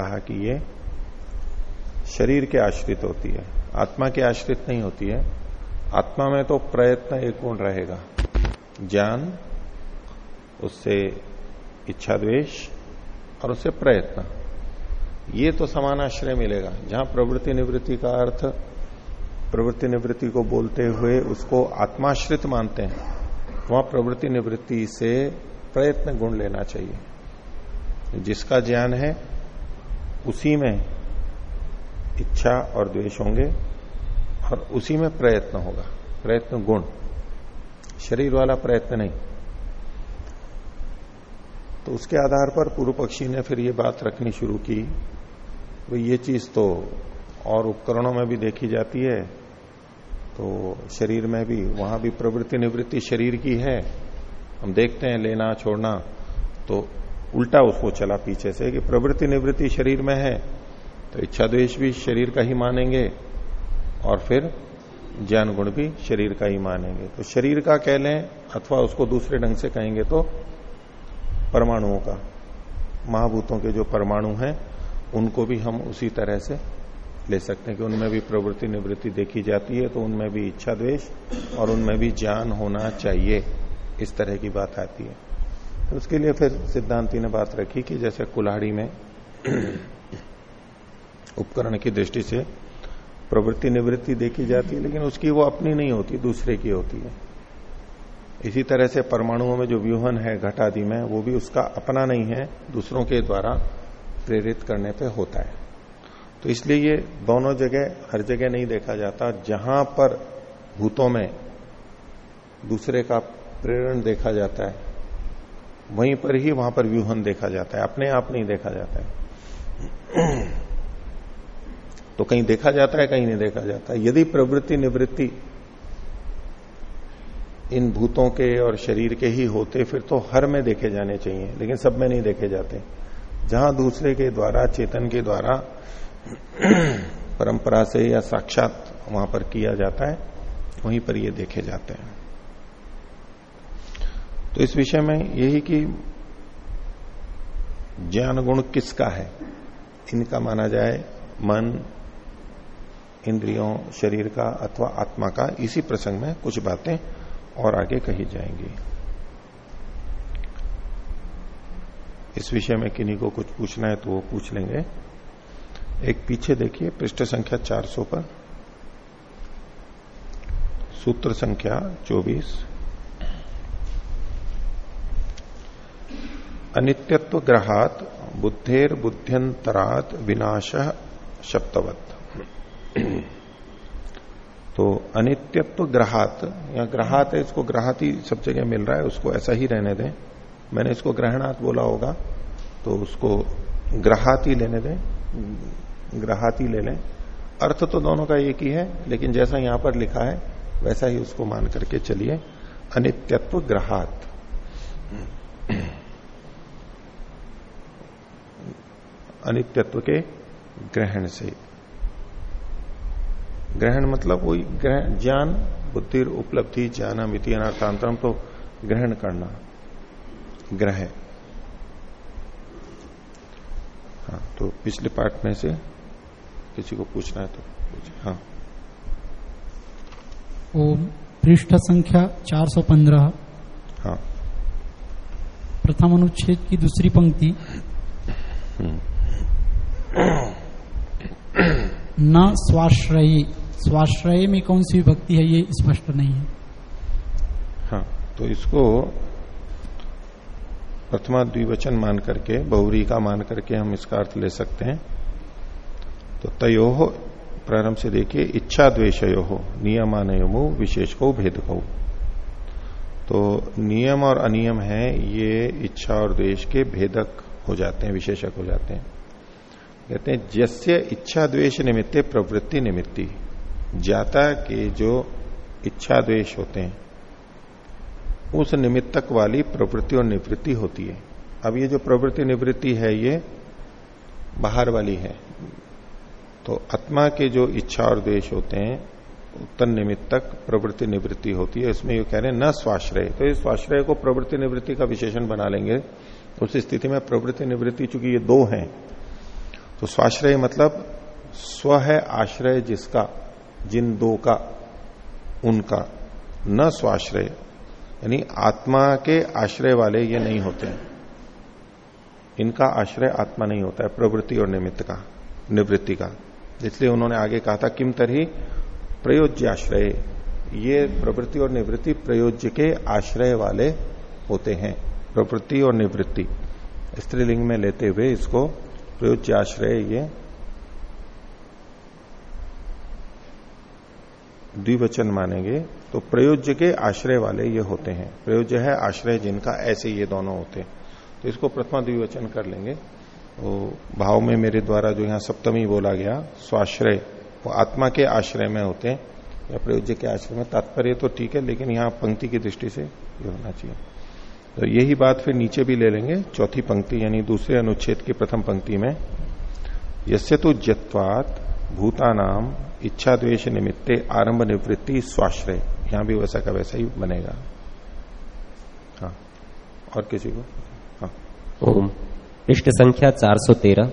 कहा कि ये शरीर के आश्रित होती है। आत्मा के आश्रित नहीं होती है। आत्मा में तो प्रयत्न एक गुण रहेगा। ज्ञान, उससे इच्छा द्वेश और उससे प्रयत्न। ये तो समान आश्रय मिलेगा। जहाँ प्रवृत्ति निवृत्ति का अर्थ प्रवृत्ति निवृत्ति को बोलते हुए उसको आत्माश्रित मानते हैं, वहाँ प्रवृत्ति निवृत्ति से प्रयत्न गुण लेना चाहिए। जिसका ज्ञान है उसी में इच्छा और द्वेष होंगे और उसी में प्रयत्न होगा। प्रयत्न गुण। शरीर वाला प्रयत्न नहीं। तो उसके आधार पर पूर्व पक्षी ने फिर ये बात रखनी शुरू की वो ये चीज़ तो और उपकरणों में भी देखी जाती है तो शरीर में भी, वहाँ भी प्रवृत्ति निवृत्ति शरीर की है। हम देखते हैं लेना, छोड़ना तो उल्टा उसको चला पीछे से कि प्रवृत्ति निवृत्ति शरीर में है तो इच्छा द्वेश भी शरीर का ही मानेंगे और फिर ज्ञान गुण भी शरीर का ही मानेंगे। तो शरीर का कह लें अथवा उसको दूसरे ढंग से कहेंगे तो परमाणुओं का, महाभूतों के जो परमाणु हैं, उनको भी हम उसी तरह से ले सकते हैं कि उनमें भी प्रवृत्ति निवृत्ति देखी जाती है तो उनमें भी इच्छा द्वेष और उनमें भी ज्ञान होना चाहिए। इस तरह की बात आती है। तो उसके लिए फिर सिद्धांति ने बात रखी कि जैसे कुल्हाड़ी में उपकरण की दृष्टि से प्रवृत्ति निवृत्ति देखी जाती है, लेकिन उसकी वो अपनी नहीं होती, दूसरे की होती है। इसी तरह से परमाणुओं में जो व्यूहन है, घट आदि में, वो भी उसका अपना नहीं है, दूसरों के द्वारा प्रेरित करने पे होता है। तो इसलिए ये दोनों जगह, हर जगह नहीं देखा जाता, जहाँ पर भूतों में दूसरे का प्रेरण देखा जाता है वहीं पर ही वहाँ पर व्यूहन देखा जाता है, अपने आप नहीं देखा जाता है। तो कहीं देखा जाता है, कहीं नहीं देखा जाता यदि प्रवृत्ति निवृत्ति इन भूतों के और शरीर के ही होते, फिर तो हर में देखे जाने चाहिए, लेकिन सब में नहीं देखे जाते। जहाँ दूसरे के द्वारा, चेतन के द्वारा परंपरा से या साक्षात वहाँ पर किया जाता है, वहीं पर ये देखे जाते हैं। तो इस विषय में यही कि ज्ञान गुण किसका है? इनका माना जाए मन, इंद्रियों, शरीर का अथवा आत्मा का, इसी प्रसंग में कुछ बातें और आगे कही जाएँगी। इस विषय में किन्हीं को कुछ पूछना है तो वो पूछ लेंगे। एक पीछे देखिए, पृष्ठ संख्या 400 पर। सूत्र संख्या 24 अनित्यत्व ग्रहात बुद्धेर बुद्ध्यंतरात विनाश शब्दवत तो अनित्यत्व ग्रहात या ग्रहात है, इसको ग्रहाती सब जगह मिल रहा है, उसको ऐसा ही रहने दें। मैंने इसको ग्रहणात बोला होगा तो उसको ग्रहाती लेने दें, ग्रहाती ले लें। अर्थ तो दोनों का एक ही है, लेकिन जैसा यहाँ पर लिखा है, वैसा ही उसको मान करके चलिए। अनित्यत्व ग्रहात अनित्यत्व के ग्रहण से। ग्रहण मतलब वही ग्रहण ज्ञान बुद्धि उपलब्धि ज्ञान मिति अनार्थांतरम तो ग्रहण करना। ग्रह। हाँ तो पिछले पार्ट में से किसी को पूछना है तो पूछे हाँ। ओम पृष्ठ संख्या 415 हाँ। प्रथम अनुच्छेद की दूसरी पंक्ति। न स्वाश्रयी। स्वाश्रय में कौन सी विभक्ति है, ये स्पष्ट नहीं है। हाँ तो इसको प्रथमा द्विवचन मान करके, बहुरी का मान करके हम इसका अर्थ ले सकते हैं। तो तयो, प्रारंभ से देखिए, इच्छा द्वेशयो हो नियमानयमो विशेष को भेद को तो नियम और अनियम है, ये इच्छा और द्वेश के भेदक हो जाते हैं, विशेषक हो जाते हैं। कहते हैं, जस्य इच्छा द्वेष निमित्ते प्रवृत्ति निमित्ति। जाता के जो इच्छा द्वेष होते हैं, उस निमित्तक वाली प्रवृत्ति और निवृत्ति होती है। अब ये जो प्रवृत्ति निवृत्ति है, ये बाहर वाली है। तो आत्मा के जो इच्छा और द्वेष होते हैं उत्तर निमित्तक प्रवृत्ति निवृत्ति होती है। इसमें ये कह रहे हैं, न स्वाश्रय। तो इस स्वाश्रय को प्रवृत्ति निवृत्ति का विशेषण बना लेंगे। उस स्थिति में प्रवृत्ति निवृत्ति, चूँकि ये दो हैं तो स्वाश्रय मतलब स्व है आश्रय जिसका, जिन दो का, उनका, न स्वाश्रय। यानी आत्मा के आश्रय वाले ये नहीं होते हैं। इनका आश्रय आत्मा नहीं होता है, प्रवृत्ति और निमित्त का, निवृत्ति का। इसलिए उन्होंने आगे कहा था, किम तरही प्रयोज्य आश्रय। ये प्रवृत्ति और निवृत्ति प्रयोज्य के आश्रय वाले होते हैं, प्रवृत्ति और निवृत्ति। स्त्रीलिंग में लेते हुए इसको प्रयोज्य आश्रय ये द्विवचन मानेंगे तो प्रयोज्य के आश्रय वाले ये होते हैं। प्रयोज्य है, आश्रय जिनका, ऐसे ये दोनों होते हैं। तो इसको प्रथमा द्विवचन कर लेंगे। तो भाव में मेरे द्वारा जो यहाँ सप्तमी बोला गया, स्वाश्रय, वो आत्मा के आश्रय में होते हैं, या प्रयोज्य के आश्रय में। तात्पर्य तो ठीक है, लेकिन यहाँ पंक्ति की दृष्टि से ये होना चाहिए। तो यही बात फिर नीचे भी ले लेंगे। चौथी पंक्ति यानी दूसरे अनुच्छेद की प्रथम पंक्ति में यसे तो जत्वात भूतानाम इच्छा द्वेश निमित्ते आरंभ निवृत्ति स्वाश्रय। यहाँ भी वैसा का वैसा ही बनेगा। हाँ। और किसी को? हाँ। ओम। पृष्ठ संख्या 413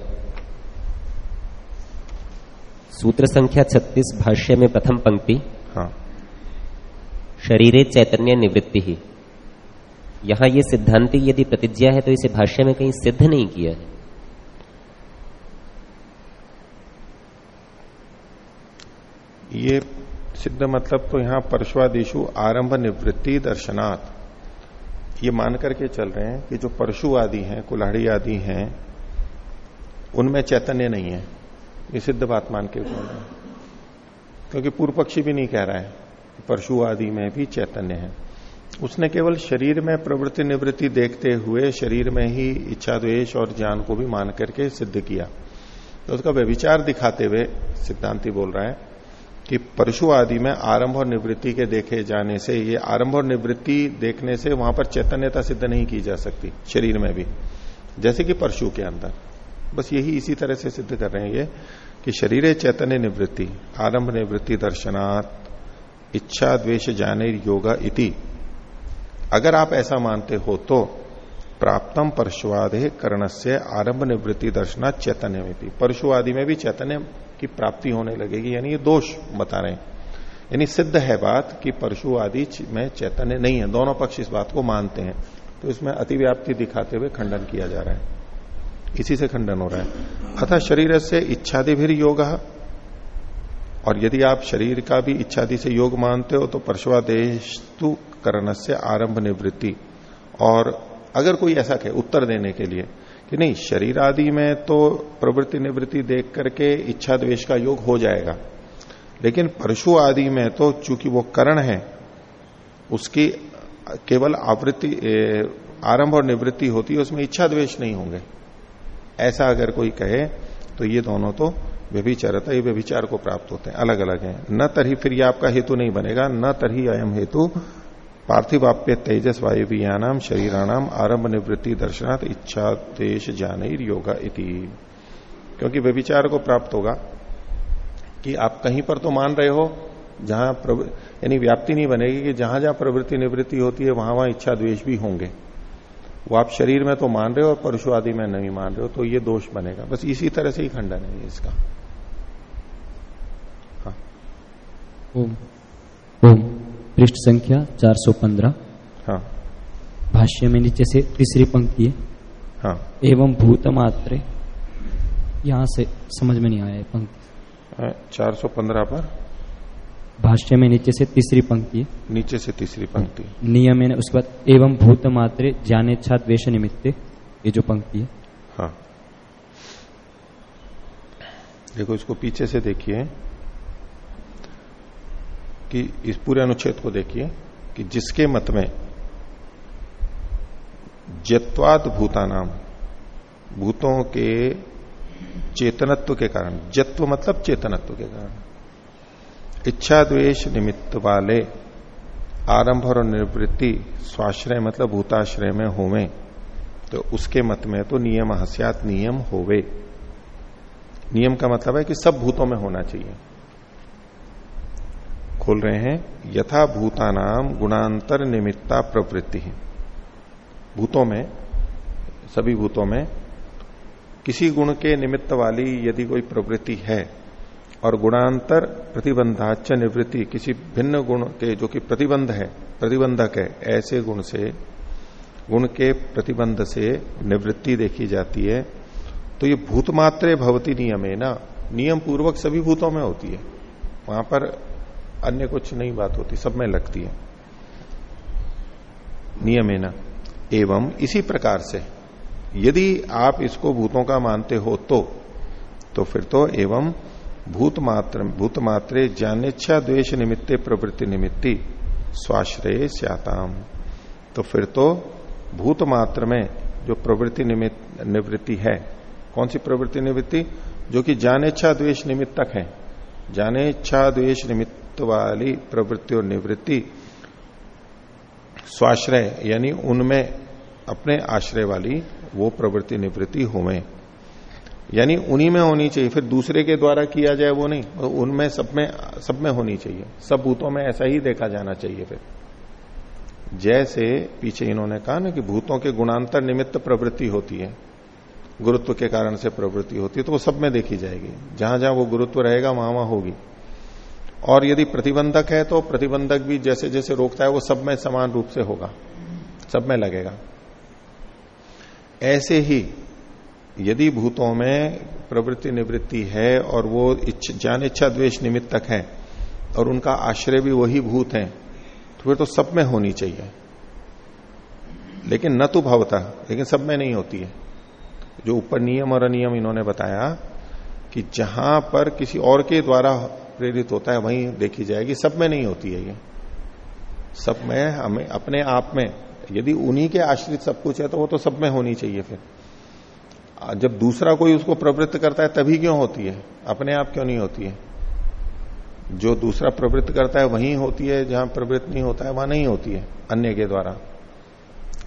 सूत्र संख्या 36 भाष्य में प्रथम पंक्ति। हाँ। शरीरे चैतन्य निवृत्ति। ही यहाँ ये सिद्धांति यदि प्रतिज्ञा है तो इसे भाष्य में कहीं सिद्ध नहीं किया है। ये सिद्ध मतलब तो यहाँ परशुआदिशु आरंभ निवृत्ति दर्शनात्। ये मान करके चल रहे हैं कि जो परशु आदि हैं, कुल्हाड़ी आदि हैं, उनमें चैतन्य नहीं है। ये सिद्ध बात मान के बोल रहे हैं। क्योंकि पूर्व पक्षी भी नहीं कह रहा है परशु आदि में भी चैतन्य है। उसने केवल शरीर में प्रवृत्ति निवृत्ति देखते हुए शरीर में ही इच्छा द्वेष और ज्ञान को भी मान करके सिद्ध किया। तो उसका व्यविचार दिखाते हुए सिद्धांति बोल रहा है कि परशु आदि में आरंभ और निवृत्ति के देखे जाने से, ये आरंभ और निवृत्ति देखने से वहाँ पर चैतन्यता सिद्ध नहीं की जा सकती, शरीर में भी। जैसे कि परशु के अंदर। बस यही इसी तरह से सिद्ध कर रहे हैं ये कि शरीर चैतन्य निवृत्ति, आरंभ निवृत्ति दर्शनात् इच्छा द्वेष जाने योगा इति। अगर आप ऐसा मानते हो तो प्राप्तम परशुआदे कर्ण से आरंभ निवृत्ति दर्शना चैतन्य में परशु आदि में भी चैतन्य की प्राप्ति होने लगेगी, यानी ये दोष बता रहे हैं यानी सिद्ध है बात कि परशु आदि में चैतन्य नहीं है। दोनों पक्ष इस बात को मानते हैं। तो इसमें अतिव्याप्ति दिखाते हुए खंडन किया जा रहा है। इसी से खंडन हो रहा है। अतः शरीर से इच्छादि भी योग। और यदि आप शरीर का भी इच्छादि से योग मानते हो तो परशुआदेश करण से आरंभ निवृत्ति। और अगर कोई ऐसा कहे, उत्तर देने के लिए कि नहीं, शरीर आदि में तो प्रवृत्ति निवृत्ति देख करके इच्छा द्वेष का योग हो जाएगा। लेकिन परशु आदि में तो चूँकि वो करण है, उसकी केवल आवृत्ति आरंभ और निवृत्ति होती है, उसमें इच्छा द्वेष नहीं होंगे। ऐसा अगर कोई कहे तो ये दोनों तो व्यभिचारता ये व्यभिचार को प्राप्त होते हैं अलग अलग हैं। न तरही फिर ये आपका हेतु नहीं बनेगा, न तरही अयम हेतु पार्थिवाप्य तेजस वायुवियानाम शरीराणाम आरंभ निवृत्ति दर्शनाथ इच्छा देश जानईर योगा इति। क्योंकि व्यभिचार को प्राप्त होगा कि आप कहीं पर तो मान रहे हो, जहाँ यानी व्याप्ति नहीं बनेगी कि जहाँ जहाँ प्रवृत्ति निवृत्ति होती है, वहाँ वहाँ इच्छा द्वेष भी होंगे। वो आप शरीर में तो मान रहे हो और परशु आदि में नहीं मान रहे हो तो ये दोष बनेगा। बस इसी तरह से ही खंडन है इसका। हाँ। ओम। ओम। पृष्ठ संख्या 415 हाँ। भाष्य में नीचे से तीसरी पंक्ति है। हाँ। एवं भूत मात्रे यहाँ से समझ में नहीं आया पंक्ति। चार सौ पंद्रह पर? भाष्य में नीचे से तीसरी पंक्ति है। नीचे से तीसरी पंक्ति। नियम है उसके बाद एवं भूत मात्रे ज्ञानेच्छा द्वेष निमित्ते ये जो पंक्ति है। हाँ। देखो इसको पीछे से देखिए। कि इस पूरे अनुच्छेद को देखिए कि जिसके मत में जत्वाद भूतानाम, भूतों के चेतनत्व के कारण, जत्व मतलब चेतनत्व के कारण, इच्छा द्वेष निमित्त वाले आरंभ और निवृत्ति स्वाश्रय मतलब भूताश्रय में होवे तो उसके मत में तो नियम हस्यात नियम होवे। नियम का मतलब है कि सब भूतों में होना चाहिए। खोल रहे हैं, यथा भूतानाम गुणांतर निमित्ता प्रवृत्ति भूतों में, सभी भूतों में, किसी गुण के निमित्त वाली यदि कोई प्रवृत्ति है, और गुणांतर प्रतिबंधाच निवृत्ति किसी भिन्न गुण के, जो कि प्रतिबंध है, प्रतिबंधक है, ऐसे गुण से, गुण के प्रतिबंध से निवृत्ति देखी जाती है तो ये भूतमात्रे भवती नियम है ना नियम पूर्वक सभी भूतों में होती है। वहाँ पर अन्य कुछ नहीं बात होती, सब में लगती है। नियम है ना। एवं इसी प्रकार से, यदि आप इसको भूतों का मानते हो तो तो फिर तो एवं भूत मात्र, भूत मात्रे ज्ञानेच्छा द्वेष निमित्ते प्रवृत्ति निमित्ती स्वाश्रय स्याताम। तो फिर तो भूत मात्र में जो प्रवृत्ति निमित्त, निवृत्ति है, कौन सी प्रवृत्ति निवृत्ति? जो कि जानेच्छा द्वेष निमित्तक है। जानेच्छा द्वेष निमित्त वाली प्रवृत्ति और निवृत्ति स्वाश्रय, यानी उनमें अपने आश्रय वाली वो प्रवृत्ति निवृत्ति होवे। यानी उन्हीं में होनी चाहिए, फिर दूसरे के द्वारा किया जाए वो नहीं, और उनमें सब में सब में होनी चाहिए। सब भूतों में ऐसा ही देखा जाना चाहिए फिर। जैसे पीछे इन्होंने कहा ना कि भूतों के गुणांतर निमित्त प्रवृत्ति होती है, गुरुत्व के कारण से प्रवृत्ति होती है तो वो सब में देखी जाएगी। जहाँ जहाँ वो गुरुत्व रहेगा, वहाँ वहाँ होगी। और यदि प्रतिबंधक है तो प्रतिबंधक भी जैसे जैसे रोकता है, वो सब में समान रूप से होगा। सब में लगेगा। ऐसे ही यदि भूतों में प्रवृत्ति निवृत्ति है और वो ज्ञान इच्छा द्वेष निमित्तक है और उनका आश्रय भी वही भूत है तो फिर तो सब में होनी चाहिए। लेकिन न तो भवता, लेकिन सब में नहीं होती है। जो ऊपर नियम और अनियम इन्होंने बताया कि जहाँ पर किसी और के द्वारा प्रेरित होता है, वहीं देखी जाएगी। सब में नहीं होती है ये। सब में, हमें, अपने आप में। यदि उन्हीं के आश्रित सब कुछ है तो वो तो सब में होनी चाहिए फिर। जब दूसरा कोई उसको प्रवृत्त करता है, तभी क्यों होती है? अपने आप क्यों नहीं होती है? जो दूसरा प्रवृत्त करता है, वहीं होती है, जहाँ प्रवृत्त नहीं होता है, वहाँ नहीं होती है, अन्य के द्वारा।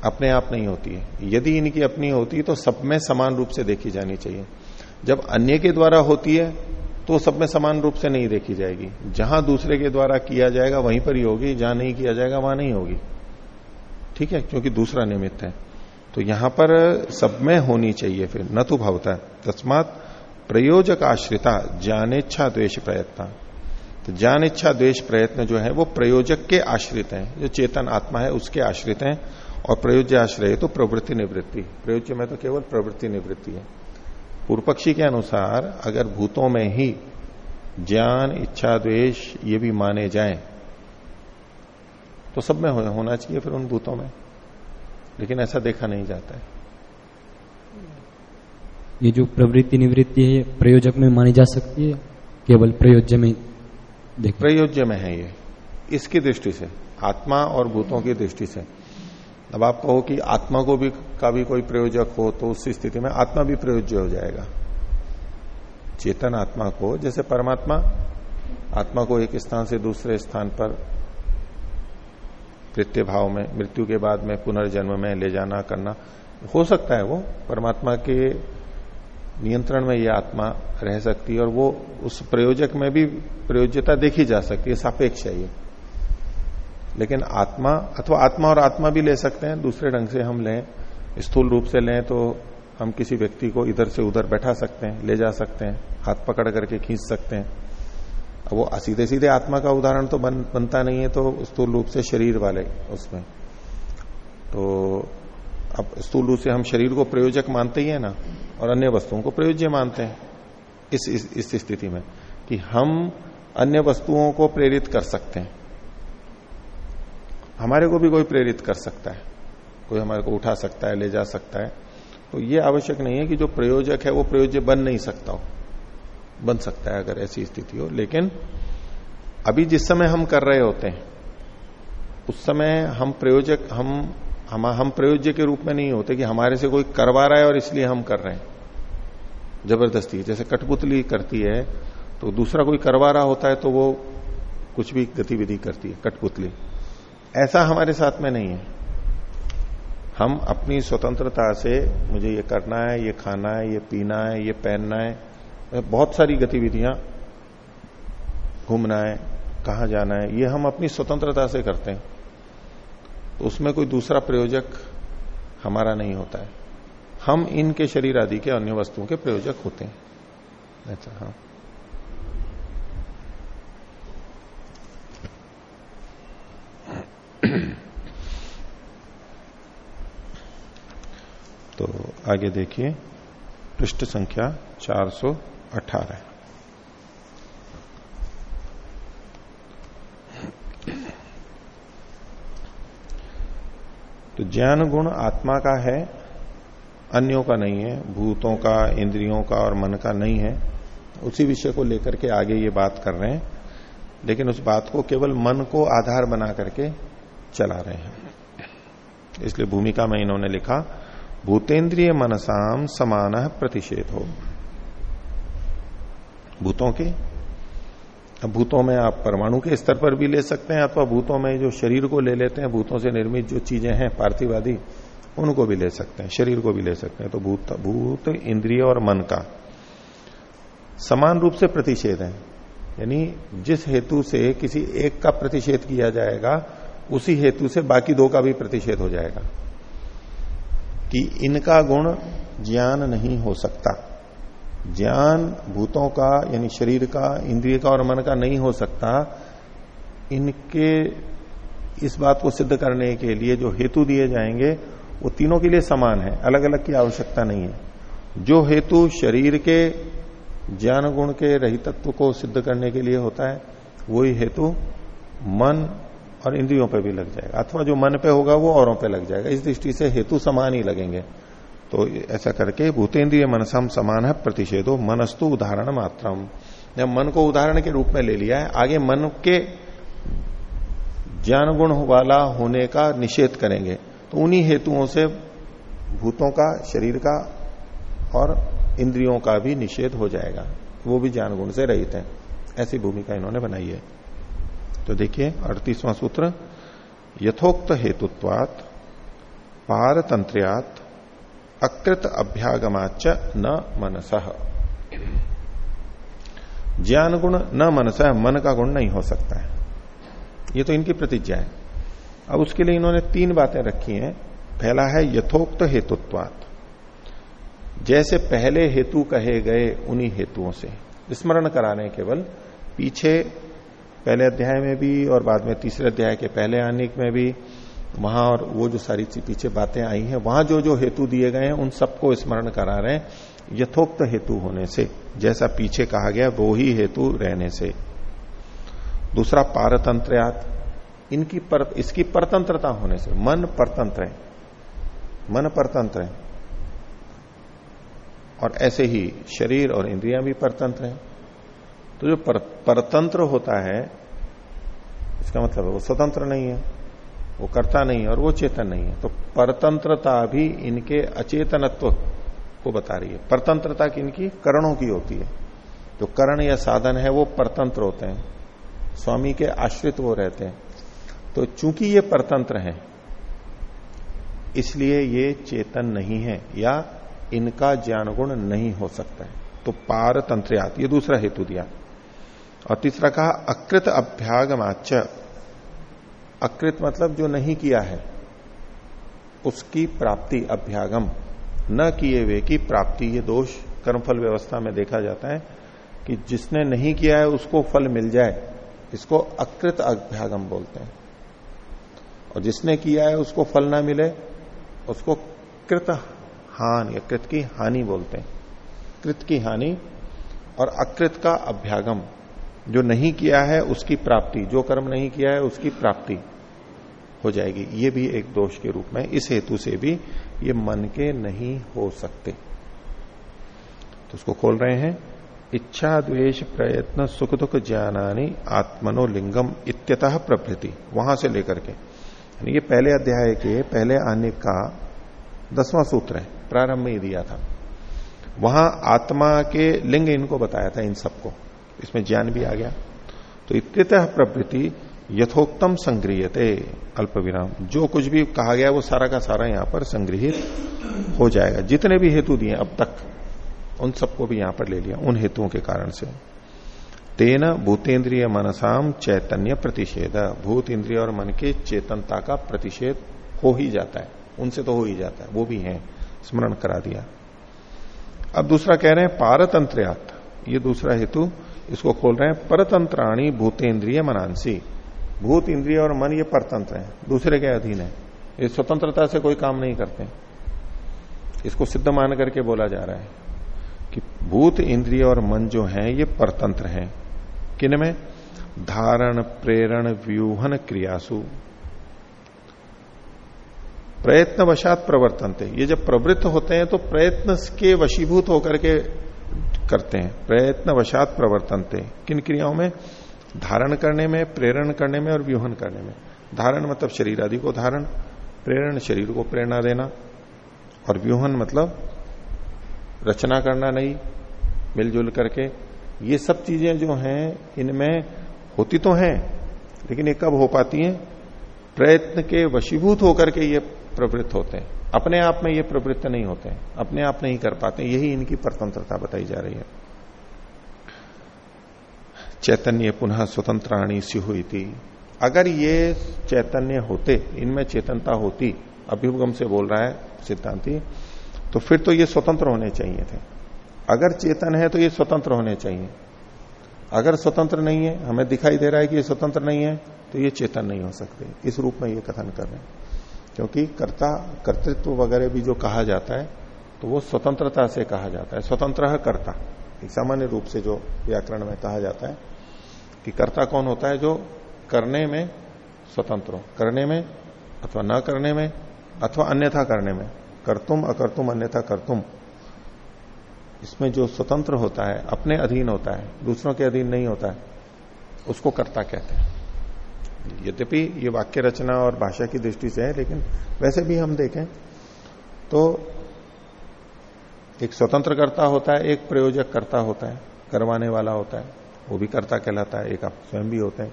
अपने आप नहीं होती है। यदि इनकी अपनी होती है तो सब में समान रूप से देखी जानी चाहिए। जब अन्य के द्वारा होती है तो सब में समान रूप से नहीं देखी जाएगी। जहाँ दूसरे के द्वारा किया जाएगा, वहीं पर ही होगी। जहाँ नहीं किया जाएगा, वहाँ नहीं होगी। ठीक है? क्योंकि दूसरा निमित्त है। तो यहाँ पर सब में होनी चाहिए फिर। न तो भावता तस्मात प्रयोजक आश्रिता ज्ञानेच्छा द्वेश प्रयत्न। तो ज्ञान इच्छा द्वेश प्रयत्न जो है, वो प्रयोजक के आश्रित हैं। जो चेतन आत्मा है, उसके आश्रित हैं। और प्रयोज्य आश्रय तो प्रवृत्ति निवृत्ति। प्रयोज्य में तो केवल प्रवृत्ति निवृत्ति है। पूर्व पक्षी के अनुसार अगर भूतों में ही ज्ञान इच्छा द्वेष ये भी माने जाए तो सब में होना चाहिए फिर उन भूतों में। लेकिन ऐसा देखा नहीं जाता है। ये जो प्रवृत्ति निवृत्ति है प्रयोजक में मानी जा सकती है? केवल प्रयोज्य में देख प्रयोज्य में है ये। इसकी दृष्टि से आत्मा और भूतों की दृष्टि से। अब आप कहो कि आत्मा को भी, का भी कोई प्रयोजक हो तो उस स्थिति में आत्मा भी प्रयोज्य हो जाएगा। चेतन आत्मा को, जैसे परमात्मा, आत्मा को एक स्थान से दूसरे स्थान पर कृत्य भाव में, मृत्यु के बाद में, पुनर्जन्म में ले जाना, करना, हो सकता है वो। परमात्मा के नियंत्रण में ये आत्मा रह सकती है और वो उस प्रयोजक में भी प्रयोज्यता देखी जा सकती है, सापेक्ष है ये। लेकिन आत्मा अथवा आत्मा और आत्मा भी ले सकते हैं दूसरे ढंग से हम लें स्थूल रूप से लें तो हम किसी व्यक्ति को इधर से उधर बैठा सकते हैं ले जा सकते हैं हाथ पकड़ करके खींच सकते हैं। अब वो सीधे सीधे आत्मा का उदाहरण तो बन, बनता नहीं है तो स्थूल रूप से शरीर वाले उसमें। तो अब स्थूल रूप से हम शरीर को प्रयोजक मानते ही है ना और अन्य वस्तुओं को प्रयोज्य मानते हैं इस, इस, इस स्थिति में कि हम अन्य वस्तुओं को प्रेरित कर सकते हैं। हमारे को भी कोई प्रेरित कर सकता है, कोई हमारे को उठा सकता है, ले जा सकता है। तो ये आवश्यक नहीं है कि जो प्रयोजक है वो प्रयोज्य बन नहीं सकता हो, बन सकता है अगर ऐसी स्थिति हो। लेकिन अभी जिस समय हम कर रहे होते हैं, उस समय हम प्रयोजक, हम हम हम प्रयोज्य के रूप में नहीं होते कि हमारे से कोई करवा रहा है और इसलिए हम कर रहे हैं। ज़बरदस्ती जैसे कठपुतली करती है तो दूसरा कोई करवा रहा होता है तो वो कुछ भी गतिविधि करती है, कठपुतली। ऐसा हमारे साथ में नहीं है। हम अपनी स्वतंत्रता से मुझे ये करना है, ये खाना है, ये पीना है, ये पहनना है बहुत सारी गतिविधियाँ, घूमना है, कहा जाना है, ये हम अपनी स्वतंत्रता से करते हैं। तो उसमें कोई दूसरा प्रयोजक हमारा नहीं होता है। हम इनके शरीर आदि के अन्य वस्तुओं के प्रयोजक होते हैं। अच्छा हाँ तो आगे देखिए, पृष्ठ संख्या 418 तो ज्ञान गुण आत्मा का है, अन्यों का नहीं है, भूतों का, इंद्रियों का और मन का नहीं है। उसी विषय को लेकर के आगे ये बात कर रहे हैं, लेकिन उस बात को केवल मन को आधार बना करके चला रहे हैं। इसलिए भूमिका में इन्होंने लिखा भूतेन्द्रिय मनसाम समान प्रतिषेध। हो भूतों के? अब भूतों में आप परमाणु के स्तर पर भी ले सकते हैं, अथवा भूतों में जो शरीर को ले लेते हैं, भूतों से निर्मित जो चीज़ें हैं, पार्थिवादी, उनको भी ले सकते हैं, शरीर को भी ले सकते हैं। तो भूत भूत, इंद्रिय और मन का समान रूप से प्रतिषेध है। यानी जिस हेतु से किसी एक का प्रतिषेध किया जाएगा, उसी हेतु से बाकी दो का भी प्रतिषेध हो जाएगा। कि इनका गुण ज्ञान नहीं हो सकता। ज्ञान भूतों का, यानी शरीर का, इंद्रिय का और मन का नहीं हो सकता। इनके इस बात को सिद्ध करने के लिए जो हेतु दिए जाएँगे, वो तीनों के लिए समान है अलग अलग की आवश्यकता नहीं है। जो हेतु शरीर के ज्ञान गुण के रहितत्व को सिद्ध करने के लिए होता है, वही हेतु मन और इंद्रियों पर भी लग जाएगा। अथवा जो मन पे होगा, वो औरों पे लग जाएगा। इस दृष्टि से हेतु समान ही लगेंगे। तो ऐसा करके भूतेन्द्रिय मनसम समान है, प्रतिषेधो मनस्तु उदाहरण मात्रम। जब मन को उदाहरण के रूप में ले लिया है, आगे मन के ज्ञान गुण वाला होने का निषेध करेंगे। तो उन्हीं हेतुओं से भूतों का, शरीर का और इंद्रियों का भी निषेध हो जाएगा। वो भी ज्ञान गुण से रहित है। ऐसी भूमिका इन्होंने बनाई है। तो देखिए, अड़तीसवां सूत्र, यथोक्त हेतुत्वात, पारतंत्र्यात, अकृत अभ्यागमाच न मनस। ज्ञान गुण न मनस, मन का गुण नहीं हो सकता है। ये तो इनकी प्रतिज्ञा है। अब उसके लिए इन्होंने तीन बातें रखी हैं। पहला है यथोक्त हेतुत्वात। जैसे पहले हेतु कहे गए उन्हीं हेतुओं से। स्मरण कराने केवल पीछे पहले अध्याय में भी और बाद में तीसरे अध्याय के पहले आने में भी वहाँ और वो जो सारी पीछे बातें आई हैं वहाँ जो जो हेतु दिए गए हैं उन सबको स्मरण करा रहे हैं यथोक्त हेतु होने से जैसा पीछे कहा गया वो ही हेतु रहने से। दूसरा पारतंत्रयात इनकी पर, इसकी परतंत्रता होने से मन परतंत्र है। मन परतंत्र है। और ऐसे ही शरीर और इंद्रियाँ भी परतंत्र हैं। तो जो पर, परतंत्र होता है इसका मतलब है वो स्वतंत्र नहीं है वो करता नहीं है और वो चेतन नहीं है। तो परतंत्रता भी इनके अचेतनत्व को बता रही है। परतंत्रता की इनकी करणों की होती है। जो करण या साधन है वो परतंत्र होते हैं। स्वामी के आश्रित वो रहते हैं। तो चूँकि ये परतंत्र हैं इसलिए ये चेतन नहीं है या इनका ज्ञान गुण नहीं हो सकता है। तो पारतंत्रयात ये दूसरा हेतु दिया। और तीसरा कहा, अकृत अभ्यागमाच अकृत मतलब जो नहीं किया है, उसकी प्राप्ति अभ्यागम। न किए हुए की प्राप्ति, ये दोष कर्मफल व्यवस्था में देखा जाता है कि जिसने नहीं किया है, उसको फल मिल जाए। इसको अकृत अभ्यागम बोलते हैं। और जिसने किया है, उसको फल ना मिले, उसको कृत हानि, या कृत की हानि बोलते हैं। कृत की हानि और अकृत का अभ्यागम। जो नहीं किया है उसकी प्राप्ति, जो कर्म नहीं किया है उसकी प्राप्ति हो जाएगी। ये भी एक दोष के रूप में, इस हेतु से भी ये मन के नहीं हो सकते। तो उसको खोल रहे हैं, इच्छा द्वेष प्रयत्न सुख दुख ज्ञानानी आत्मनोलिंगम इत्यतः प्रभृति। वहाँ से लेकर के। ये पहले अध्याय के, पहले आने का दसवां सूत्र है, प्रारंभ में ही दिया था। वहाँ आत्मा के लिंग इनको बताया था इन सबको। इसमें ज्ञान भी आ गया। तो इत्यत प्रवृत्ति यथोक्तम संग्रहते अल्प विराम। जो कुछ भी कहा गया, वो सारा का सारा यहाँ पर संग्रहित हो जाएगा। जितने भी हेतु दिए अब तक, उन सबको भी यहाँ पर ले लिया, उन हेतुओं के कारण से। तेन भूतेन्द्रिय मनसाम चैतन्य प्रतिषेध। भूत इंद्रिय और मन के चेतनता का प्रतिषेध हो ही जाता है। उनसे तो हो ही जाता है। वो भी है। स्मरण करा दिया। अब दूसरा कह रहे हैं, पारतंत्रयात। ये दूसरा हेतु इसको खोल रहे हैं, परतंत्राणी भूतेन्द्रिय मनांसी। भूत, इंद्रिय और मन, ये परतंत्र है, दूसरे के अधीन है। ये स्वतंत्रता से कोई काम नहीं करते। इसको सिद्ध मान करके बोला जा रहा है कि भूत, इंद्रिय और मन जो है, ये परतंत्र है। किन में? धारण, प्रेरण, व्यूहन, क्रियासु। प्रयत्न वशात प्रवर्तनते। ये जब प्रवृत्त होते हैं तो प्रयत्न के वशीभूत होकर के करते हैं प्रयत्न वशात प्रवर्तनते किन क्रियाओं में? धारण करने में, प्रेरण करने में और व्यूहन करने में। धारण मतलब शरीर आदि को धारण, प्रेरण शरीर को प्रेरणा देना और व्यूहन मतलब रचना करना नहीं, मिलजुल करके। ये सब चीज़ें जो हैं, इनमें होती तो हैं, लेकिन ये कब हो पाती हैं? प्रयत्न के वशीभूत होकर के ये प्रवृत्त होते हैं। अपने आप में ये प्रवृत्त नहीं होते, अपने आप नहीं कर पाते, यही इनकी परतंत्रता बताई जा रही है। चैतन्य पुनः स्वतंत्राणी सी हुई थी अगर ये चैतन्य होते, इनमें चेतनता होती अभ्युगम से बोल रहा है सिद्धांति तो फिर तो ये स्वतंत्र होने चाहिए थे। अगर चेतन है तो ये स्वतंत्र होने चाहिए। अगर स्वतंत्र नहीं है, हमें दिखाई दे रहा है कि ये स्वतंत्र नहीं है तो ये चेतन नहीं हो सकते। इस रूप में ये कथन कर रहे हैं। क्योंकि कर्ता, कर्तृत्व वगैरह भी जो कहा जाता है तो वो स्वतंत्रता से कहा जाता है। स्वतंत्र कर्ता। एक सामान्य रूप से जो व्याकरण में कहा जाता है कि कर्ता कौन होता है जो करने में स्वतंत्र हो? करने में अथवा न करने में अथवा अन्यथा करने में। करतुम, अकर्तुम, अन्यथा करतुम। इसमें जो स्वतंत्र होता है, अपने अधीन होता है, दूसरों के अधीन नहीं होता है, उसको कर्ता कहते हैं। यद्यपि ये वाक्य रचना और भाषा की दृष्टि से है, लेकिन वैसे भी हम देखें तो एक स्वतंत्र कर्ता होता है, एक प्रयोजक कर्ता होता है, करवाने वाला होता है, वो भी कर्ता कहलाता है, एक आप स्वयं भी होते हैं।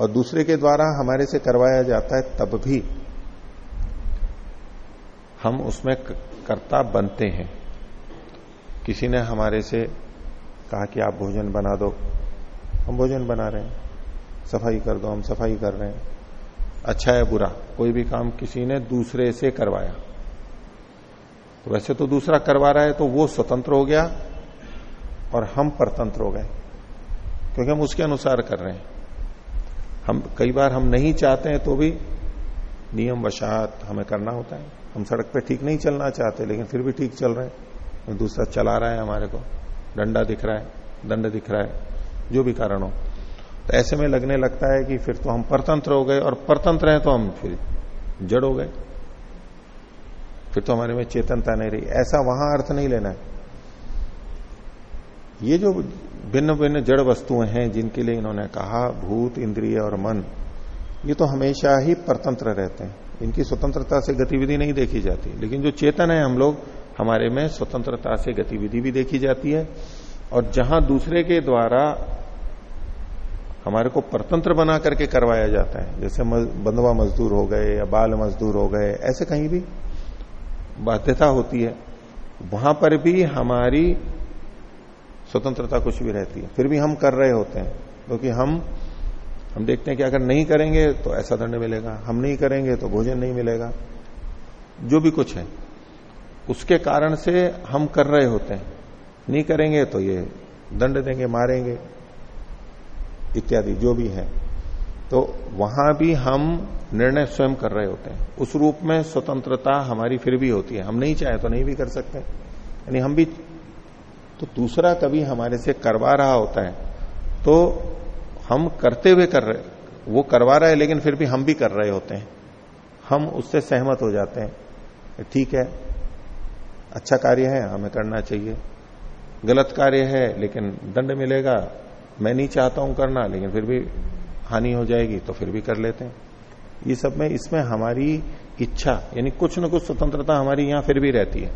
और दूसरे के द्वारा हमारे से करवाया जाता है, तब भी हम उसमें कर्ता बनते हैं। किसी ने हमारे से कहा कि आप भोजन बना दो, हम भोजन बना रहे हैं। सफ़ाई कर दो, हम सफ़ाई कर रहे हैं। अच्छा है, बुरा। कोई भी काम किसी ने दूसरे से करवाया। तो वैसे तो दूसरा करवा रहा है तो वो स्वतंत्र हो गया और हम परतंत्र हो गए, क्योंकि हम उसके अनुसार कर रहे हैं। हम, कई बार हम नहीं चाहते हैं तो भी नियम वशात हमें करना होता है। हम सड़क पे ठीक नहीं चलना चाहते, लेकिन फिर भी ठीक चल रहे हैं। दूसरा चला रहा है हमारे को। डंडा दिख रहा है, दंड दिख रहा है, जो भी कारण हो। तो ऐसे में लगने लगता है कि फिर तो हम परतंत्र हो गए, और परतंत्र हैं तो हम फिर जड़ हो गए। फिर तो हमारे में चेतनता नहीं रही। ऐसा वहाँ अर्थ नहीं लेना है। ये जो भिन्न भिन्न जड़ वस्तुएँ हैं, जिनके लिए इन्होंने कहा, भूत, इंद्रिय और मन, ये तो हमेशा ही परतंत्र रहते हैं। इनकी स्वतंत्रता से गतिविधि नहीं देखी जाती। लेकिन जो चेतन है हम लोग, हमारे में स्वतंत्रता से गतिविधि भी देखी जाती है, और जहाँ दूसरे के द्वारा हमारे को परतंत्र बना करके करवाया जाता है। जैसे बंधवा मजदूर हो गए या बाल मजदूर हो गए, ऐसे कहीं भी बाध्यता होती है, वहाँ पर भी हमारी स्वतंत्रता कुछ भी रहती है। फिर भी हम कर रहे होते हैं, क्योंकि तो हम हम देखते हैं कि अगर नहीं करेंगे तो ऐसा दंड मिलेगा, हम नहीं करेंगे तो भोजन नहीं मिलेगा, जो भी कुछ है। उसके कारण से हम कर रहे होते हैं। नहीं करेंगे तो ये दंड देंगे, मारेंगे। इत्यादि, जो भी है। तो वहाँ भी हम निर्णय स्वयं कर रहे होते हैं। उस रूप में स्वतंत्रता हमारी फिर भी होती है। हम नहीं चाहे तो नहीं भी कर सकते। यानी हम भी तो दूसरा कभी हमारे से करवा रहा होता है तो हम करते हुए कर रहे, वो करवा रहा है, लेकिन फिर भी हम भी कर रहे होते हैं। हम उससे सहमत हो जाते हैं। ठीक है अच्छा कार्य है, हमें करना चाहिए। गलत कार्य है, लेकिन दंड मिलेगा मैं नहीं चाहता हूँ करना, लेकिन फिर भी हानि हो जाएगी तो फिर भी कर लेते हैं। ये सब में इसमें हमारी इच्छा, यानी कुछ न कुछ स्वतंत्रता हमारी यहाँ फिर भी रहती है।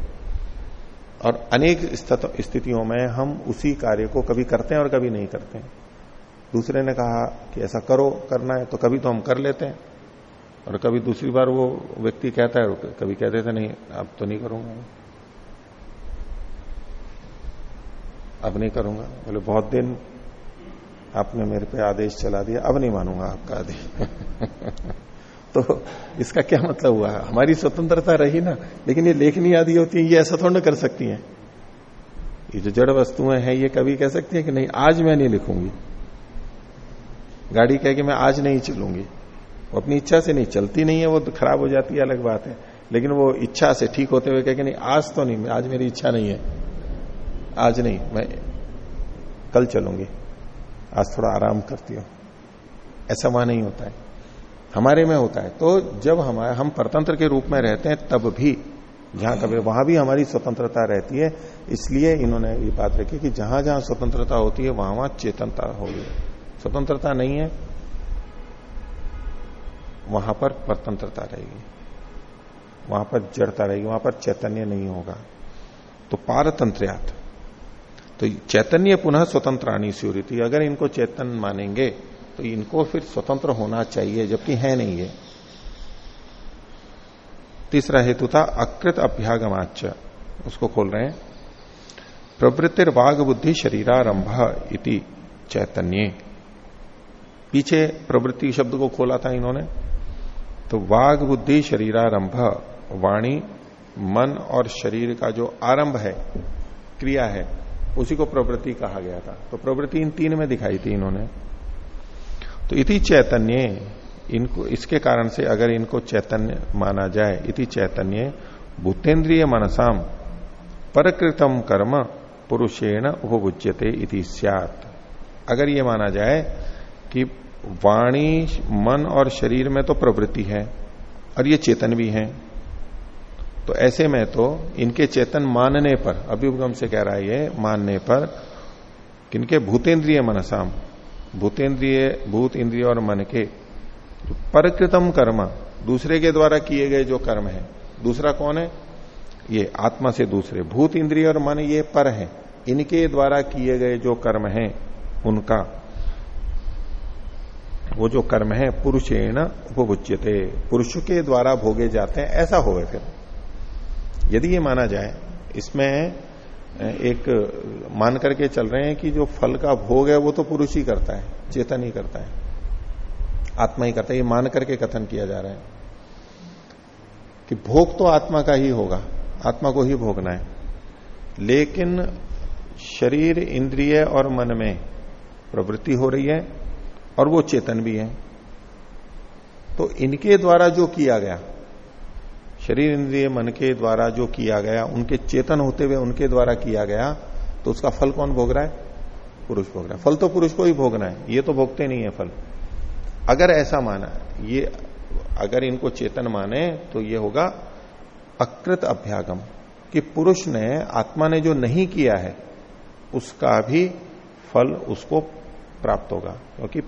और अनेक स्थितियों में हम उसी कार्य को कभी करते हैं और कभी नहीं करते हैं। दूसरे ने कहा कि ऐसा करो, करना है तो कभी तो हम कर लेते हैं। और कभी दूसरी बार वो व्यक्ति कहता है, कभी कह देते नहीं, अब तो नहीं करूँगा अब नहीं करूँगा। बोले, बहुत दिन आपने मेरे पे आदेश चला दिया। अब नहीं मानूँगा आपका आदेश। तो इसका क्या मतलब हुआ? हमारी स्वतंत्रता रही ना। लेकिन ये लेखनी आदि होती है, ये ऐसा थोड़ा ना कर सकती हैं। ये जो जड़ वस्तुएँ हैं, ये कभी कह सकती है कि नहीं, आज मैं नहीं लिखूँगी। गाड़ी कह कि मैं आज नहीं चलूँगी। वो अपनी इच्छा से नहीं, चलती नहीं है, वो तो खराब हो जाती है, अलग बात है। लेकिन वो इच्छा से ठीक होते हुए कह कि नहीं, आज तो नहीं, आज मेरी इच्छा नहीं है। आज नहीं, मैं कल चलूँगी। आज थोड़ा आराम करती हूँ। ऐसा वहाँ नहीं होता है। हमारे में होता है। तो जब हमारे हम परतंत्र के रूप में रहते हैं, तब भी, जहाँ कभी वहाँ भी हमारी स्वतंत्रता रहती है। इसलिए इन्होंने ये बात रखी कि जहाँ जहाँ स्वतंत्रता होती है, वहाँ वहाँ चेतनता होगी। स्वतंत्रता नहीं है, वहाँ पर परतंत्रता रहेगी। वहाँ पर जड़ता रहेगी, वहाँ पर चैतन्य नहीं होगा। तो पारतंत्र्यात तो चैतन्य पुनः स्वतंत्राणी स्यूरिति अगर इनको चेतन मानेंगे तो इनको फिर स्वतंत्र होना चाहिए, जबकि है नहीं ये। तीसरा हेतु था अकृत अभ्यागमाच उसको खोल रहे हैं। प्रवृत्तिर वाघ बुद्धि शरीरारंभ इति चैतन्य। पीछे प्रवृत्ति शब्द को खोला था इन्होंने। तो वाघ बुद्धि शरीरारंभ, वाणी, मन और शरीर का जो आरंभ है, क्रिया है उसी को प्रवृत्ति कहा गया था। तो प्रवृत्ति इन तीन में दिखाई थी इन्होंने। तो इति चैतन्य, इनको, इसके कारण से अगर इनको चैतन्य माना जाए, इति चैतन्य भूतेन्द्रिय मनसाम परकृतम कर्म पुरुषेण उपभुज्यते इति सियात। अगर ये माना जाए कि वाणी, मन और शरीर में तो प्रवृत्ति है और ये चेतन भी है। तो ऐसे में तो इनके चेतन मानने पर अभ्युगम से कह रहा है ये, मानने पर किनके भूतेन्द्रिय मनसाम भूतेन्द्रिय भूत इंद्रिय और मन के परकृतम कर्म, दूसरे के द्वारा किए गए जो कर्म है, दूसरा कौन है? ये आत्मा से दूसरे, भूत इंद्रिय और मन ये पर है, इनके द्वारा किए गए जो कर्म है, उनका, वो जो कर्म है, पुरुषेण उपभुच्यते पुरुष के द्वारा भोगे जाते हैं, ऐसा होवे फिर। यदि ये माना जाए, इसमें एक, मान करके चल रहे हैं कि जो फल का भोग है, वो तो पुरुष ही करता है, चेतन ही करता है, आत्मा ही करता है, ये मान करके कथन किया जा रहा है कि भोग तो आत्मा का ही होगा, आत्मा को ही भोगना है, लेकिन शरीर, इंद्रिय और मन में प्रवृत्ति हो रही है और वो चेतन भी है। तो इनके द्वारा जो किया गया शरीर इंद्रिय मन के द्वारा जो किया गया, उनके चेतन होते हुए उनके द्वारा किया गया तो उसका फल कौन भोग रहा है? पुरुष भोग रहा है। फल तो पुरुष को ही भोगना है, ये तो भोगते नहीं है फल। अगर ऐसा माना, ये अगर इनको चेतन माने तो ये होगा अकृत अभ्यागम, कि पुरुष ने, आत्मा ने जो नहीं किया है, उसका भी फल उसको प्राप्त होगा, क्योंकि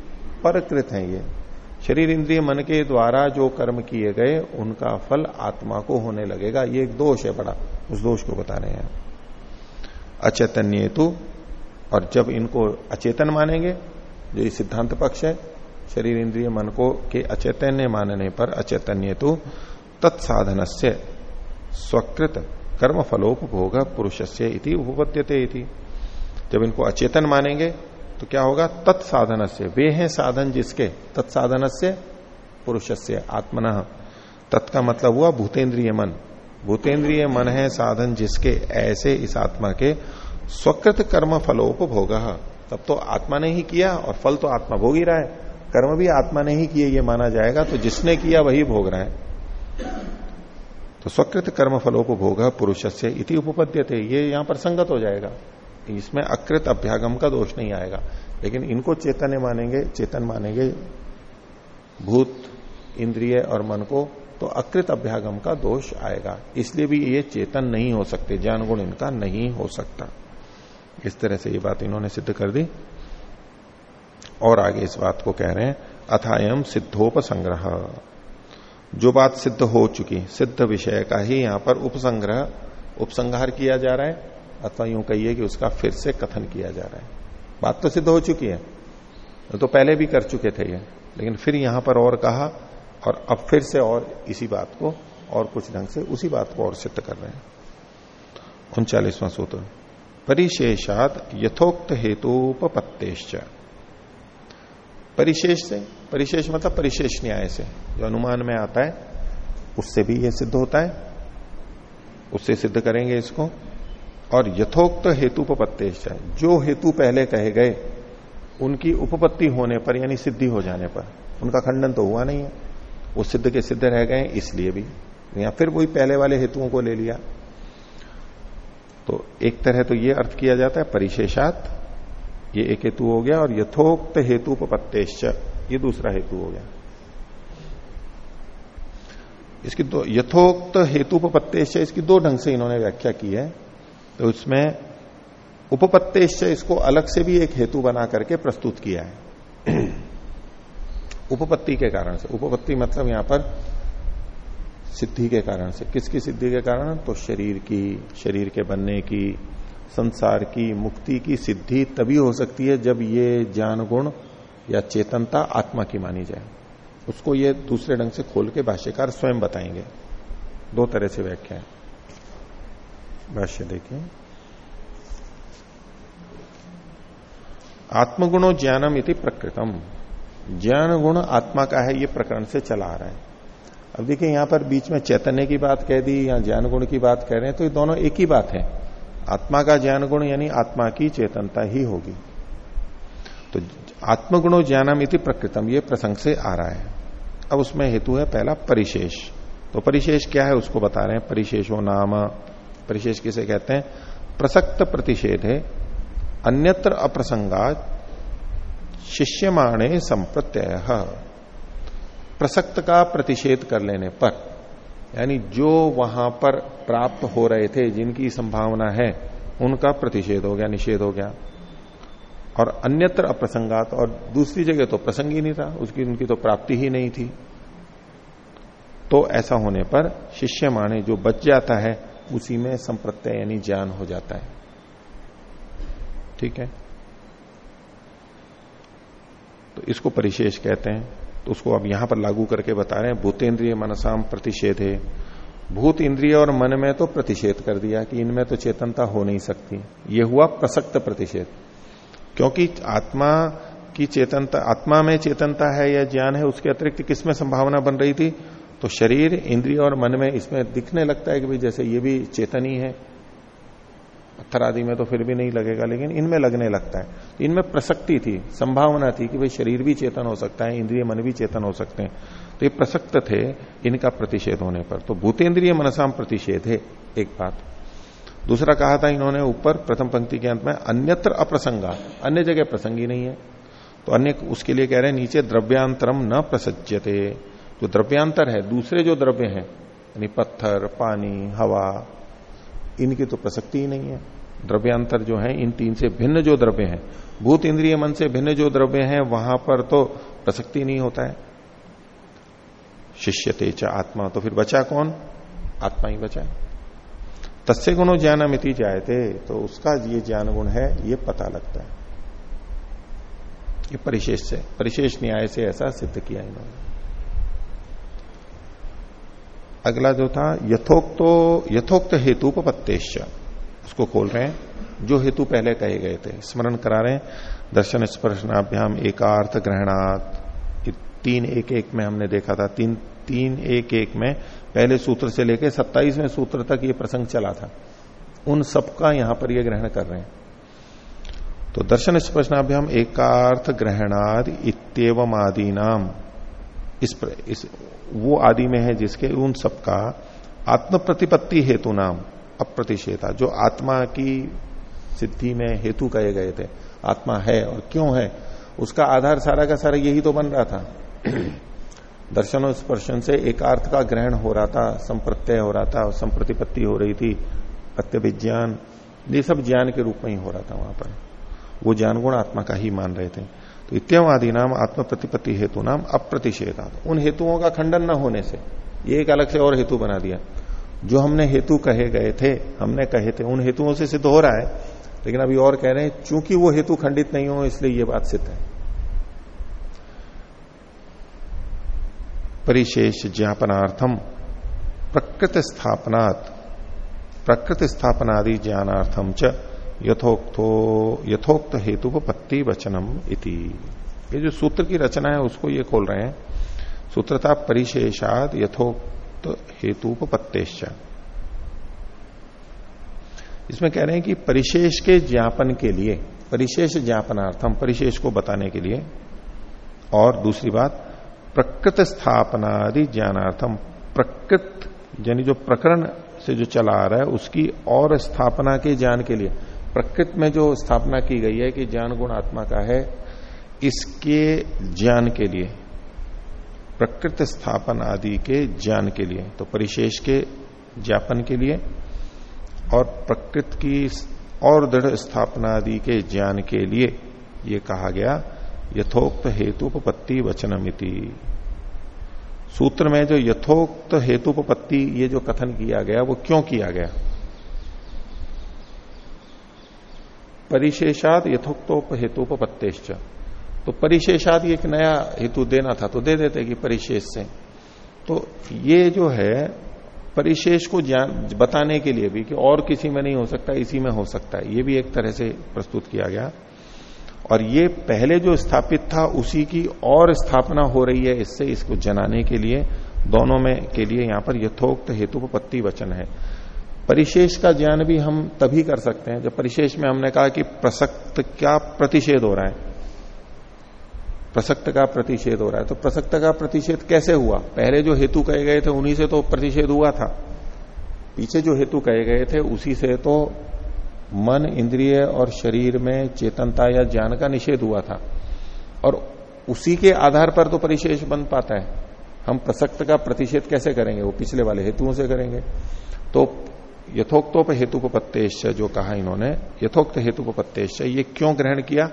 परकृत है ये। शरीर इंद्रिय मन के द्वारा जो कर्म किए गए, उनका फल आत्मा को होने लगेगा। ये एक दोष है बड़ा, उस दोष को बता रहे हैं। अचैतन्य और जब इनको अचेतन मानेंगे, जो ये सिद्धांत पक्ष है, शरीर इंद्रिय मन को, के अचैतन्य मानने पर अचैतन्य तत्साधन से स्वकृत कर्म फलोपभोग पुरुष से उपपद्यते जब इनको अचेतन मानेंगे तो क्या होगा? तत्साधन से वे हैं साधन जिसके? तत्साधन से पुरुष से आत्मन तत्का मतलब हुआ भूतेन्द्रिय मन। भूतेन्द्रिय मन है साधन जिसके, ऐसे इस आत्मा के स्वकृत कर्म फलोपभोग तब तो आत्मा ने ही किया और फल तो आत्मा भोग ही रहा है। कर्म भी आत्मा ने ही किए, ये माना जाएगा। तो जिसने किया वही भोग रहा है। तो स्वकृत कर्म फलोपभोग पुरुष से इति उपपद्य थे ये यहाँ पर संगत हो जाएगा। इसमें अकृत अभ्यागम का दोष नहीं आएगा। लेकिन इनको चेतन मानेंगे चेतन मानेंगे भूत, इंद्रिय और मन को तो अकृत अभ्यागम का दोष आएगा। इसलिए भी ये चेतन नहीं हो सकते ज्ञान गुण इनका नहीं हो सकता। इस तरह से ये बात इन्होंने सिद्ध कर दी। और आगे इस बात को कह रहे हैं अथायम सिद्धोप संग्रह जो बात सिद्ध हो चुकी, सिद्ध विषय का ही यहाँ पर उपसंग्रह, उपसंहार किया जा रहा है। अथवा यूँ कहिए कि उसका फिर से कथन किया जा रहा है। बात तो सिद्ध हो चुकी है। तो पहले भी कर चुके थे ये। लेकिन फिर यहाँ पर और कहा और अब फिर से और इसी बात को और कुछ ढंग से उसी बात को और सिद्ध कर रहे हैं। उनचालीसवां सूत्र। परिशेषात यथोक्त हेतुपत्तेश्च परिशेष से? परिशेष मतलब परिशेष न्याय से। जो अनुमान में आता है, उससे भी यह सिद्ध होता है। उससे सिद्ध करेंगे इसको। और यथोक्त हेतु उपपत्तेश जो हेतु पहले कहे गए, उनकी उपपत्ति होने पर, यानी सिद्धि हो जाने पर, उनका खंडन तो हुआ नहीं है। वो सिद्ध के सिद्ध रह गए, इसलिए भी। या फिर वही पहले वाले हेतुओं को ले लिया। तो एक तरह तो ये अर्थ किया जाता है, परिशेषात, ये एक हेतु हो गया, और यथोक्त हेतु उपपत्तेश ये दूसरा हेतु हो गया। इसकी दो, यथोक्त हेतु उपपत्तेश इसकी दो ढंग से इन्होंने व्याख्या की है। तो इसमें उपपत्तेश इसको अलग से भी एक हेतु बना करके प्रस्तुत किया है। उपपत्ति के कारण से। उपपत्ति मतलब यहाँ पर सिद्धि के कारण से। किसकी सिद्धि के कारण? तो शरीर की, शरीर के बनने की, संसार की, मुक्ति की सिद्धि तभी हो सकती है जब ये ज्ञान गुण या चेतनता आत्मा की मानी जाए। उसको ये दूसरे ढंग से खोल के भाष्यकार स्वयं बताएँगे। दो तरह से व्याख्या है। भाष्य देखिए आत्मगुणो ज्ञानम इति प्रकृतम। ज्ञान गुण आत्मा का है, ये प्रकरण से चला आ रहा है। अब देखिए, यहाँ पर बीच में चैतन्य की बात कह दी या ज्ञान गुण की बात कह रहे हैं तो ये दोनों एक ही बात है। आत्मा का ज्ञान गुण यानी आत्मा की चेतनता ही होगी। तो आत्मगुणो ज्ञानम इति प्रकृतम, ये प्रसंग से आ रहा है। अब उसमें हेतु है पहला परिशेष। तो परिशेष क्या है, उसको बता रहे हैं। परिशेषो नाम परिशेष किसे कहते हैं? प्रसक्त प्रतिषेध है, अन्यत्र अप्रसंगा शिष्यमाणे संप्रत्यय। प्रसक्त का प्रतिषेध कर लेने पर, यानी जो वहाँ पर प्राप्त हो रहे थे, जिनकी संभावना है, उनका प्रतिषेध हो गया, निषेध हो गया। और अन्यत्र अप्रसंगात, और दूसरी जगह तो प्रसंग ही नहीं था, उसकी, उनकी तो प्राप्ति ही नहीं थी। तो ऐसा होने पर शिष्य माने जो बच जाता है उसी में संप्रत्यय यानी ज्ञान हो जाता है। ठीक है? तो इसको परिशेष कहते हैं। तो उसको अब यहाँ पर लागू करके बता रहे हैं, भूतेन्द्रिय मनसाम प्रतिषेध। है भूत इंद्रिय और मन में तो प्रतिषेध कर दिया कि इनमें तो चेतनता हो नहीं सकती। ये हुआ प्रसक्त प्रतिषेध। क्योंकि आत्मा की चेतनता, आत्मा में चेतनता है या ज्ञान है, उसके अतिरिक्त किसमें संभावना बन रही थी? तो शरीर, इंद्रिय और मन में इसमें दिखने लगता है कि भाई जैसे ये भी चेतन ही। है पत्थर आदि में तो फिर भी नहीं लगेगा, लेकिन इनमें लगने लगता है। इनमें प्रसक्ति थी, संभावना थी कि भाई शरीर भी चेतन हो सकता है, इंद्रिय मन भी चेतन हो सकते हैं। तो ये प्रसक्त थे इनका प्रतिषेध होने पर। तो भूतेन्द्रिय मनसाम प्रतिषेध है, एक बात। दूसरा कहा था इन्होंने ऊपर, प्रथम पंक्ति के अंत में, अन्यत्र अप्रसंगा। अन्य जगह प्रसंगी नहीं है। तो अन्य उसके लिए कह रहे हैं, नीचे द्रव्यांतरम न प्रसज्यते। जो द्रव्यांतर है, दूसरे जो द्रव्य हैं, यानी पत्थर, पानी, हवा, इनकी तो प्रसक्ति ही नहीं है। द्रव्यांतर जो है, इन तीन से भिन्न जो द्रव्य हैं, भूत इंद्रिय मन से भिन्न जो द्रव्य हैं, वहाँ पर तो प्रसक्ति नहीं होता है। शिष्य तेज आत्मा तो फिर बचा कौन? आत्मा ही बचा तस्य गुणों ज्ञानमिति जायते तो उसका ये ज्ञान गुण है, ये पता लगता है। ये परिशेष से, परिशेष न्याय से ऐसा सिद्ध किया इन्होंने। अगला जो था यथोक्तो यथोक्त हेतु उपपत्तेश उसको खोल रहे हैं। जो हेतु पहले कहे गए थे स्मरण करा रहे हैं। दर्शन स्पर्शनाभ्याम एकार्थ ग्रहणात्। तीन एक एक में हमने देखा था। तीन तीन एक एक में पहले सूत्र से लेकर सत्ताईसवें सूत्र तक ये प्रसंग चला था। उन सबका यहाँ पर ये ग्रहण कर रहे हैं। तो दर्शन स्पर्शनाभ्याम एकार्थ ग्रहणाद इतम आदि नाम इस, इस वो आदि में है जिसके उन सबका आत्म प्रतिपत्ति हेतु नाम अप्रतिषेधा जो आत्मा की सिद्धि में हेतु कहे गए थे। आत्मा है और क्यों है? उसका आधार सारा का सारा यही तो बन रहा था। दर्शन और स्पर्शन से एक अर्थ का ग्रहण हो रहा था, संप्रत्यय हो रहा था, संप्रतिपत्ति हो रही थी विज्ञान ये सब ज्ञान के रूप में ही हो रहा था वहाँ पर। वो ज्ञान गुण आत्मा का ही मान रहे थे। तो इतम आदि नाम आत्म प्रतिपत्ति हेतु नाम अप्रतिषेधा उन हेतुओं का खंडन न होने से, ये एक अलग से और हेतु बना दिया। जो हमने हेतु कहे गए थे, हमने कहे थे, उन हेतुओं से सिद्ध हो रहा है, लेकिन अभी और कह रहे हैं, चूँकि वो हेतु खंडित नहीं हो, इसलिए ये बात सिद्ध है। परिशेष ज्ञापनार्थम प्रकृत स्थापनात् प्रकृति स्थापनादि ज्ञानार्थम च यथोक्तो, यथोक्त हेतुपत्ति वचनम इति। ये जो सूत्र की रचना है, उसको ये खोल रहे हैं। सूत्रता परिशेषाद यथोक्त हेतुपत्तेश्च इसमें कह रहे हैं कि परिशेष के ज्ञापन के लिए, परिशेष ज्ञापनार्थम, परिशेष को बताने के लिए। और दूसरी बात, प्रकृत स्थापनादि ज्ञानार्थम, प्रकृत, यानी जो प्रकरण से जो चला आ रहा है, उसकी और स्थापना के ज्ञान के लिए। प्रकृत में जो स्थापना की गई है कि ज्ञान गुण आत्मा का है, इसके ज्ञान के लिए, प्रकृत स्थापन आदि के ज्ञान के लिए तो परिशेष के ज्ञापन के लिए, और प्रकृत की और दृढ़ स्थापना आदि के ज्ञान के लिए ये कहा गया, यथोक्त हेतुपत्ति वचनमिति सूत्र में जो यथोक्त हेतुपत्ति ये जो कथन किया गया, वो क्यों किया गया? परिशेषाद यथोक्तोप हेतुपत्तेश्च तो परिशेषाद एक नया हेतु देना था तो दे देते कि परिशेष से। तो ये जो है, परिशेष को ज्ञान, बताने के लिए भी कि और किसी में नहीं हो सकता, इसी में हो सकता है। ये भी एक तरह से प्रस्तुत किया गया। और ये पहले जो स्थापित था, उसी की और स्थापना हो रही है इससे, इसको जनाने के लिए, दोनों में के लिए यहाँ पर यथोक्त हेतु हेतुपत्ति वचन है। परिशेष का ज्ञान भी हम तभी कर सकते हैं, जब परिशेष में हमने कहा कि प्रसक्त क्या प्रतिषेध हो रहा है। प्रसक्त का प्रतिषेध हो रहा है। तो प्रसक्त का प्रतिषेध कैसे हुआ? पहले जो हेतु कहे गए थे, उन्हीं से तो प्रतिषेध हुआ था। पीछे जो हेतु कहे गए थे, उसी से तो मन, इंद्रिय और शरीर में चेतनता या ज्ञान का निषेध हुआ था। और उसी के आधार पर तो परिशेष बन पाता है। हम प्रसक्त का प्रतिषेध कैसे करेंगे? वो पिछले वाले हेतुओं से करेंगे। तो यथोक्तोप हेतुपत्तेश जो कहा इन्होंने, यथोक्त हेतुपत्तेश ये क्यों ग्रहण किया?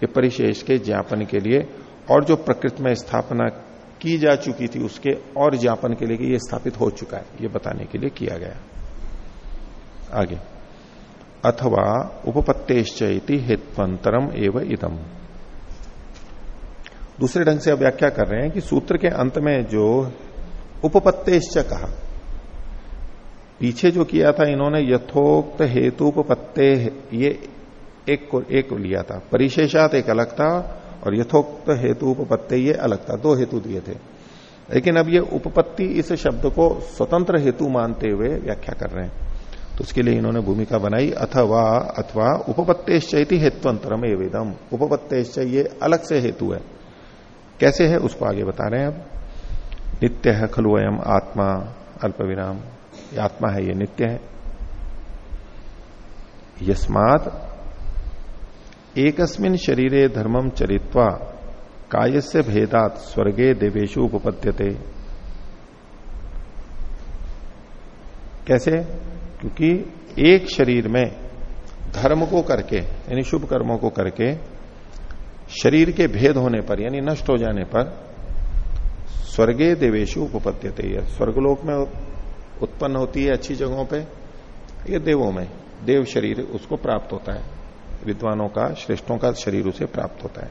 कि परिशेष के ज्ञापन के लिए और जो प्रकृति में स्थापना की जा चुकी थी उसके और ज्ञापन के लिए कि ये स्थापित हो चुका है, ये बताने के लिए किया गया। आगे। अथवा उपपत्तेश्चि हेत्वंतरम एवं इदम। दूसरे ढंग से व्याख्या कर रहे हैं कि सूत्र के अंत में जो उपपत्तेश्च कहा पीछे जो किया था इन्होंने यथोक्त हेतु उपपत्ते ये एक को एक लिया था। परिशेषात एक अलग था और यथोक्त हेतु उपपत्ति ये अलग था। दो हेतु दिए थे। लेकिन अब ये उपपत्ति इस शब्द को स्वतंत्र हेतु मानते हुए व्याख्या कर रहे हैं। तो उसके लिए इन्होंने भूमिका बनाई, अथवा अथवा उपपत्तेश्चैति हेत्वंतरम एवेदम। उपपत्तेश्च ये अलग से हेतु है। कैसे है, उसको आगे बता रहे हैं अब। नित्य है खलु अयम आत्मा अल्प विराम ये आत्मा है, ये नित्य है। यस्मात एकस्मिन शरीरे धर्मम चरित्वा काय से भेदात स्वर्गे देवेशु उपपद्यते। कैसे? क्योंकि एक शरीर में धर्म को करके, यानी शुभ कर्मों को करके, शरीर के भेद होने पर, यानी नष्ट हो जाने पर, स्वर्गे देवेशु उपपद्यते। स्वर्गलोक में उत्पन्न होती है अच्छी जगहों पे, ये देवों में, देव शरीर उसको प्राप्त होता है। विद्वानों का, श्रेष्ठों का शरीर उसे प्राप्त होता है।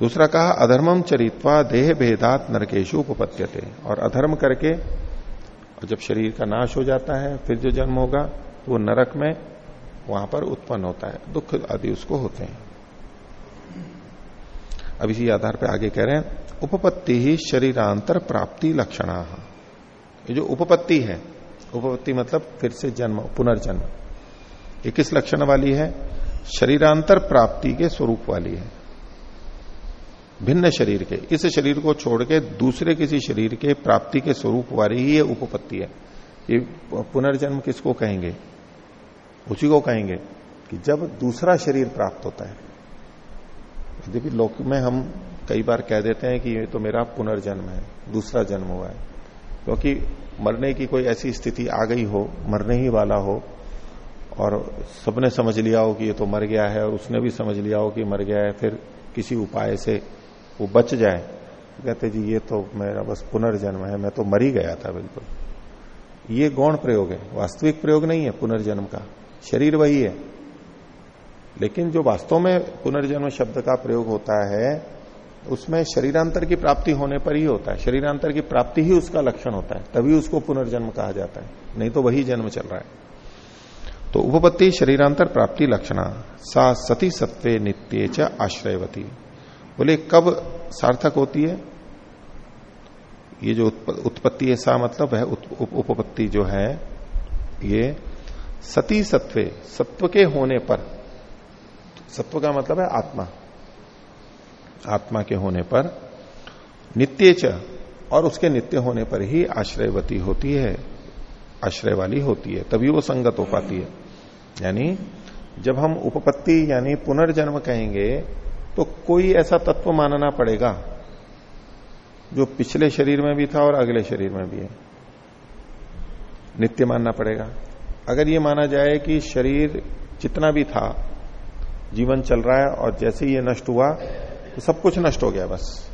दूसरा कहा अधर्मम चरित्वा देह भेदात नरकेशु उपपत्यते और अधर्म करके, और जब शरीर का नाश हो जाता है, फिर जो जन्म होगा तो वो नरक में, वहाँ पर उत्पन्न होता है। दुख आदि उसको होते हैं। अब इसी आधार पर आगे कह रहे हैं, उपपत्ति ही शरीरांतर प्राप्ति लक्षणा। ये जो उपपत्ति है, उपपत्ति मतलब फिर से जन्म, पुनर्जन्म। ये किस लक्षण वाली है? शरीरांतर प्राप्ति के स्वरूप वाली है। भिन्न शरीर के, इस शरीर को छोड़ के दूसरे किसी शरीर के प्राप्ति के स्वरूप वाली ही ये उपपत्ति है। ये पुनर्जन्म किसको कहेंगे? उसी को कहेंगे कि जब दूसरा शरीर प्राप्त होता है। यद्यपि लोक में हम कई बार कह देते हैं कि ये तो मेरा पुनर्जन्म है, दूसरा जन्म हुआ है। क्योंकि मरने की कोई ऐसी स्थिति आ गई हो, मरने ही वाला हो, और सबने समझ लिया हो कि ये तो मर गया है, और उसने भी समझ लिया हो कि मर गया है, फिर किसी उपाय से वो बच जाए। कहते, जी, ये तो मेरा बस पुनर्जन्म है, मैं तो मर ही गया था बिल्कुल। ये गौण प्रयोग है, वास्तविक प्रयोग नहीं है पुनर्जन्म का, शरीर वही है। लेकिन जो वास्तव में पुनर्जन्म शब्द का प्रयोग होता है उसमें शरीरांतर की प्राप्ति होने पर ही होता है। शरीरांतर की प्राप्ति ही उसका लक्षण होता है। तभी उसको पुनर्जन्म कहा जाता है। नहीं तो वही जन्म चल रहा है। तो उपपत्ति शरीरांतर प्राप्ति लक्षणा, सा सती सत्वे नित्य च आश्रयवती। बोले, कब सार्थक होती है? ये जो उत्पत्ति है, सा मतलब है उपपत्ति जो है, ये सती सत्वे सत्व के होने पर। सत्व का मतलब है आत्मा। आत्मा के होने पर नित्य च, और उसके नित्य होने पर ही आश्रयवती होती है आश्रय वाली होती है, तभी वो संगत हो पाती है। यानी जब हम उपपत्ति यानी पुनर्जन्म कहेंगे तो कोई ऐसा तत्व मानना पड़ेगा, जो पिछले शरीर में भी था और अगले शरीर में भी है। नित्य मानना पड़ेगा। अगर ये माना जाए कि शरीर जितना भी था, जीवन चल रहा है और जैसे ये नष्ट हुआ तो सब कुछ नष्ट हो गया बस।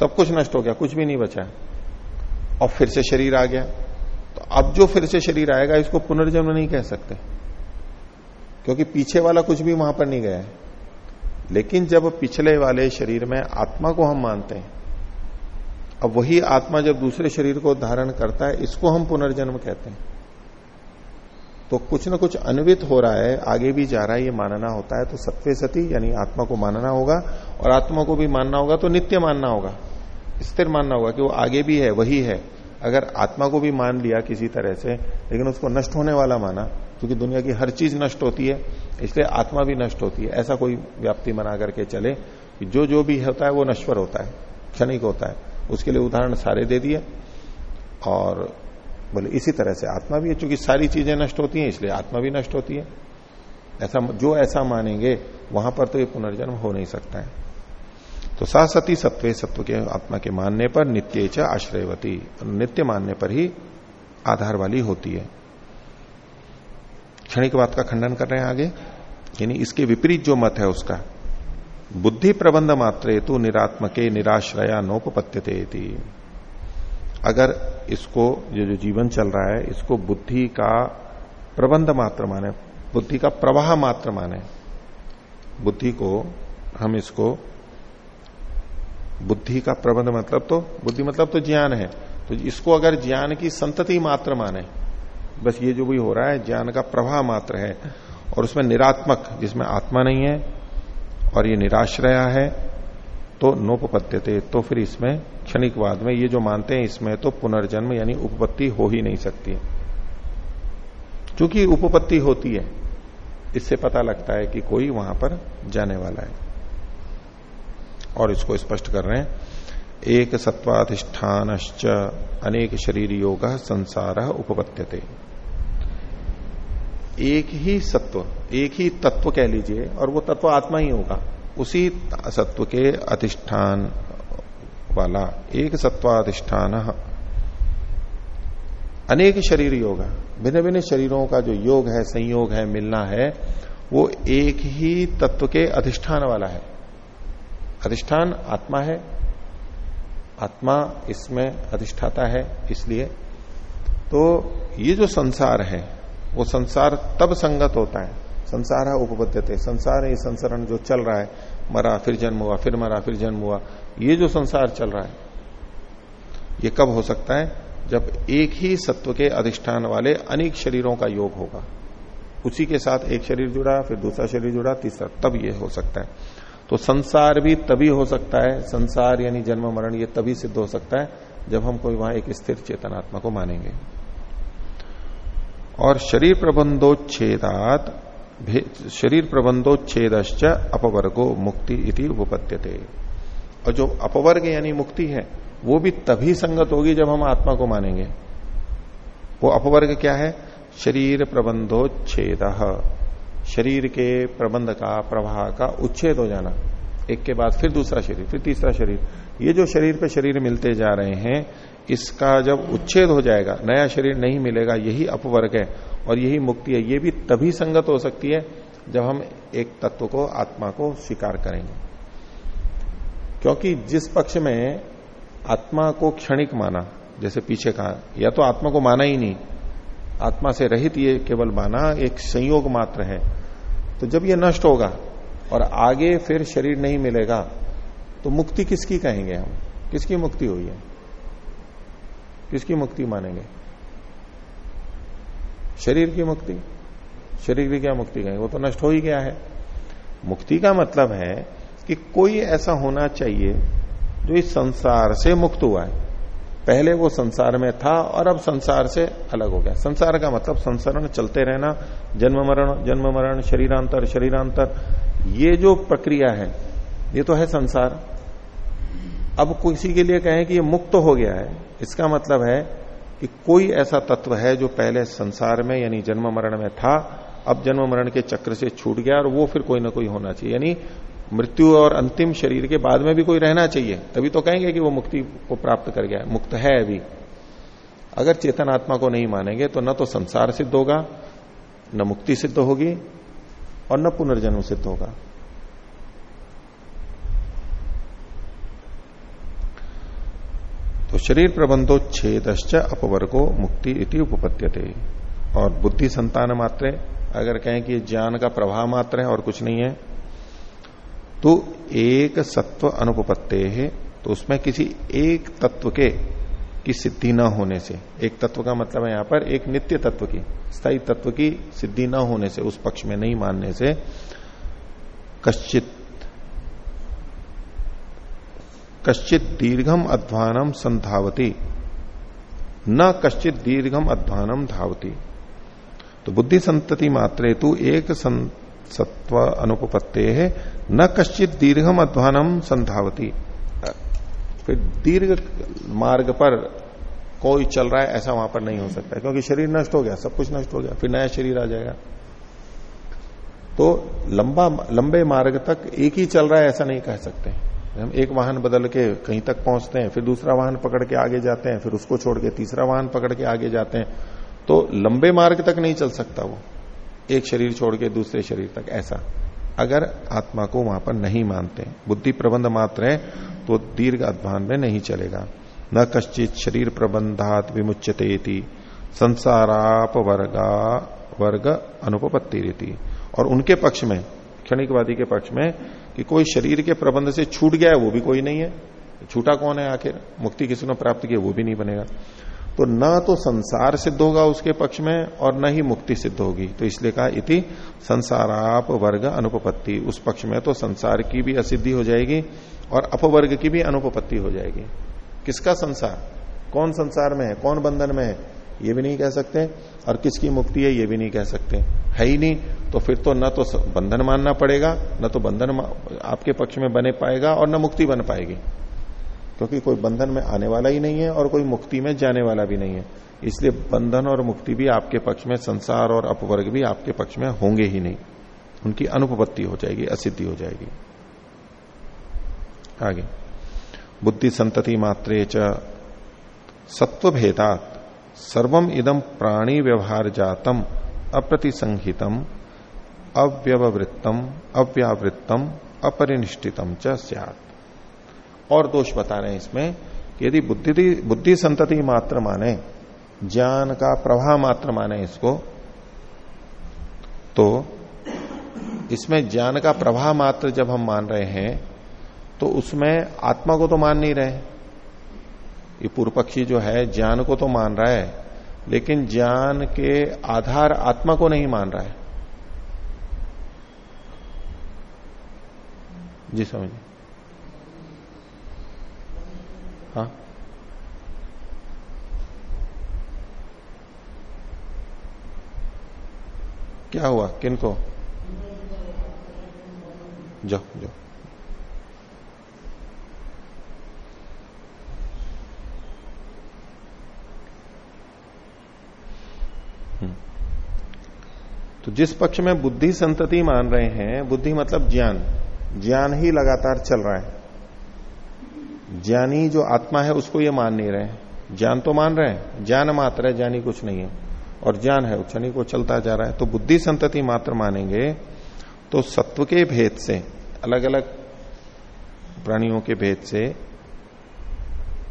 सब कुछ नष्ट हो गया, कुछ भी नहीं बचा। और फिर से शरीर आ गया। तो अब जो फिर से शरीर आएगा, इसको पुनर्जन्म नहीं कह सकते। क्योंकि पीछे वाला कुछ भी वहाँ पर नहीं गया है। लेकिन जब पिछले वाले शरीर में आत्मा को हम मानते हैं, अब वही आत्मा जब दूसरे शरीर को धारण करता है, इसको हम पुनर्जन्म कहते हैं। तो कुछ ना कुछ अन्वित हो रहा है, आगे भी जा रहा है, ये मानना होता है तो सत्य सती, यानी आत्मा को मानना होगा, और आत्मा को भी मानना होगा तो नित्य मानना होगा, स्थिर मानना होगा कि वो आगे भी है, वही है। अगर आत्मा को भी मान लिया किसी तरह से, लेकिन उसको नष्ट होने वाला माना, क्योंकि दुनिया की हर चीज़ नष्ट होती है, इसलिए आत्मा भी नष्ट होती है, ऐसा कोई व्याप्ति मना करके चले, कि जो जो भी होता है, वो नश्वर होता है, क्षणिक होता है। उसके लिए उदाहरण सारे दे दिए, और बोले, इसी तरह से आत्मा भी है, चूँकि सारी चीज़ें नष्ट होती हैं, इसलिए आत्मा भी नष्ट होती है। ऐसा, जो ऐसा मानेंगे, वहाँ पर तो ये पुनर्जन्म हो नहीं सकता है। तो सासती सत्वे सत्व के, आत्मा के मानने पर नित्य च आश्रयवती नित्य मानने पर ही आधार वाली होती है। क्षणिक बात का खंडन कर रहे हैं आगे। यानी इसके विपरीत जो मत है उसका, बुद्धि प्रबंध मात्रे तो निरात्मके निराश्रया नोपत्य अगर इसको, ये जो जीवन चल रहा है, इसको बुद्धि का प्रबंध मात्र माने, बुद्धि का प्रवाह मात्र माने, बुद्धि को हम इसको, बुद्धि का प्रबंध मतलब तो बुद्धि मतलब तो ज्ञान है। तो इसको अगर ज्ञान की संतति मात्र माने, बस ये जो भी हो रहा है, ज्ञान का प्रवाह मात्र है, और उसमें निरात्मक, जिसमें आत्मा नहीं है, और ये निराश्रया है तो नोपत्य तो फिर इसमें क्षणिकवाद में, ये जो मानते हैं इसमें तो पुनर्जन्म यानी उपपत्ति हो ही नहीं सकती क्योंकि उपपत्ति होती है, इससे पता लगता है कि कोई वहाँ पर जाने वाला है। और इसको स्पष्ट कर रहे हैं, एक सत्वाधिष्ठान अनेक शरीर योग संसार उपपत्त्यते। एक ही सत्व, एक ही तत्व कह लीजिए, और वो तत्व आत्मा ही होगा। उसी सत्व के अधिष्ठान वाला, एक सत्वाधिष्ठान। अनेक शरीर योग भिन्न भिन्न शरीरों का जो योग है, संयोग है, मिलना है, वो एक ही तत्व के अधिष्ठान वाला है। अधिष्ठान आत्मा है। आत्मा इसमें अधिष्ठाता है, इसलिए। तो ये जो संसार है, वो संसार तब संगत होता है। संसार है उपबद्धते संसार है संसरण जो चल रहा है मरा, फिर जन्म हुआ, फिर मरा, फिर जन्म हुआ। ये जो संसार चल रहा है, ये कब हो सकता है? जब एक ही सत्व के अधिष्ठान वाले अनेक शरीरों का योग होगा। उसी के साथ एक शरीर जुड़ा, फिर दूसरा शरीर जुड़ा, तीसरा, तब ये हो सकता है। तो संसार भी तभी हो सकता है, संसार यानी जन्म, मरण, ये तभी सिद्ध हो सकता है, जब हम कोई वहाँ एक स्थिर चेतनात्मा को मानेंगे। और शरीर प्रबंधोच्छेदात शरीर प्रबंधोच्छेद अपवर्गो मुक्ति इति उपपद्यते। और जो अपवर्ग यानी मुक्ति है, वो भी तभी संगत होगी जब हम आत्मा को मानेंगे। वो अपवर्ग क्या है? शरीर प्रबंधोच्छेद शरीर के प्रबंध का, प्रवाह का उच्छेद हो जाना। एक के बाद फिर दूसरा शरीर, फिर तीसरा शरीर। ये जो शरीर पे शरीर मिलते जा रहे हैं इसका जब उच्छेद हो जाएगा, नया शरीर नहीं मिलेगा, यही अपवर्ग है और यही मुक्ति है। ये भी तभी संगत हो सकती है जब हम एक तत्व को, आत्मा को स्वीकार करेंगे। क्योंकि जिस पक्ष में आत्मा को क्षणिक माना, जैसे पीछे कहा, या तो आत्मा को माना ही नहीं, आत्मा से रहित ये केवल माना, एक संयोग मात्र है तो जब ये नष्ट होगा और आगे फिर शरीर नहीं मिलेगा तो मुक्ति किसकी कहेंगे हम? किसकी मुक्ति हुई है? किसकी मुक्ति मानेंगे? शरीर की मुक्ति। शरीर की क्या मुक्ति कहेंगे? वो तो नष्ट हो ही गया है। मुक्ति का मतलब है कि कोई ऐसा होना चाहिए जो इस संसार से मुक्त हुआ है। पहले वो संसार में था और अब संसार से अलग हो गया। संसार का मतलब संसरण चलते रहना, जन्म मरण जन्म मरण, शरीरांतर शरीरांतर, ये जो प्रक्रिया है, ये तो है संसार। अब किसी के लिए कहें कि ये मुक्त हो गया है इसका मतलब है कि कोई ऐसा तत्व है जो पहले संसार में, यानी जन्म मरण में था, अब जन्म मरण के चक्र से छूट गया और वो फिर कोई ना कोई होना चाहिए। यानी मृत्यु और अंतिम शरीर के बाद में भी कोई रहना चाहिए। तभी तो कहेंगे कि वो मुक्ति को प्राप्त कर गया मुक्त है अभी। अगर चेतन आत्मा को नहीं मानेंगे तो न तो संसार सिद्ध होगा, न मुक्ति सिद्ध होगी और न पुनर्जन्म सिद्ध होगा। तो शरीर प्रबंधोच्छेदश्च अपवर्गो मुक्ति इति उपपद्यते। और बुद्धि संतान मात्र, अगर कहें कि ज्ञान का प्रभाव मात्र है और कुछ नहीं है तो एक सत्व अनुपत्ते है तो उसमें किसी एक तत्व के, की सिद्धि न होने से। एक तत्व का मतलब है यहाँ पर एक नित्य तत्व की, स्थायी तत्व की सिद्धि न होने से, उस पक्ष में नहीं मानने से, कश्चित कश्चित दीर्घम अध्वानम संधावती न कश्चित दीर्घम अध्वानम धावती। तो बुद्धि संतति मात्रे तू एक सत्व अनुपत्ते है न कश्चित दीर्घम अध्वानम संधावती फिर दीर्घ मार्ग पर कोई चल रहा है, ऐसा वहाँ पर नहीं हो सकता क्योंकि शरीर नष्ट हो गया, सब कुछ नष्ट हो गया, फिर नया शरीर आ जाएगा। तो लंबा लंबे मार्ग तक एक ही चल रहा है, ऐसा नहीं कह सकते। हम एक वाहन बदल के कहीं तक पहुँचते हैं, फिर दूसरा वाहन पकड़ के आगे जाते हैं, फिर उसको छोड़ के तीसरा वाहन पकड़ के आगे जाते हैं तो लंबे मार्ग तक नहीं चल सकता वो। एक शरीर छोड़ के दूसरे शरीर तक, ऐसा। अगर आत्मा को वहाँ पर नहीं मानते, बुद्धि प्रबंध मात्र है तो दीर्घ अध्वान में नहीं चलेगा। न कश्चित शरीर प्रबंधात विमुच्यते संसाराप वर्गा, वर्ग अनुपत्ति रीति और उनके पक्ष में, क्षणिकवादी के पक्ष में कि कोई शरीर के प्रबंध से छूट गया है, वो भी कोई नहीं है। छूटा कौन है आखिर? मुक्ति किसी ने प्राप्त की वो भी नहीं बनेगा। तो न तो संसार सिद्ध होगा उसके पक्ष में और न ही मुक्ति सिद्ध होगी। तो इसलिए कहा, इति संसाराप वर्ग अनुपपत्ति। उस पक्ष में तो संसार की भी असिद्धि हो जाएगी और अपवर्ग की भी अनुपपत्ति हो जाएगी। किसका संसार? कौन संसार में है? कौन बंधन में है? ये भी नहीं कह सकते। और किसकी मुक्ति है, ये भी नहीं कह सकते। है ही नहीं तो फिर तो न तो बंधन मानना पड़ेगा, न तो बंधन आपके पक्ष में बने पाएगा और न मुक्ति बन पाएगी। क्योंकि कोई बंधन में आने वाला ही नहीं है और कोई मुक्ति में जाने वाला भी नहीं है। इसलिए बंधन और मुक्ति भी आपके पक्ष में, संसार और अपवर्ग भी आपके पक्ष में होंगे ही नहीं। उनकी अनुपत्ति हो जाएगी, असिद्धि हो जाएगी। आगे। बुद्धि संतति मात्रे च सत्व भेदात सर्वम इदम प्राणी व्यवहार जातम अप्रतिसंहितम अव्यवृत्तम अव्यावृत्तम, अपरिनिष्ठितम च और दोष बता रहे हैं इसमें कि यदि बुद्धि बुद्धि संतति मात्र माने, ज्ञान का प्रवाह मात्र माने इसको तो इसमें ज्ञान का प्रवाह मात्र जब हम मान रहे हैं तो उसमें आत्मा को तो मान नहीं रहे। ये पूर्व पक्षी जो है, ज्ञान को तो मान रहा है, लेकिन ज्ञान के आधार आत्मा को नहीं मान रहा है। जी समझिए हाँ? क्या हुआ? किनको जो जो तो जिस पक्ष में बुद्धि संतति मान रहे हैं, बुद्धि मतलब ज्ञान। ज्ञान ही लगातार चल रहा है। ज्ञानी जो आत्मा है, उसको ये मान नहीं रहे। ज्ञान तो मान रहे हैं। ज्ञान मात्र है, ज्ञानी कुछ नहीं है। और ज्ञान है क्षणिक को चलता जा रहा है। तो बुद्धि संतति मात्र मानेंगे तो सत्व के भेद से अलग अलग प्राणियों के भेद से,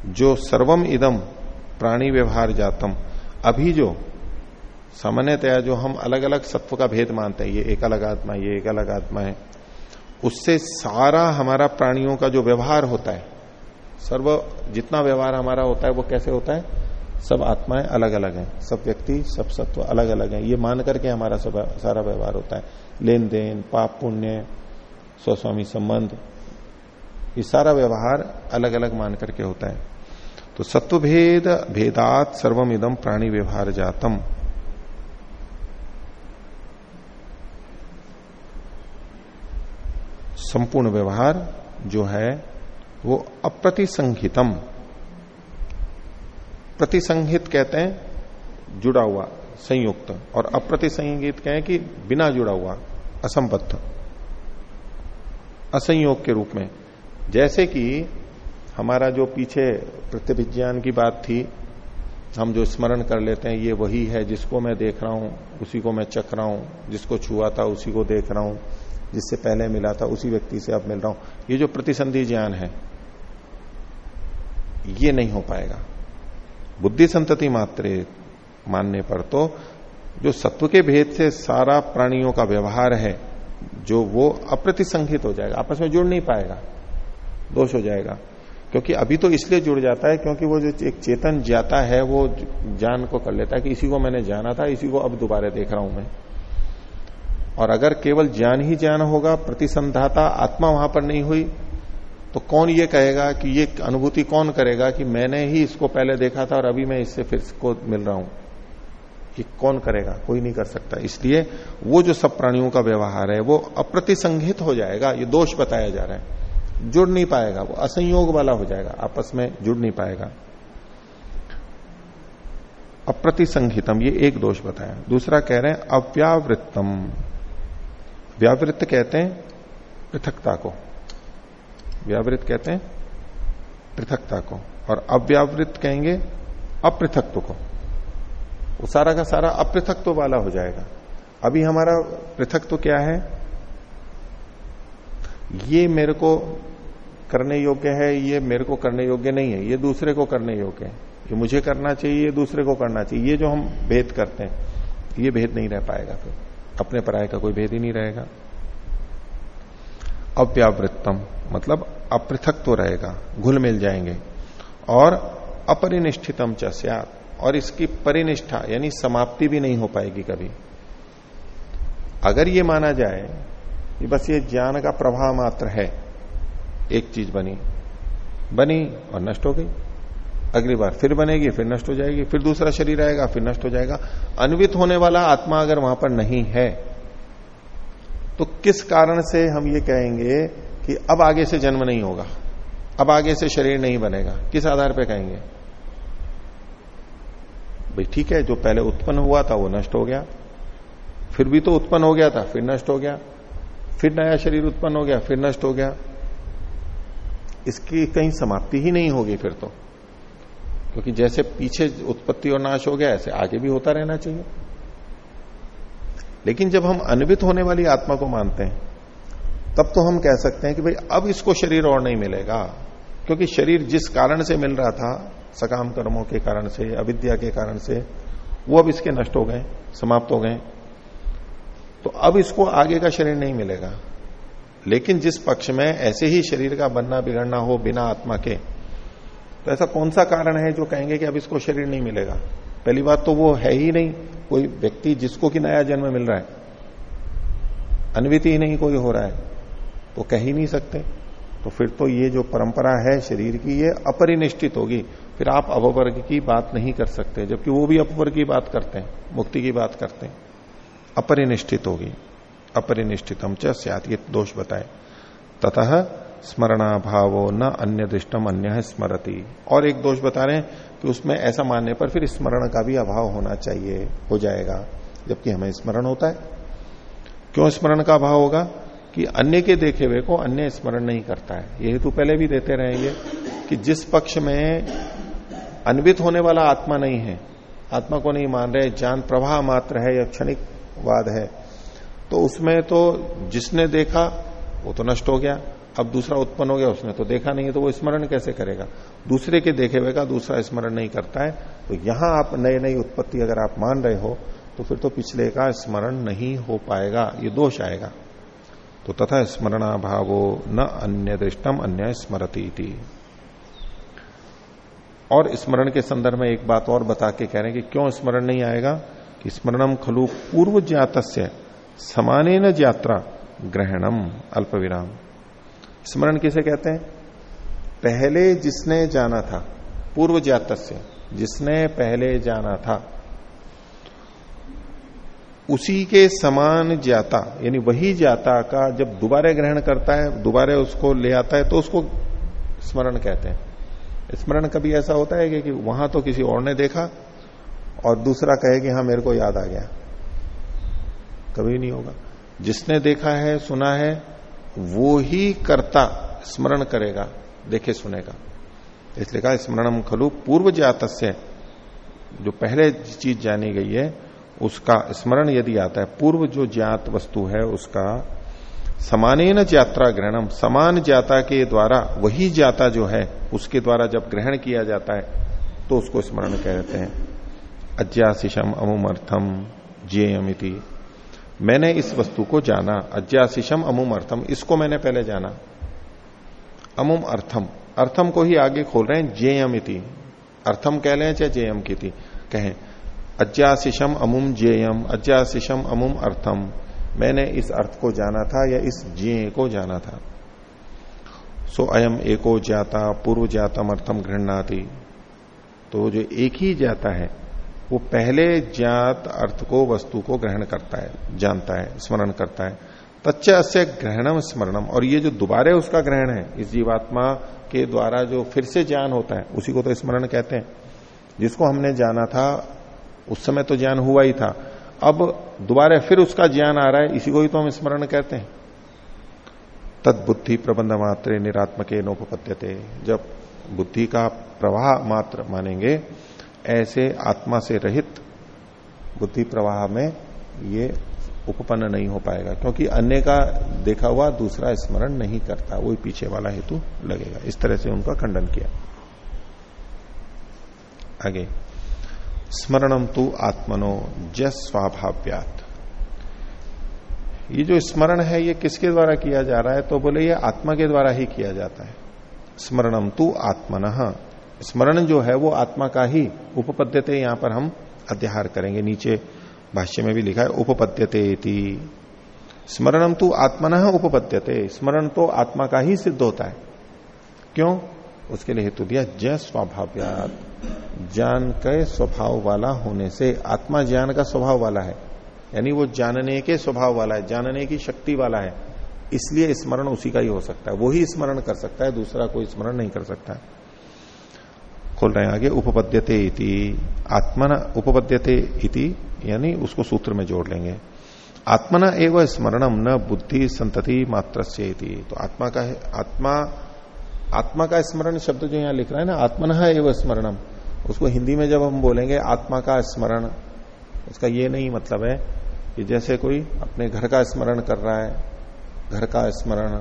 जो सर्वम इदम प्राणी व्यवहार जातम, अभी जो सामान्यतया जो हम अलग अलग सत्व का भेद मानते हैं, ये एक अलग आत्मा, ये एक अलग आत्मा है, उससे सारा हमारा प्राणियों का जो व्यवहार होता है, सर्व जितना व्यवहार हमारा होता है, वो कैसे होता है? सब आत्माएँ अलग अलग हैं, सब व्यक्ति, सब सत्व अलग अलग हैं, ये मान करके हमारा सब सारा व्यवहार होता है। लेन देन पाप पुण्य, स्वस्वामी संबंध, ये सारा व्यवहार अलग अलग मान करके होता है। तो सत्व भेद भेदात सर्वम इदम प्राणी व्यवहार जातम। संपूर्ण व्यवहार जो है, वो अप्रतिसंहितम। प्रतिसंहित कहते हैं, जुड़ा हुआ, संयुक्त। और अप्रतिसंहित कहें कि बिना जुड़ा हुआ, असंबद्ध। असंयोग के रूप में। जैसे कि हमारा जो पीछे प्रतिविज्ञान की बात थी, हम जो स्मरण कर लेते हैं, ये वही है जिसको मैं देख रहा हूँ, उसी को मैं चख रहा हूँ, जिसको छुआ था उसी को देख रहा हूँ। जिससे पहले मिला था, उसी व्यक्ति से अब मिल रहा हूँ। ये जो प्रतिसंधि ज्ञान है, ये नहीं हो पाएगा। बुद्धि संतति मात्र मानने पर तो जो सत्व के भेद से सारा प्राणियों का व्यवहार है, जो वो अप्रतिसंहित हो जाएगा। आपस में जुड़ नहीं पाएगा। दोष हो जाएगा। क्योंकि अभी तो इसलिए जुड़ जाता है क्योंकि वो जो एक चेतन जाता है, वो जान को कर लेता है कि इसी को मैंने जाना था, इसी को अब दोबारा देख रहा हूँ मैं। और अगर केवल ज्ञान ही ज्ञान होगा, प्रतिसंधाता आत्मा वहाँ पर नहीं हुई तो कौन ये कहेगा कि ये अनुभूति कौन करेगा कि मैंने ही इसको पहले देखा था और अभी मैं इससे फिर को मिल रहा हूँ? ये कौन करेगा? कोई नहीं कर सकता। इसलिए वो जो सब प्राणियों का व्यवहार है, वो अप्रतिसंहित हो जाएगा। ये दोष बताया जा रहा है। जुड़ नहीं पाएगा। वो असंयोग वाला हो जाएगा। आपस में जुड़ नहीं पाएगा। अप्रतिसंहितम, ये एक दोष बताया। दूसरा कह रहे हैं, अव्यावृत्तम। व्यावृत्त कहते हैं पृथकता को। व्यावृत कहते हैं पृथकता को। और अव्यावृत कहेंगे अपृथकत्व को। वो सारा का सारा अपृथकत्व वाला हो जाएगा। अभी हमारा पृथकत्व क्या है? ये मेरे को करने योग्य है, ये मेरे को करने योग्य नहीं है, ये दूसरे को करने योग्य है। ये मुझे करना चाहिए, ये दूसरे को करना चाहिए। ये जो हम भेद करते हैं, ये भेद नहीं रह पाएगा फिर। अपने पराय का कोई भेद ही नहीं रहेगा। अव्यावृत्तम मतलब अपृथक तो रहेगा, घुल मिल जाएँगे। और अपरिनिष्ठितम चस्यात और इसकी परिनिष्ठा, यानी समाप्ति भी नहीं हो पाएगी कभी। अगर ये माना जाए कि बस ये ज्ञान का प्रभाव मात्र है, एक चीज़ बनी बनी और नष्ट हो गई। अगली बार फिर बनेगी, फिर नष्ट हो जाएगी, फिर दूसरा शरीर आएगा, फिर नष्ट हो जाएगा। अन्वित होने वाला आत्मा अगर वहाँ पर नहीं है तो किस कारण से हम ये कहेंगे कि अब आगे से जन्म नहीं होगा, अब आगे से शरीर नहीं बनेगा? किस आधार पर कहेंगे? भाई ठीक है, जो पहले उत्पन्न हुआ था वो नष्ट हो गया, फिर भी तो उत्पन्न हो गया था, फिर नष्ट हो गया, फिर नया शरीर उत्पन्न हो गया, फिर नष्ट हो गया। इसकी कहीं समाप्ति ही नहीं होगी फिर तो। क्योंकि जैसे पीछे उत्पत्ति और नाश हो गया, ऐसे आगे भी होता रहना चाहिए। लेकिन जब हम अनवित होने वाली आत्मा को मानते हैं, तब तो हम कह सकते हैं कि भाई, अब इसको शरीर और नहीं मिलेगा। क्योंकि शरीर जिस कारण से मिल रहा था, सकाम कर्मों के कारण से, अविद्या के कारण से, वो अब इसके नष्ट हो गए, समाप्त हो गए। तो अब इसको आगे का शरीर नहीं मिलेगा। लेकिन जिस पक्ष में ऐसे ही शरीर का बनना, बिगड़ना हो बिना आत्मा के तो ऐसा कौन सा कारण है जो कहेंगे कि अब इसको शरीर नहीं मिलेगा? पहली बात तो वो है ही नहीं। कोई व्यक्ति जिसको कि नया जन्म मिल रहा है, अनविति ही नहीं कोई हो रहा है तो कह ही नहीं सकते। तो फिर तो ये जो परंपरा है शरीर की, ये अपरिनिष्ठित होगी। फिर आप अपवर्ग की बात नहीं कर सकते, जबकि वो भी अपवर्ग की बात करते हैं, मुक्ति की बात करते हैं। अपरिनिष्ठित होगी। अपरिनिष्ठितम च ये दोष बताए। ततः स्मरणाभावो न अन्य दृष्टम अन्य स्मरती। और एक दोष बता रहे हैं कि उसमें ऐसा मानने पर फिर स्मरण का भी अभाव होना चाहिए, हो जाएगा, जबकि हमें स्मरण होता है। क्यों स्मरण का अभाव होगा? कि अन्य के देखे हुए को अन्य स्मरण नहीं करता है। ये हेतु पहले भी देते रहेंगे कि जिस पक्ष में अन्वित होने वाला आत्मा नहीं है, आत्मा को नहीं मान रहे ज्ञान प्रवाह मात्र है या क्षणिक वाद है तो उसमें तो जिसने देखा, वो तो नष्ट हो गया। अब दूसरा उत्पन्न हो गया उसने तो देखा नहीं है तो वो स्मरण कैसे करेगा? दूसरे के देखे हुए का दूसरा स्मरण नहीं करता है। तो यहाँ आप नई नई उत्पत्ति अगर आप मान रहे हो तो फिर तो पिछले का स्मरण नहीं हो पाएगा, ये दोष आएगा। तो तथा स्मरणाभावो न अन्य दृष्टम अन्य स्मरती और स्मरण के संदर्भ में एक बात और बता के कह रहे हैं कि क्यों स्मरण नहीं आएगा? कि स्मरणम खलु पूर्व ज्ञात समाने न ग्रहणम अल्प विराम स्मरण किसे कहते हैं? पहले जिसने जाना था पूर्व जात से जिसने पहले जाना था उसी के समान जाता यानी वही जाता का जब दोबारा ग्रहण करता है दोबारा उसको ले आता है तो उसको स्मरण कहते हैं। स्मरण कभी ऐसा होता है कि, कि वहाँ तो किसी और ने देखा और दूसरा कहे कि हाँ मेरे को याद आ गया। कभी नहीं होगा। जिसने देखा है सुना है वो ही करता स्मरण करेगा, देखे सुनेगा। इसलिए कहा, स्मरणम खलु पूर्व जात जो पहले चीज़ जानी गई है, उसका स्मरण यदि आता है, पूर्व जो ज्ञात वस्तु है, उसका समानेन यात्रा ग्रहणम, समान जाता के द्वारा, वही जाता जो है, उसके द्वारा जब ग्रहण किया जाता है तो उसको स्मरण कहते हैं। अज्ञाशिषम अमुम अर्थम जेयमिति मैंने इस वस्तु को जाना। अज्ञाशिषम अमुम अर्थम। इसको मैंने पहले जाना। अमुम अर्थम। अर्थम को ही आगे खोल रहे हैं जेयमिति अर्थम कह लें चाहे जेयम की थी कहें। अज्ञाशिषम अमुम जेयम अज्ञाशिषम अमुम अर्थम। मैंने इस अर्थ को जाना था या इस जे को जाना था। सो अयम एको जाता, पूर्व जातम अर्थम घृणाती तो जो एक ही जाता है वो पहले ज्ञात अर्थ को, वस्तु को ग्रहण करता है, जानता है, स्मरण करता है। तच्च अस्य ग्रहणम स्मरणम। और ये जो दोबारे उसका ग्रहण है, इस जीवात्मा के द्वारा जो फिर से ज्ञान होता है, उसी को तो स्मरण कहते हैं। जिसको हमने जाना था, उस समय तो ज्ञान हुआ ही था। अब दोबारा फिर उसका ज्ञान आ रहा है, इसी को ही तो हम स्मरण कहते हैं। तद बुद्धि प्रबंध मात्र निरात्मक नोपत्य जब बुद्धि का प्रवाह मात्र मानेंगे ऐसे आत्मा से रहित बुद्धि प्रवाह में ये उपपन्न नहीं हो पाएगा, क्योंकि अन्य का देखा हुआ दूसरा स्मरण नहीं करता वही पीछे वाला हेतु लगेगा। इस तरह से उनका खंडन किया। आगे। स्मरणम तु आत्मनो जस स्वाभाव्यात। ये जो स्मरण है, ये किसके द्वारा किया जा रहा है? तो बोले, ये आत्मा के द्वारा ही किया जाता है। स्मरणम तु आत्मन। स्मरण जो है वो आत्मा का ही उपपद्यते, यहाँ पर हम अध्याहार करेंगे। नीचे भाष्य में भी लिखा है, उपपद्यते स्मरणम तो आत्मा न उपपद्यते। स्मरण तो आत्मा का ही सिद्ध होता है। क्यों? उसके लिए हेतु दिया जय स्वाभाव्यात। ज्ञान के स्वभाव वाला होने से आत्मा ज्ञान का स्वभाव वाला है। यानी वो जानने के स्वभाव वाला है, जानने की शक्ति वाला है। इसलिए स्मरण उसी का ही हो सकता है। वो ही स्मरण कर सकता है, दूसरा कोई स्मरण नहीं कर सकता। है खोल रहे हैं आगे, उपपद्यते इति। आत्मना उपपद्यते इति, यानी उसको सूत्र में जोड़ लेंगे। आत्मना एवं स्मरणम न बुद्धि संतति मात्र तो आत्मा का है, आत्मा आत्मा का स्मरण शब्द जो यहाँ लिख रहा है ना, आत्मन एवं स्मरणम उसको हिंदी में जब हम बोलेंगे आत्मा का स्मरण, उसका ये नहीं मतलब है कि जैसे कोई अपने घर का स्मरण कर रहा है, घर का स्मरण,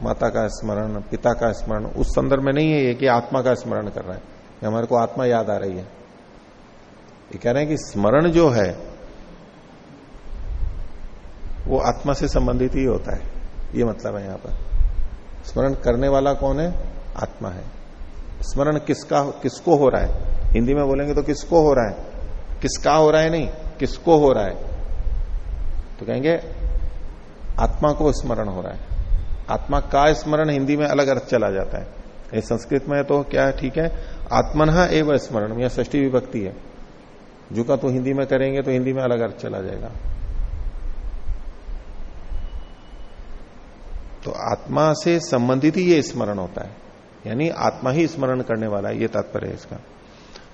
माता का स्मरण, पिता का स्मरण, उस संदर्भ में नहीं है ये कि आत्मा का स्मरण कर रहा है। हमारे को आत्मा याद आ रही है। ये कह रहे हैं कि स्मरण जो है, वो आत्मा से संबंधित ही होता है। ये मतलब है यहाँ पर। स्मरण करने वाला कौन है? आत्मा है। स्मरण किसका किसको हो रहा है? हिंदी में बोलेंगे तो किसको हो रहा है? किसका हो रहा है नहीं, किसको हो रहा है? तो कहेंगे, आत्मा को स्मरण हो रहा है। आत्मा का स्मरण हिंदी में अलग अर्थ चला जाता है। संस्कृत में तो क्या ठीक है। आत्मन एवं स्मरण यह ष्टी विभक्ति है। जो का तो हिंदी में करेंगे तो हिंदी में अलग अर्थ चला जाएगा। तो आत्मा से संबंधित ही ये स्मरण होता है। यानी आत्मा ही स्मरण करने वाला है, ये तात्पर्य है इसका।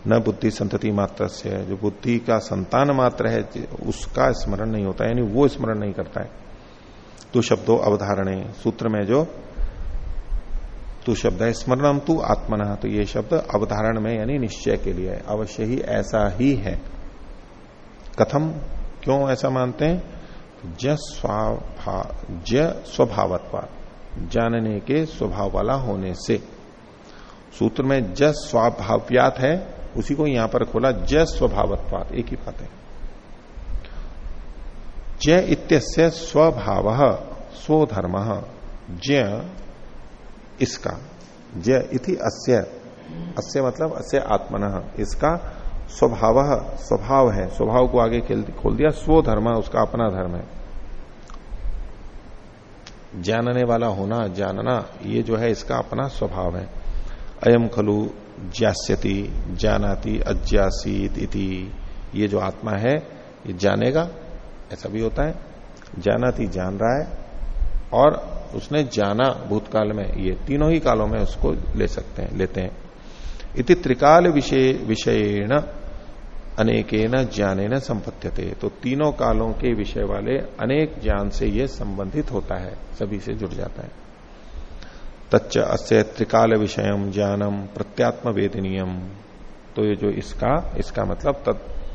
न बुद्धि संतति मात्र से जो बुद्धि का संतान मात्र है उसका स्मरण नहीं होता, यानी वो स्मरण नहीं करता है। तू शब्दों अवधारणे, सूत्र में जो तू शब्द है स्मरणम, तू आत्मना तो ये शब्द अवधारण में यानी निश्चय के लिए है। अवश्य ही ऐसा ही है। कथम? क्यों ऐसा मानते हैं? ज स्वभावत्वा, जानने के स्वभाव वाला होने से। सूत्र में ज स्वाभाव्यात है, उसी को यहाँ पर खोला जय स्वभावत्वात, एक ही बात है। जय इत्यस्य स्वभाव स्वधर्म जय इसका। जय इति अस्य। अस्य मतलब अस्य आत्मन। इसका स्वभाव स्वभाव है। स्वभाव को आगे खोल दिया। स्वधर्म उसका अपना धर्म है। जानने वाला होना, जानना, ये जो है इसका अपना स्वभाव है। अयम खलु ज्यास्यति, जानाति अज्ञासीत इति। ये जो आत्मा है, ये जानेगा, ऐसा भी होता है। जानाति जान रहा है, और उसने जाना भूतकाल में, ये तीनों ही कालों में उसको ले सकते हैं, लेते हैं। इति त्रिकाल विषय विषयण ज्ञाने न संपत्त्यते तो तीनों कालों के विषय वाले अनेक ज्ञान से ये संबंधित होता है, सभी से जुड़ जाता है। तच्च अस्य त्रिकाल विषय ज्ञानम प्रत्यात्म वेदनीयम तो ये जो इसका इसका मतलब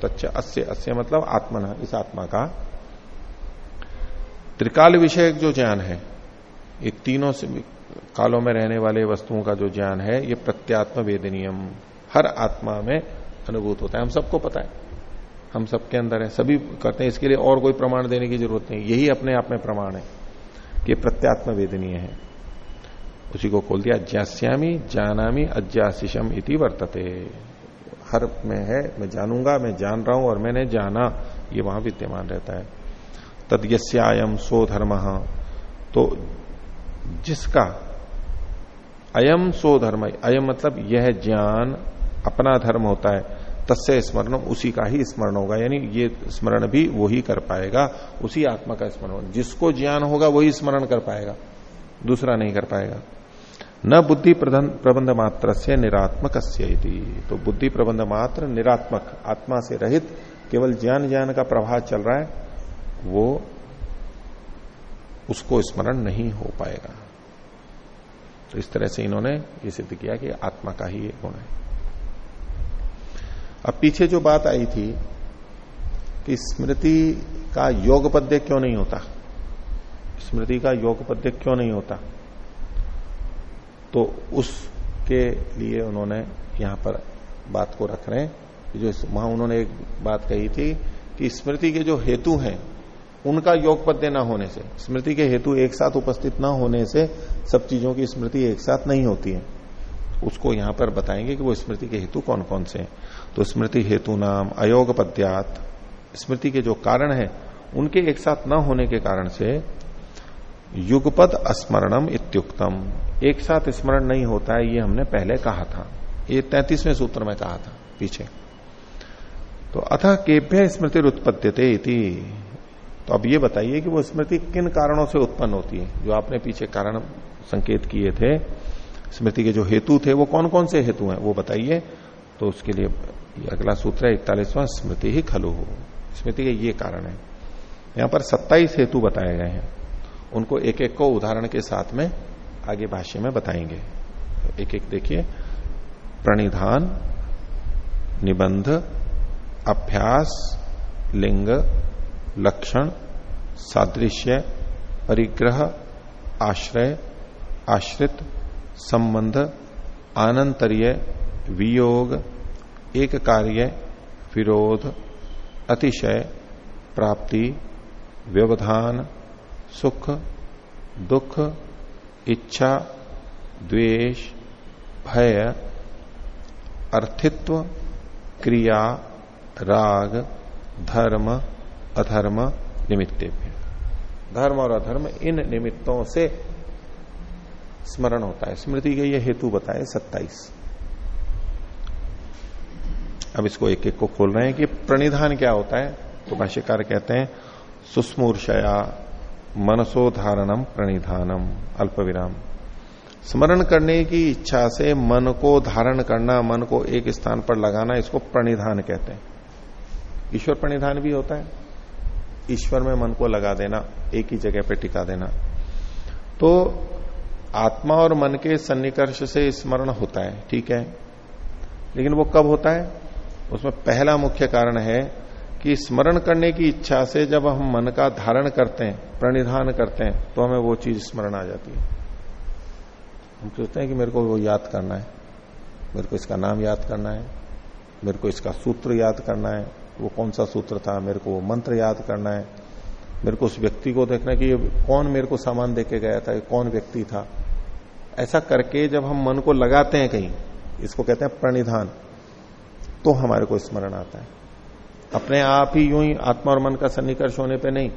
तच्च अस्य अस्य मतलब आत्मना, इस आत्मा का। त्रिकाल विषय जो ज्ञान है ये तीनों से कालों में रहने वाले वस्तुओं का जो ज्ञान है, ये प्रत्यात्म वेदनियम हर आत्मा में अनुभूत होता है। हम सबको पता है। हम सबके अंदर है। सभी करते हैं, इसके लिए और कोई प्रमाण देने की ज़रूरत नहीं। यही अपने आप में प्रमाण है कि प्रत्यात्म वेदनीय है। उसी को खोल दिया ज्यास्यामी जानामी अज्ञाशिशम इति वर्तते। हर में है, मैं जानूँगा, मैं जान रहा हूँ और मैंने जाना, ये वहाँ विद्यमान रहता है। तद यस्यायम सो धर्म। तो जिसका अयम सो धर्म, अयम मतलब यह ज्ञान, अपना धर्म होता है, तस्य स्मरण, उसी का ही स्मरण होगा, यानी ये स्मरण भी वही कर पाएगा, उसी आत्मा का स्मरण होगा। जिसको ज्ञान होगा, वही स्मरण कर पाएगा, दूसरा नहीं कर पाएगा। न बुद्धि प्रबंध मात्र से निरात्मक तो बुद्धि प्रबंध मात्र निरात्मक, आत्मा से रहित, केवल ज्ञान ज्ञान का प्रभाव चल रहा है, वो उसको स्मरण नहीं हो पाएगा। तो इस तरह से इन्होंने ये सिद्ध किया कि आत्मा का ही एक गुण है। अब पीछे जो बात आई थी कि स्मृति का योग पद्य क्यों नहीं होता? स्मृति का योग पद्य क्यों नहीं होता? तो उसके लिए उन्होंने यहाँ पर बात को रख रहे हैं। जो वहाँ उन्होंने एक बात कही थी कि स्मृति के जो हेतु हैं उनका योग पद्य न होने से, स्मृति के हेतु एक साथ उपस्थित न होने से सब चीज़ों की स्मृति एक साथ नहीं होती है। उसको यहाँ पर बताएँगे कि वो स्मृति के हेतु कौन कौन से हैं। तो स्मृति हेतु नाम अयोग पद्यात स्मृति के जो कारण है, उनके एक साथ न होने के कारण से युगपद स्मरणम इत्युक्तम। एक साथ स्मरण नहीं होता है, ये हमने पहले कहा था। ये तैतीसवें सूत्र में कहा था, पीछे। तो अथ केभ्य स्मृति उत्पत्ति इति। तो अब ये बताइए कि वो स्मृति किन कारणों से उत्पन्न होती है? जो आपने पीछे कारण संकेत किए थे, स्मृति के जो हेतु थे, वो कौन कौन से हेतु हैं, वो बताइए। तो उसके लिए अगला सूत्र है, इकतालीसवां, स्मृति ही खलु हो। स्मृति के ये कारण है। यहाँ पर सत्ताईस हेतु बताए गए हैं। उनको एक एक को उदाहरण के साथ में आगे भाष्य में बताएँगे। एक एक देखिए। प्रणिधान, निबंध, अभ्यास, लिंग लक्षण, सादृश्य, परिग्रह, आश्रय, आश्रित, संबंध, आनंतर्य, वियोग, एक कार्य, विरोध, अतिशय, प्राप्ति, व्यवधान, सुख, दुख, इच्छा, द्वेष, भय, अर्थित्व, क्रिया, राग, धर्म अधर्म निमित्ते धर्म और अधर्म इन निमित्तों से स्मरण होता है। स्मृति के ये हेतु बताए सत्ताईस। अब इसको एक एक को खोल रहे हैं कि प्रणिधान क्या होता है तो भाष्यकार कहते हैं, सुस्मूर्षया मनसो धारणम प्रणिधानम अल्प विराम स्मरण करने की इच्छा से मन को धारण करना, मन को एक स्थान पर लगाना, इसको प्रणिधान कहते हैं। ईश्वर प्रणिधान भी होता है। ईश्वर में मन को लगा देना, एक ही जगह पे टिका देना। तो आत्मा और मन के सन्निकर्ष से स्मरण होता है, ठीक है? लेकिन वो कब होता है? उसमें पहला मुख्य कारण है कि स्मरण करने की इच्छा से जब हम मन का धारण करते हैं, प्रणिधान करते हैं तो हमें वो चीज़ स्मरण आ जाती है। हम सोचते हैं कि मेरे को वो याद करना है, मेरे को इसका नाम याद करना है, मेरे को इसका सूत्र याद करना है वो कौन सा सूत्र था, मेरे को वो मंत्र याद करना है। मेरे को उस व्यक्ति को देखना है कि ये कौन मेरे को सामान दे के गया था, ये कौन व्यक्ति था। ऐसा करके जब हम मन को लगाते हैं कहीं, इसको कहते हैं प्रणिधान तो हमारे को स्मरण आता है। अपने आप ही यूँ ही आत्मा और मन का सन्निकर्ष होने पे नहीं,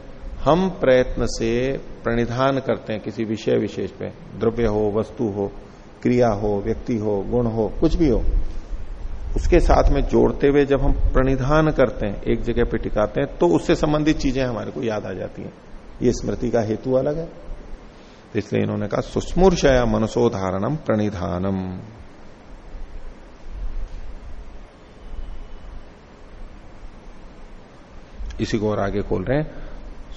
हम प्रयत्न से प्रणिधान करते हैं किसी विषय विशेष पे। द्रव्य हो, वस्तु हो, क्रिया हो, व्यक्ति हो, गुण हो, कुछ भी हो। उसके साथ में जोड़ते हुए जब हम प्रणिधान करते हैं, एक जगह पे टिकाते हैं तो उससे संबंधित चीज़ें हमारे को याद आ जाती हैं। ये स्मृति का हेतु अलग है। तो इसलिए इन्होंने कहा, सुस्मूर्षया मनसोधारणम प्रणिधानम। इसी को और आगे खोल रहे हैं।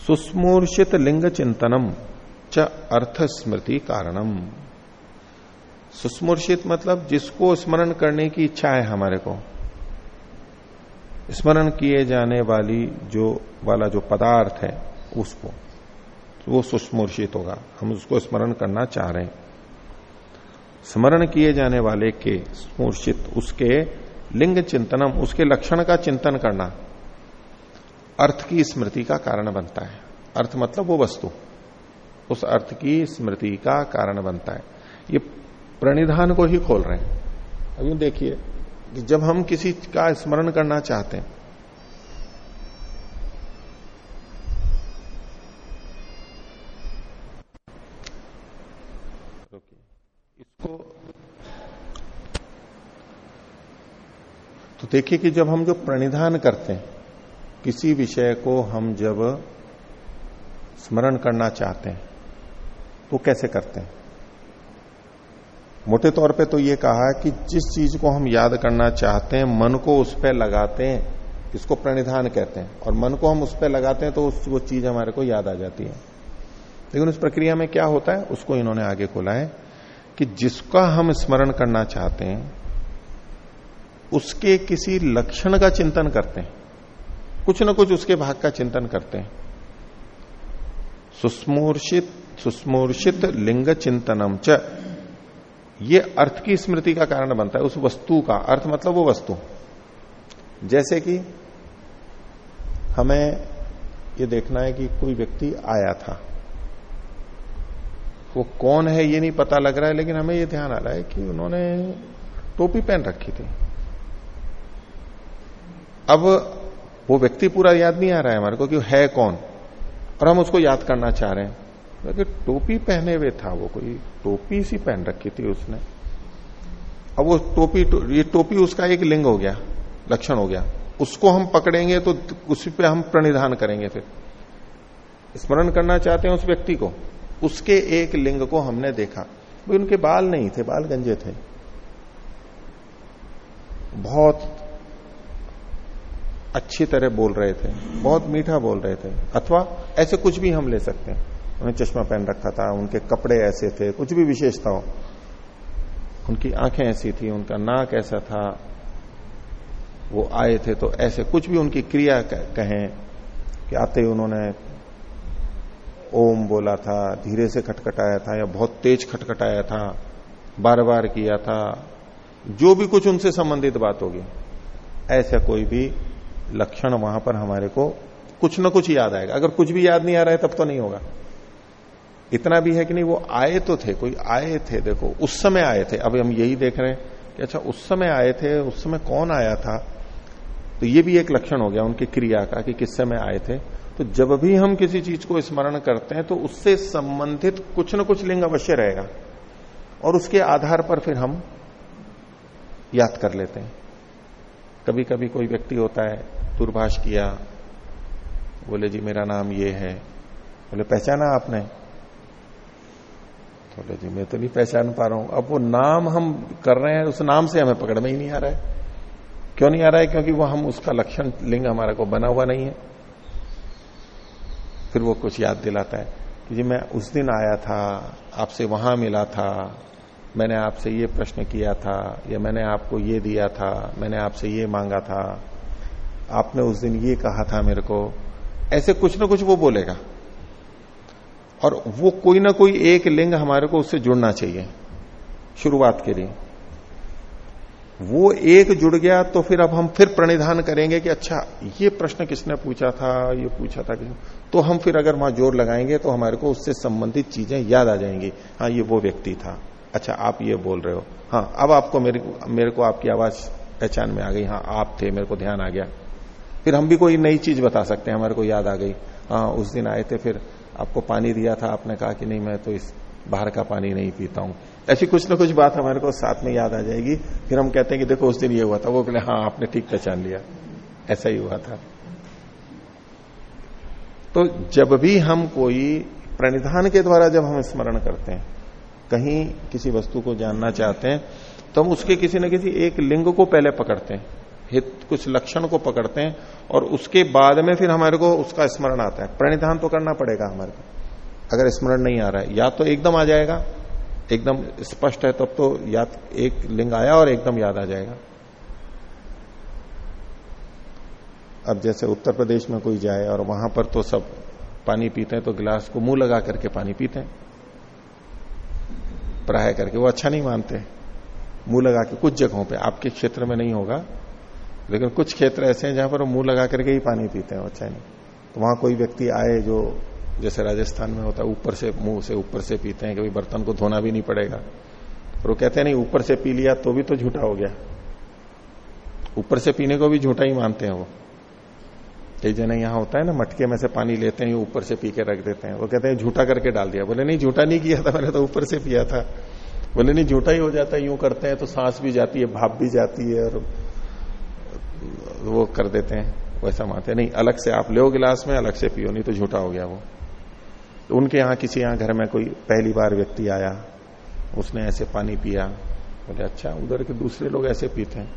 सुस्मूर्षित लिंग चिंतनम च अर्थ स्मृति कारणम। सुस्मूर्षित मतलब जिसको स्मरण करने की इच्छा है हमारे को। स्मरण किए जाने वाली जो, वाला जो पदार्थ है, उसको। तो वो सुस्मूर्षित होगा। हम उसको स्मरण करना चाह रहे हैं। स्मरण किए जाने वाले के स्मूर्षित, उसके लिंग चिंतनम, उसके लक्षण का चिंतन करना अर्थ की स्मृति का कारण बनता है। अर्थ मतलब वो वस्तु। उस अर्थ की स्मृति का कारण बनता है। ये प्रणिधान को ही खोल रहे हैं। अभी देखिए कि जब हम किसी का स्मरण करना चाहते हैं, इसको तो देखिए कि जब हम जो प्रणिधान करते हैं, किसी विषय को हम जब स्मरण करना चाहते हैं तो कैसे करते हैं? मोटे तौर पे तो ये कहा कि जिस चीज़ को हम याद करना चाहते हैं, मन को उस पर लगाते हैं, इसको प्रणिधान कहते हैं, और मन को हम उस पर लगाते हैं तो उस, वो चीज़ हमारे को याद आ जाती है। लेकिन उस प्रक्रिया में क्या होता है, उसको इन्होंने आगे खोला है कि जिसका हम स्मरण करना चाहते हैं, उसके किसी लक्षण का चिंतन करते हैं, कुछ ना कुछ उसके भाग का चिंतन करते हैं। सुस्मूर्षित सुस्मूर्षित लिंग चिंतनम च ये अर्थ की स्मृति का कारण बनता है, उस वस्तु का। अर्थ मतलब वो वस्तु। जैसे कि हमें ये देखना है कि कोई व्यक्ति आया था। वो कौन है ये नहीं पता लग रहा है, लेकिन हमें ये ध्यान आ रहा है कि उन्होंने टोपी पहन रखी थी। अब वो व्यक्ति पूरा याद नहीं आ रहा है हमारे को कि है कौन, और हम उसको याद करना चाह रहे हैं। लेकिन टोपी पहने हुए था वो कोई टोपी सी पहन रखी थी उसने। अब वो टोपी टो, ये टोपी उसका एक लिंग हो गया लक्षण हो गया। उसको हम पकड़ेंगे तो उसी पे हम प्रणिधान करेंगे फिर। स्मरण करना चाहते हैं उस व्यक्ति को। उसके एक लिंग को हमने देखा। भाई उनके बाल नहीं थे बाल गंजे थे। बहुत अच्छी तरह बोल रहे थे बहुत मीठा बोल रहे थे। अथवा ऐसे कुछ भी हम ले सकते हैं। उन्हें चश्मा पहन रखा था, उनके कपड़े ऐसे थे, कुछ भी विशेषता उनकी आँखें ऐसी थी, उनका नाक ऐसा था। वो आए थे तो ऐसे कुछ भी उनकी क्रिया कहें कि आते ही उन्होंने ओम बोला था, धीरे से खटखटाया था या बहुत तेज खटखटाया था बार बार किया था। जो भी कुछ उनसे संबंधित बात होगी, ऐसा कोई भी लक्षण वहाँ पर हमारे को कुछ ना कुछ याद आएगा। अगर कुछ भी याद नहीं आ रहा है, तब तो नहीं होगा। इतना भी है कि नहीं, वो आए तो थे, कोई आए थे, देखो, उस समय आए थे। अब हम यही देख रहे हैं कि अच्छा उस समय आए थे, उस समय कौन आया था? तो ये भी एक लक्षण हो गया उनकी क्रिया का कि किस समय आए थे। तो जब भी हम किसी चीज़ को स्मरण करते हैं तो उससे संबंधित कुछ न कुछ लिंग अवश्य रहेगा। और उसके आधार पर फिर हम याद कर लेते हैं। कभी कभी कोई व्यक्ति होता है, दूरभाष किया, बोले, जी, मेरा नाम ये है। बोले, पहचाना आपने? बोले जी मैं तो नहीं पहचान पा रहा हूँ। अब वो नाम हम कर रहे हैं, उस नाम से हमें पकड़ में ही नहीं आ रहा है। क्यों नहीं आ रहा है? क्योंकि वो हम, उसका लक्षण, लिंग हमारा को बना हुआ नहीं है। फिर वो कुछ याद दिलाता है कि जी मैं उस दिन आया था, आपसे वहाँ मिला था, मैंने आपसे ये प्रश्न किया था, या मैंने आपको ये दिया था, मैंने आपसे ये मांगा था, आपने उस दिन ये कहा था मेरे को। ऐसे कुछ ना कुछ वो बोलेगा। और वो कोई ना कोई एक लिंग हमारे को उससे जुड़ना चाहिए। शुरुआत के लिए। वो एक जुड़ गया तो फिर अब हम फिर प्रणिधान करेंगे कि अच्छा ये प्रश्न किसने पूछा था, ये पूछा था किसने? तो हम फिर अगर वहाँ ज़ोर लगाएँगे तो हमारे को उससे संबंधित चीज़ें याद आ जाएँगी। हाँ ये वो व्यक्ति था। अच्छा आप ये बोल रहे हो। हाँ अब आपको मेरे मेरे को आपकी आवाज़ पहचान में आ गई। हाँ आप थे, मेरे को ध्यान आ गया। फिर हम भी कोई नई चीज़ बता सकते हैं, हमारे को याद आ गई। हाँ उस दिन आए थे, फिर आपको पानी दिया था, आपने कहा कि नहीं, मैं तो इस बाहर का पानी नहीं पीता हूँ। ऐसी कुछ ना कुछ बात हमारे को साथ में याद आ जाएगी। फिर हम कहते हैं कि देखो, उस दिन ये हुआ था, वो बोले हाँ आपने ठीक पहचान लिया। ऐसा ही हुआ था। तो जब भी हम कोई प्रणिधान के द्वारा जब हम स्मरण करते हैं, कहीं किसी वस्तु को जानना चाहते हैं तो हम उसके किसी न किसी एक लिंग को पहले पकड़ते हैं। हित, कुछ लक्षण को पकड़ते हैं और उसके बाद में फिर हमारे को उसका स्मरण आता है। प्रणिधान तो करना पड़ेगा हमारे को। अगर स्मरण नहीं आ रहा है, या तो एकदम आ जाएगा, एकदम स्पष्ट है, तब तो याद एक लिंग आया और एकदम याद आ जाएगा। अब जैसे उत्तर प्रदेश में कोई जाए और वहाँ पर तो सब पानी पीते हैं तो गिलास को मुँह लगा करके पानी पीते हैं। प्राय करके, वो अच्छा नहीं मानते। मुँह लगा के कुछ जगहों पे, आपके क्षेत्र में नहीं होगा। लेकिन कुछ क्षेत्र ऐसे हैं जहाँ पर वो मुँह लगा करके ही पानी पीते हैं अच्छा नहीं। तो वहाँ कोई व्यक्ति आए जो जैसे राजस्थान में होता है, ऊपर से मुँह से ऊपर से पीते हैं, कभी बर्तन को धोना भी नहीं पड़ेगा। और वो कहते हैं, नहीं, ऊपर से पी लिया तो भी तो झूठा हो गया। ऊपर से पीने को भी झूठा ही मानते हैं वो। कई जने यहाँ होता है ना, मटके में से पानी लेते हैं, ऊपर से पी के रख देते हैं। वो कहते हैं, झूठा करके डाल दिया। बोले, नहीं, झूठा नहीं किया था, मैंने तो ऊपर से पिया था। बोले, नहीं, झूठा ही हो जाता है, यूँ करते हैं तो सांस भी जाती है, भाप भी जाती है और वो कर देते हैं, वैसा मानते नहीं, अलग से आप लो गिलास में, अलग से पियो, नहीं तो झूठा हो गया वो। तो उनके यहाँ किसी यहाँ घर में कोई पहली बार व्यक्ति आया, उसने ऐसे पानी पिया, बोले अच्छा उधर के दूसरे लोग ऐसे पीते हैं।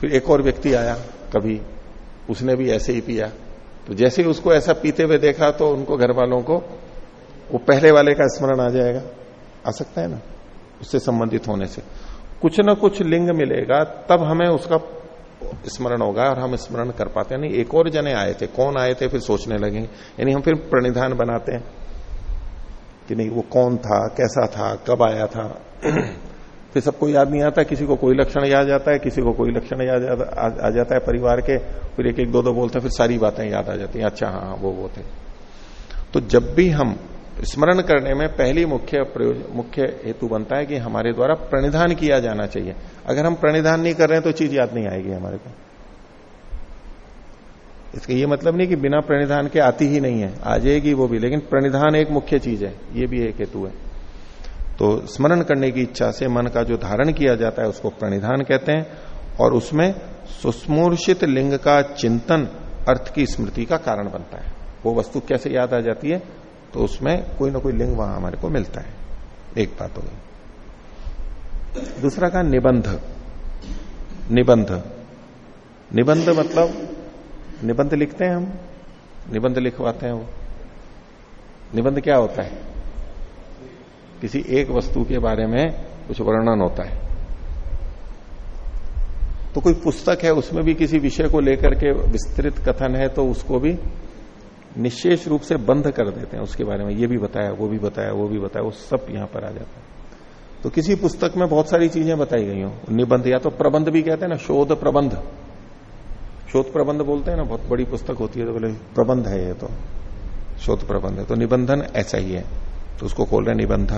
फिर एक और व्यक्ति आया, कभी, उसने भी ऐसे ही पिया। तो जैसे ही उसको ऐसा पीते हुए देखा तो उनको घर वालों को, वो पहले वाले का स्मरण आ जाएगा। आ सकता है ना? उससे संबंधित होने से। कुछ ना कुछ लिंग मिलेगा, तब हमें उसका स्मरण होगा और हम स्मरण कर पाते हैं। नहीं एक और जने आए थे। कौन आए थे फिर सोचने लगे। यानी हम फिर प्रणिधान बनाते हैं कि नहीं वो कौन था कैसा था कब आया था। फिर सबको याद नहीं आता किसी को कोई लक्षण याद आता है किसी को कोई लक्षण याद आ जाता है परिवार के। फिर एक एक दो दो बोलते हैं फिर सारी बातें याद आ जाती हैं। अच्छा हाँ, हाँ वो वो थे। तो जब भी हम स्मरण करने में पहली मुख्य मुख्य हेतु बनता है कि हमारे द्वारा प्रणिधान किया जाना चाहिए। अगर हम प्रणिधान नहीं कर रहे हैं तो चीज़ याद नहीं आएगी हमारे को। इसका ये मतलब नहीं कि बिना प्रणिधान के आती ही नहीं है। आ जाएगी वो भी, लेकिन प्रणिधान एक मुख्य चीज़ है। ये भी एक हेतु है। तो स्मरण करने की इच्छा से मन का जो धारण किया जाता है, उसको प्रणिधान कहते हैं, और उसमें सुस्मूर्षित लिंग का चिंतन अर्थ की स्मृति का कारण बनता है। वो वस्तु कैसे याद आ जाती है? तो उसमें कोई ना कोई लिंग वहाँ हमारे को मिलता है। एक बात हो गई। दूसरा का निबंध। निबंध। निबंध मतलब निबंध लिखते हैं हम। निबंध लिखवाते हैं वो। निबंध क्या होता है? किसी एक वस्तु के बारे में कुछ वर्णन होता है। तो कोई पुस्तक है, उसमें भी किसी विषय को लेकर के विस्तृत कथन है तो उसको भी निशेष रूप से बंद कर देते हैं उसके बारे में। ये भी बताया, वो भी बताया, वो भी बताया, वो सब यहाँ पर आ जाता है। तो किसी पुस्तक में बहुत सारी चीज़ें बताई गई हो। निबंध या तो प्रबंध भी कहते हैं ना, शोध प्रबंध। शोध प्रबंध बोलते हैं ना, बहुत बड़ी पुस्तक होती है तो बोले, प्रबंध है ये तो। शोध प्रबंध है। तो निबंधन ऐसा ही है। तो उसको खोल रहे निबंध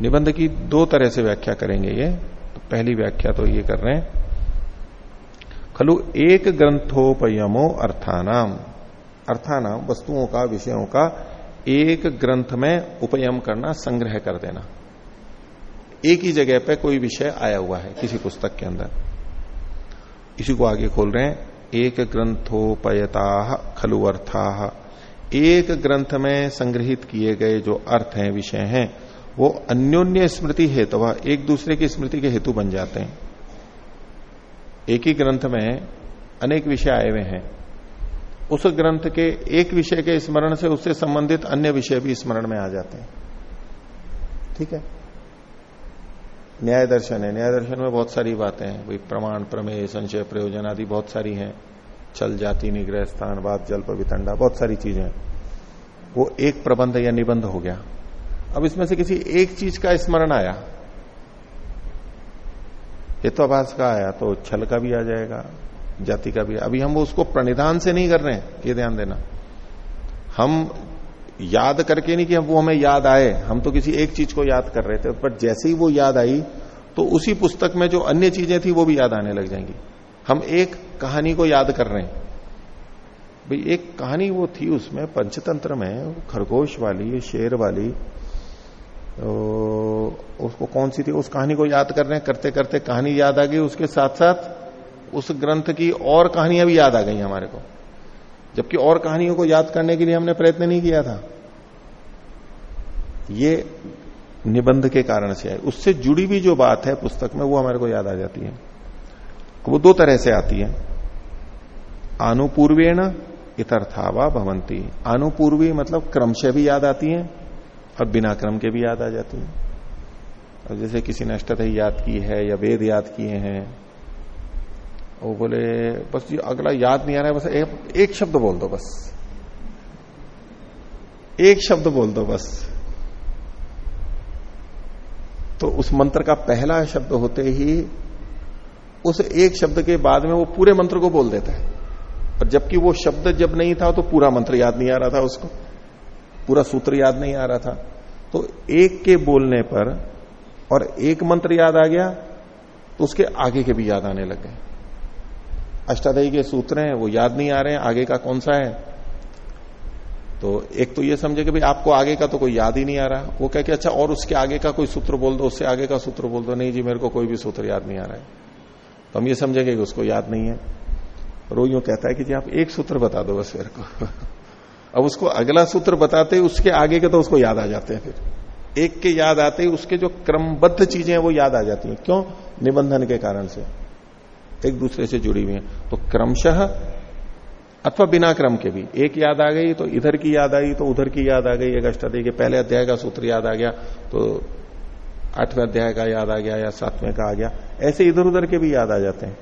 निबंध की दो तरह से व्याख्या करेंगे ये। तो पहली व्याख्या तो ये कर रहे हैं। खलु एक ग्रंथोपयमो अर्थानाम। अर्थानाम, वस्तुओं का, विषयों का एक ग्रंथ में उपयम करना, संग्रह कर देना। एक ही जगह पे कोई विषय आया हुआ है, किसी पुस्तक के अंदर। इसी को आगे खोल रहे हैं। एक ग्रंथोपयता खलु अर्था। एक ग्रंथ में संग्रहित किए गए जो अर्थ हैं, विषय हैं, वो अन्योन्य स्मृति हेतु तो एक दूसरे की स्मृति के हेतु बन जाते हैं। एक ही ग्रंथ में अनेक विषय आए हुए हैं। उस ग्रंथ के एक विषय के स्मरण से उससे संबंधित अन्य विषय भी स्मरण में आ जाते हैं। ठीक है? न्याय दर्शन है। न्याय दर्शन में बहुत सारी बातें हैं। वही प्रमाण, प्रमेय, संशय, प्रयोजन आदि बहुत सारी हैं। चल जाति, निग्रह, स्थान, वाद, जल्प, वितंडा, बहुत सारी चीज़ें। वो एक प्रबंध या निबंध हो गया। अब इसमें से किसी एक चीज़ का स्मरण आया। हेत्वाभाष का आया तो छल का भी आ जाएगा। जाति का भी। अभी हम उसको प्रणिधान से नहीं कर रहे हैं, ये ध्यान देना। हम याद करके नहीं कि वो हमें याद आए। हम तो किसी एक चीज़ को याद कर रहे थे, पर जैसे ही वो याद आई तो उसी पुस्तक में जो अन्य चीज़ें थी, वो भी याद आने लग जाएँगी। हम एक कहानी को याद कर रहे हैं। भाई, एक कहानी वो थी उसमें, पंचतंत्र में, खरगोश वाली, शेर वाली तो उसको कौन सी थी? उस कहानी को याद कर रहे हैं। करते करते कहानी याद आ गई। उसके साथ साथ उस ग्रंथ की और कहानियाँ भी याद आ गई हमारे को। जबकि और कहानियों को याद करने के लिए हमने प्रयत्न नहीं किया था। ये निबंध के कारण से है। उससे जुड़ी भी जो बात है पुस्तक में, वो हमारे को याद आ जाती है। वो दो तरह से आती है। अनुपूर्वेण इतर्थावा भवंती। अनुपूर्वी मतलब क्रमशः भी याद आती है और बिना क्रम के भी याद आ जाती है। अब जैसे किसी ने अष्टत याद की है या वेद याद किए हैं वो बोले बस ये अगला याद नहीं आ रहा है बस एक, एक शब्द बोल दो बस। एक शब्द बोल दो बस। तो उस मंत्र का पहला शब्द होते ही उस एक शब्द के बाद में वो पूरे मंत्र को बोल देता है। और जबकि वो शब्द जब नहीं था तो पूरा मंत्र याद नहीं आ रहा था उसको। पूरा सूत्र याद नहीं आ रहा था। तो एक के बोलने पर और एक मंत्र याद आ गया तो उसके आगे के भी याद आने लग गए। अष्टाध्यायी के सूत्र हैं, वो याद नहीं आ रहे हैं, आगे का कौन सा है? तो एक तो ये समझे कि भाई आपको आगे का तो कोई याद ही नहीं आ रहा। वो कह के अच्छा और उसके आगे का कोई सूत्र बोल दो, उससे आगे का सूत्र बोल दो। नहीं जी, मेरे को कोई भी सूत्र याद नहीं आ रहा है। तो हम ये समझेंगे कि उसको याद नहीं है। वो यूँ कहता है कि जी, आप एक सूत्र बता दो बस मेरे को। अब उसको अगला सूत्र बताते उसके आगे के तो उसको याद आ जाते हैं फिर। एक के याद आते ही उसके जो क्रमबद्ध चीज़ें हैं, वो याद आ जाती हैं। क्यों? निबंधन के कारण से। एक दूसरे से जुड़ी हुई है। तो क्रमशः अथवा बिना क्रम के भी, एक याद आ गई तो इधर की याद आई तो उधर की याद आ गई, एक अष्टाध्याय के पहले अध्याय का सूत्र याद आ गया तो आठवें अध्याय का याद आ गया या सातवें का आ गया। ऐसे इधर उधर के भी याद आ जाते हैं।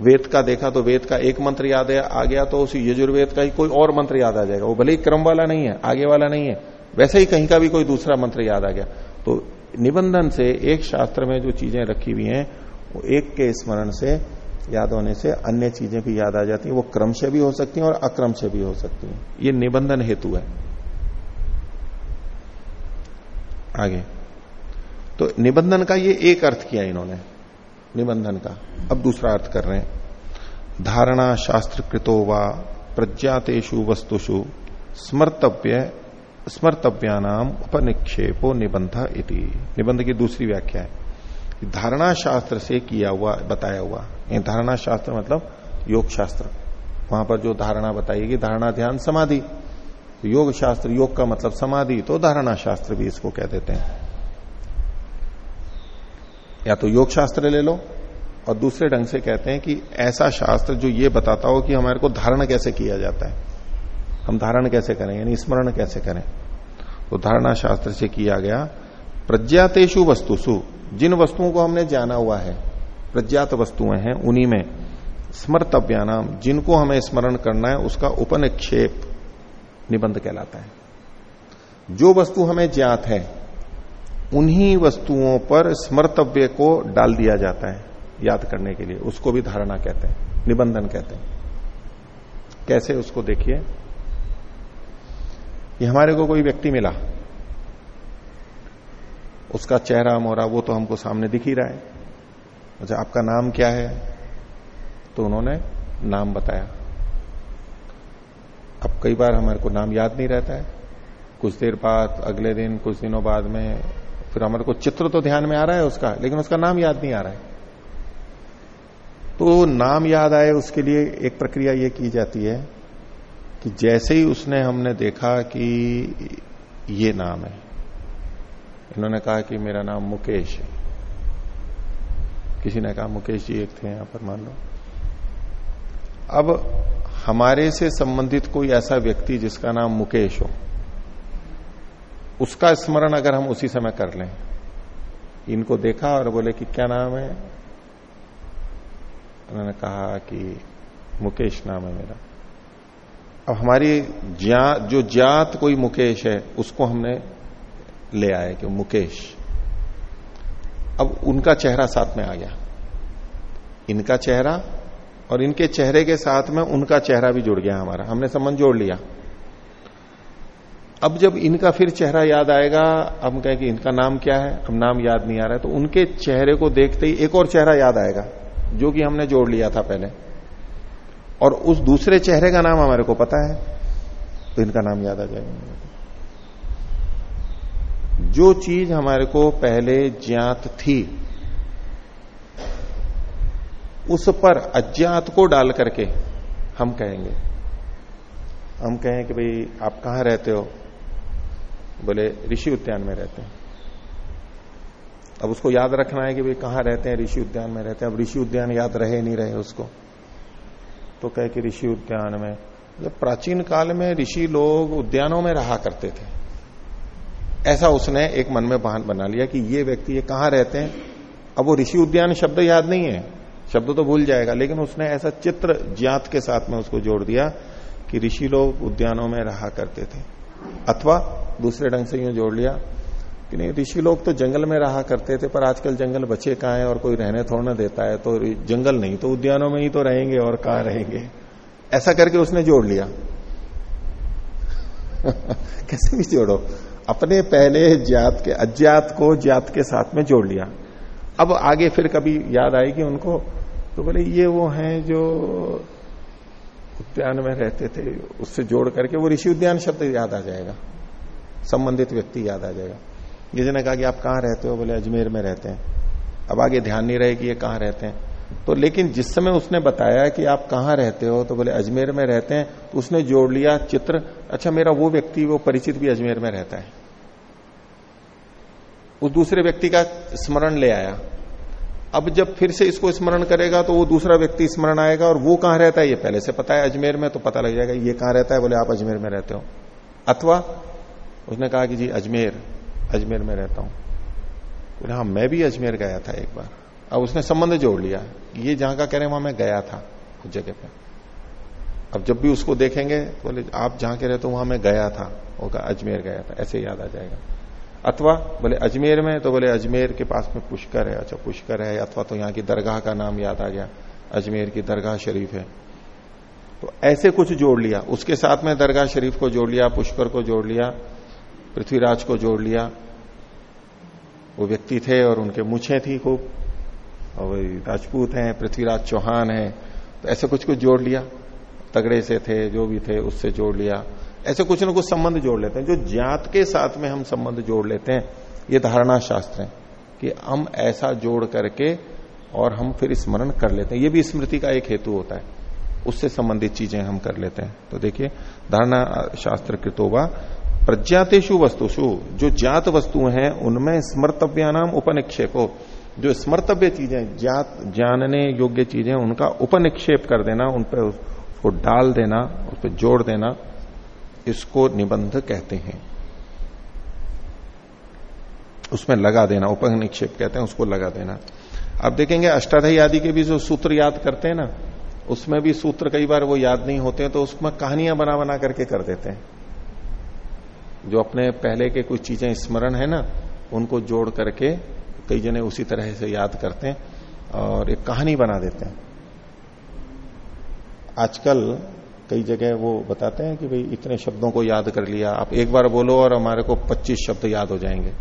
वेद का देखा तो वेद का एक मंत्र याद आ गया तो उसी यजुर्वेद का ही कोई और मंत्र याद आ जाएगा। वो भले ही क्रम वाला नहीं है, आगे वाला नहीं है, वैसे ही कहीं का भी कोई दूसरा मंत्र याद आ गया। तो निबंधन से एक शास्त्र में जो चीज़ें रखी हुई हैं वो एक के स्मरण से याद होने से अन्य चीज़ें भी याद आ जाती हैं। वो क्रम से भी हो सकती हैं और अक्रम से भी हो सकती हैं। ये निबंधन हेतु है। आगे। तो निबंधन का ये एक अर्थ किया इन्होंने। निबंधन का। अब दूसरा अर्थ कर रहे हैं। धारणा शास्त्र कृतो व प्रज्ञातेषु वस्तुषु स्मर्तव्य स्मर्तव्यानाम उपनिक्षेपो निबंध इति। निबंध की दूसरी व्याख्या है। धारणा शास्त्र से किया हुआ, बताया हुआ। ये धारणा शास्त्र मतलब योग शास्त्र। वहाँ पर जो धारणा बताएगी धारणा ध्यान समाधि। योग शास्त्र, योग का मतलब समाधि तो धारणा शास्त्र भी इसको कह देते हैं। या तो योग शास्त्र ले लो, और दूसरे ढंग से कहते हैं कि ऐसा शास्त्र जो ये बताता हो कि हमारे को धारण कैसे किया जाता है। हम धारण कैसे करें, यानी स्मरण कैसे करें। तो धारणा शास्त्र से किया गया प्रज्ञातेशु वस्तुसु। जिन वस्तुओं को हमने जाना हुआ है, प्रज्ञात वस्तुएँ हैं, उन्हीं में स्मर्तव्यानाम, जिनको हमें स्मरण करना है, उसका उपनिक्षेप निबंध कहलाता है। जो वस्तु हमें ज्ञात है, उन्हीं वस्तुओं पर स्मर्तव्य को डाल दिया जाता है, याद करने के लिए। उसको भी धारणा कहते हैं, निबंधन कहते हैं। कैसे उसको देखिए? हमारे को कोई व्यक्ति मिला उसका चेहरा मोरा, वो तो हमको सामने दिख ही रहा है। अच्छा आपका नाम क्या है? तो उन्होंने नाम बताया। अब कई बार हमारे को नाम याद नहीं रहता है। कुछ देर बाद, अगले दिन, कुछ दिनों बाद में, फिर हमारे को चित्र तो ध्यान में आ रहा है उसका, लेकिन उसका नाम याद नहीं आ रहा है। तो नाम याद आए, उसके लिए एक प्रक्रिया ये की जाती है कि जैसे ही उसने हमने देखा कि ये नाम है इन्होंने कहा कि मेरा नाम मुकेश है। किसी ने कहा, मुकेश जी, एक थे यहाँ पर, मान लो। अब हमारे से संबंधित कोई ऐसा व्यक्ति जिसका नाम मुकेश हो, उसका स्मरण अगर हम उसी समय कर लें। इनको देखा और बोले कि क्या नाम है? उन्होंने कहा कि मुकेश नाम है मेरा। अब हमारी ज्या जो जात कोई मुकेश है, उसको हमने ले आए कि मुकेश, अब उनका चेहरा साथ में आ गया। इनका चेहरा और इनके चेहरे के साथ में उनका चेहरा भी जुड़ गया हमारा। हमने संबंध जोड़ लिया। अब जब इनका फिर चेहरा याद आएगा, हम कहें कि इनका नाम क्या है? अब नाम याद नहीं आ रहा है। तो उनके चेहरे को देखते ही एक और चेहरा याद आएगा, जो कि हमने जोड़ लिया था पहले। और उस दूसरे चेहरे का नाम हमारे को पता है तो इनका नाम याद आ जाएगा। जो चीज़ हमारे को पहले ज्ञात थी, उस पर अज्ञात को डाल करके हम कहेंगे। हम कहें कि भाई, आप कहाँ रहते हो? बोले, ऋषि उद्यान में रहते हैं। अब उसको याद रखना है कि भाई, कहाँ रहते हैं? ऋषि उद्यान में रहते हैं। अब ऋषि उद्यान याद रहे नहीं रहे उसको। तो कहे कि ऋषि उद्यान में, जब प्राचीन काल में ऋषि लोग उद्यानों में रहा करते थे ऐसा उसने एक मन में बहान बना लिया कि ये व्यक्ति ये कहाँ रहते हैं? अब वो ऋषि उद्यान शब्द याद नहीं है। शब्द तो भूल जाएगा, लेकिन उसने ऐसा चित्र ज्ञात के साथ में उसको जोड़ दिया कि ऋषि लोग उद्यानों में रहा करते थे। अथवा दूसरे ढंग से यूँ जोड़ लिया कि नहीं, ऋषि लोग तो जंगल में रहा करते थे, पर आजकल जंगल बचे कहा है और कोई रहने थोड़ा देता है तो जंगल नहीं तो उद्यानों में ही तो रहेंगे और कहा रहेंगे? ऐसा करके उसने जोड़ लिया। कैसे भी जोड़ो। अपने पहले ज्ञात के, अज्ञात को ज्ञात के साथ में जोड़ लिया। अब आगे फिर कभी याद आएगी उनको तो बोले, ये वो हैं जो उद्यान में रहते थे, उससे जोड़ करके वो ऋषि उद्यान शब्द याद आ जाएगा। संबंधित व्यक्ति याद आ जाएगा। किसी ने कहा कि आप कहाँ रहते हो? बोले, अजमेर में रहते हैं। अब आगे ध्यान नहीं रहे कि ये कहाँ रहते हैं। तो लेकिन जिस समय उसने बताया कि आप कहाँ रहते हो तो बोले, अजमेर में रहते हैं तो उसने जोड़ लिया चित्र। अच्छा मेरा वो व्यक्ति, वो परिचित भी अजमेर में रहता है। उस दूसरे व्यक्ति का स्मरण ले आया। अब जब फिर से इसको स्मरण करेगा तो वो दूसरा व्यक्ति स्मरण आएगा, और वो कहाँ रहता है, ये पहले से पता है। अजमेर में तो पता लग जाएगा, ये कहाँ रहता है, बोले, आप अजमेर में रहते हो। अथवा उसने कहा कि जी, अजमेर अजमेर में रहता हूँ। बोले हाँ मैं भी अजमेर गया था एक बार। अब उसने संबंध जोड़ लिया। ये जहाँ का कह रहे वहाँ मैं गया था उस जगह पे। अब जब भी उसको देखेंगे तो बोले, आप जहाँ कह रहे तो वहाँ मैं गया था। होगा अजमेर गया था। ऐसे याद आ जाएगा। अथवा, बोले, अजमेर में? तो बोले, अजमेर के पास में पुष्कर है। अच्छा पुष्कर है, अथवा तो यहाँ की दरगाह का नाम याद आ गया। अजमेर की दरगाह शरीफ है। तो ऐसे कुछ जोड़ लिया। उसके साथ में दरगाह शरीफ को जोड़ लिया, पुष्कर को जोड़ लिया, पृथ्वीराज को जोड़ लिया। वो व्यक्ति थे और उनके मुछे थी खूब। और राजपूत हैं, पृथ्वीराज चौहान है तो ऐसे कुछ कुछ जोड़ लिया। तगड़े से थे, जो भी थे, उससे जोड़ लिया। ऐसे कुछ ना कुछ संबंध जोड़ लेते हैं, जो जात के साथ में हम संबंध जोड़ लेते हैं। ये धारणा शास्त्र है कि हम ऐसा जोड़ करके और हम फिर स्मरण कर लेते हैं। ये भी स्मृति का एक हेतु होता है। उससे संबंधित चीज़ें हम कर लेते हैं। तो देखिए धारणा शास्त्र कृतोवा प्रज्ञातेशु वस्तुषु, जो ज्ञात वस्तु हैं, उनमें स्मर्तव्या नाम उपनिक्षेपो। जो स्मर्तव्य चीज़ें, ज्ञात, जानने योग्य चीज़ें, उनका उपनिक्षेप कर देना, उन पर उसको डाल देना, उस पर जोड़ देना, इसको निबंध कहते हैं। उसमें लगा देना, उपनिक्षेप कहते हैं, उसको लगा देना। अब देखेंगे अष्टाध्यायी आदि के भी जो सूत्र याद करते हैं ना, उसमें भी सूत्र कई बार वो याद नहीं होते हैं तो उसमें कहानियाँ बना बना करके कर देते हैं। जो अपने पहले के कुछ चीज़ें स्मरण है ना, उनको जोड़ करके कई जने उसी तरह से याद करते हैं और एक कहानी बना देते हैं। आजकल कई जगह वो बताते हैं कि भाई, इतने शब्दों को याद कर लिया, आप एक बार बोलो और हमारे को 25 शब्द याद हो जाएँगे।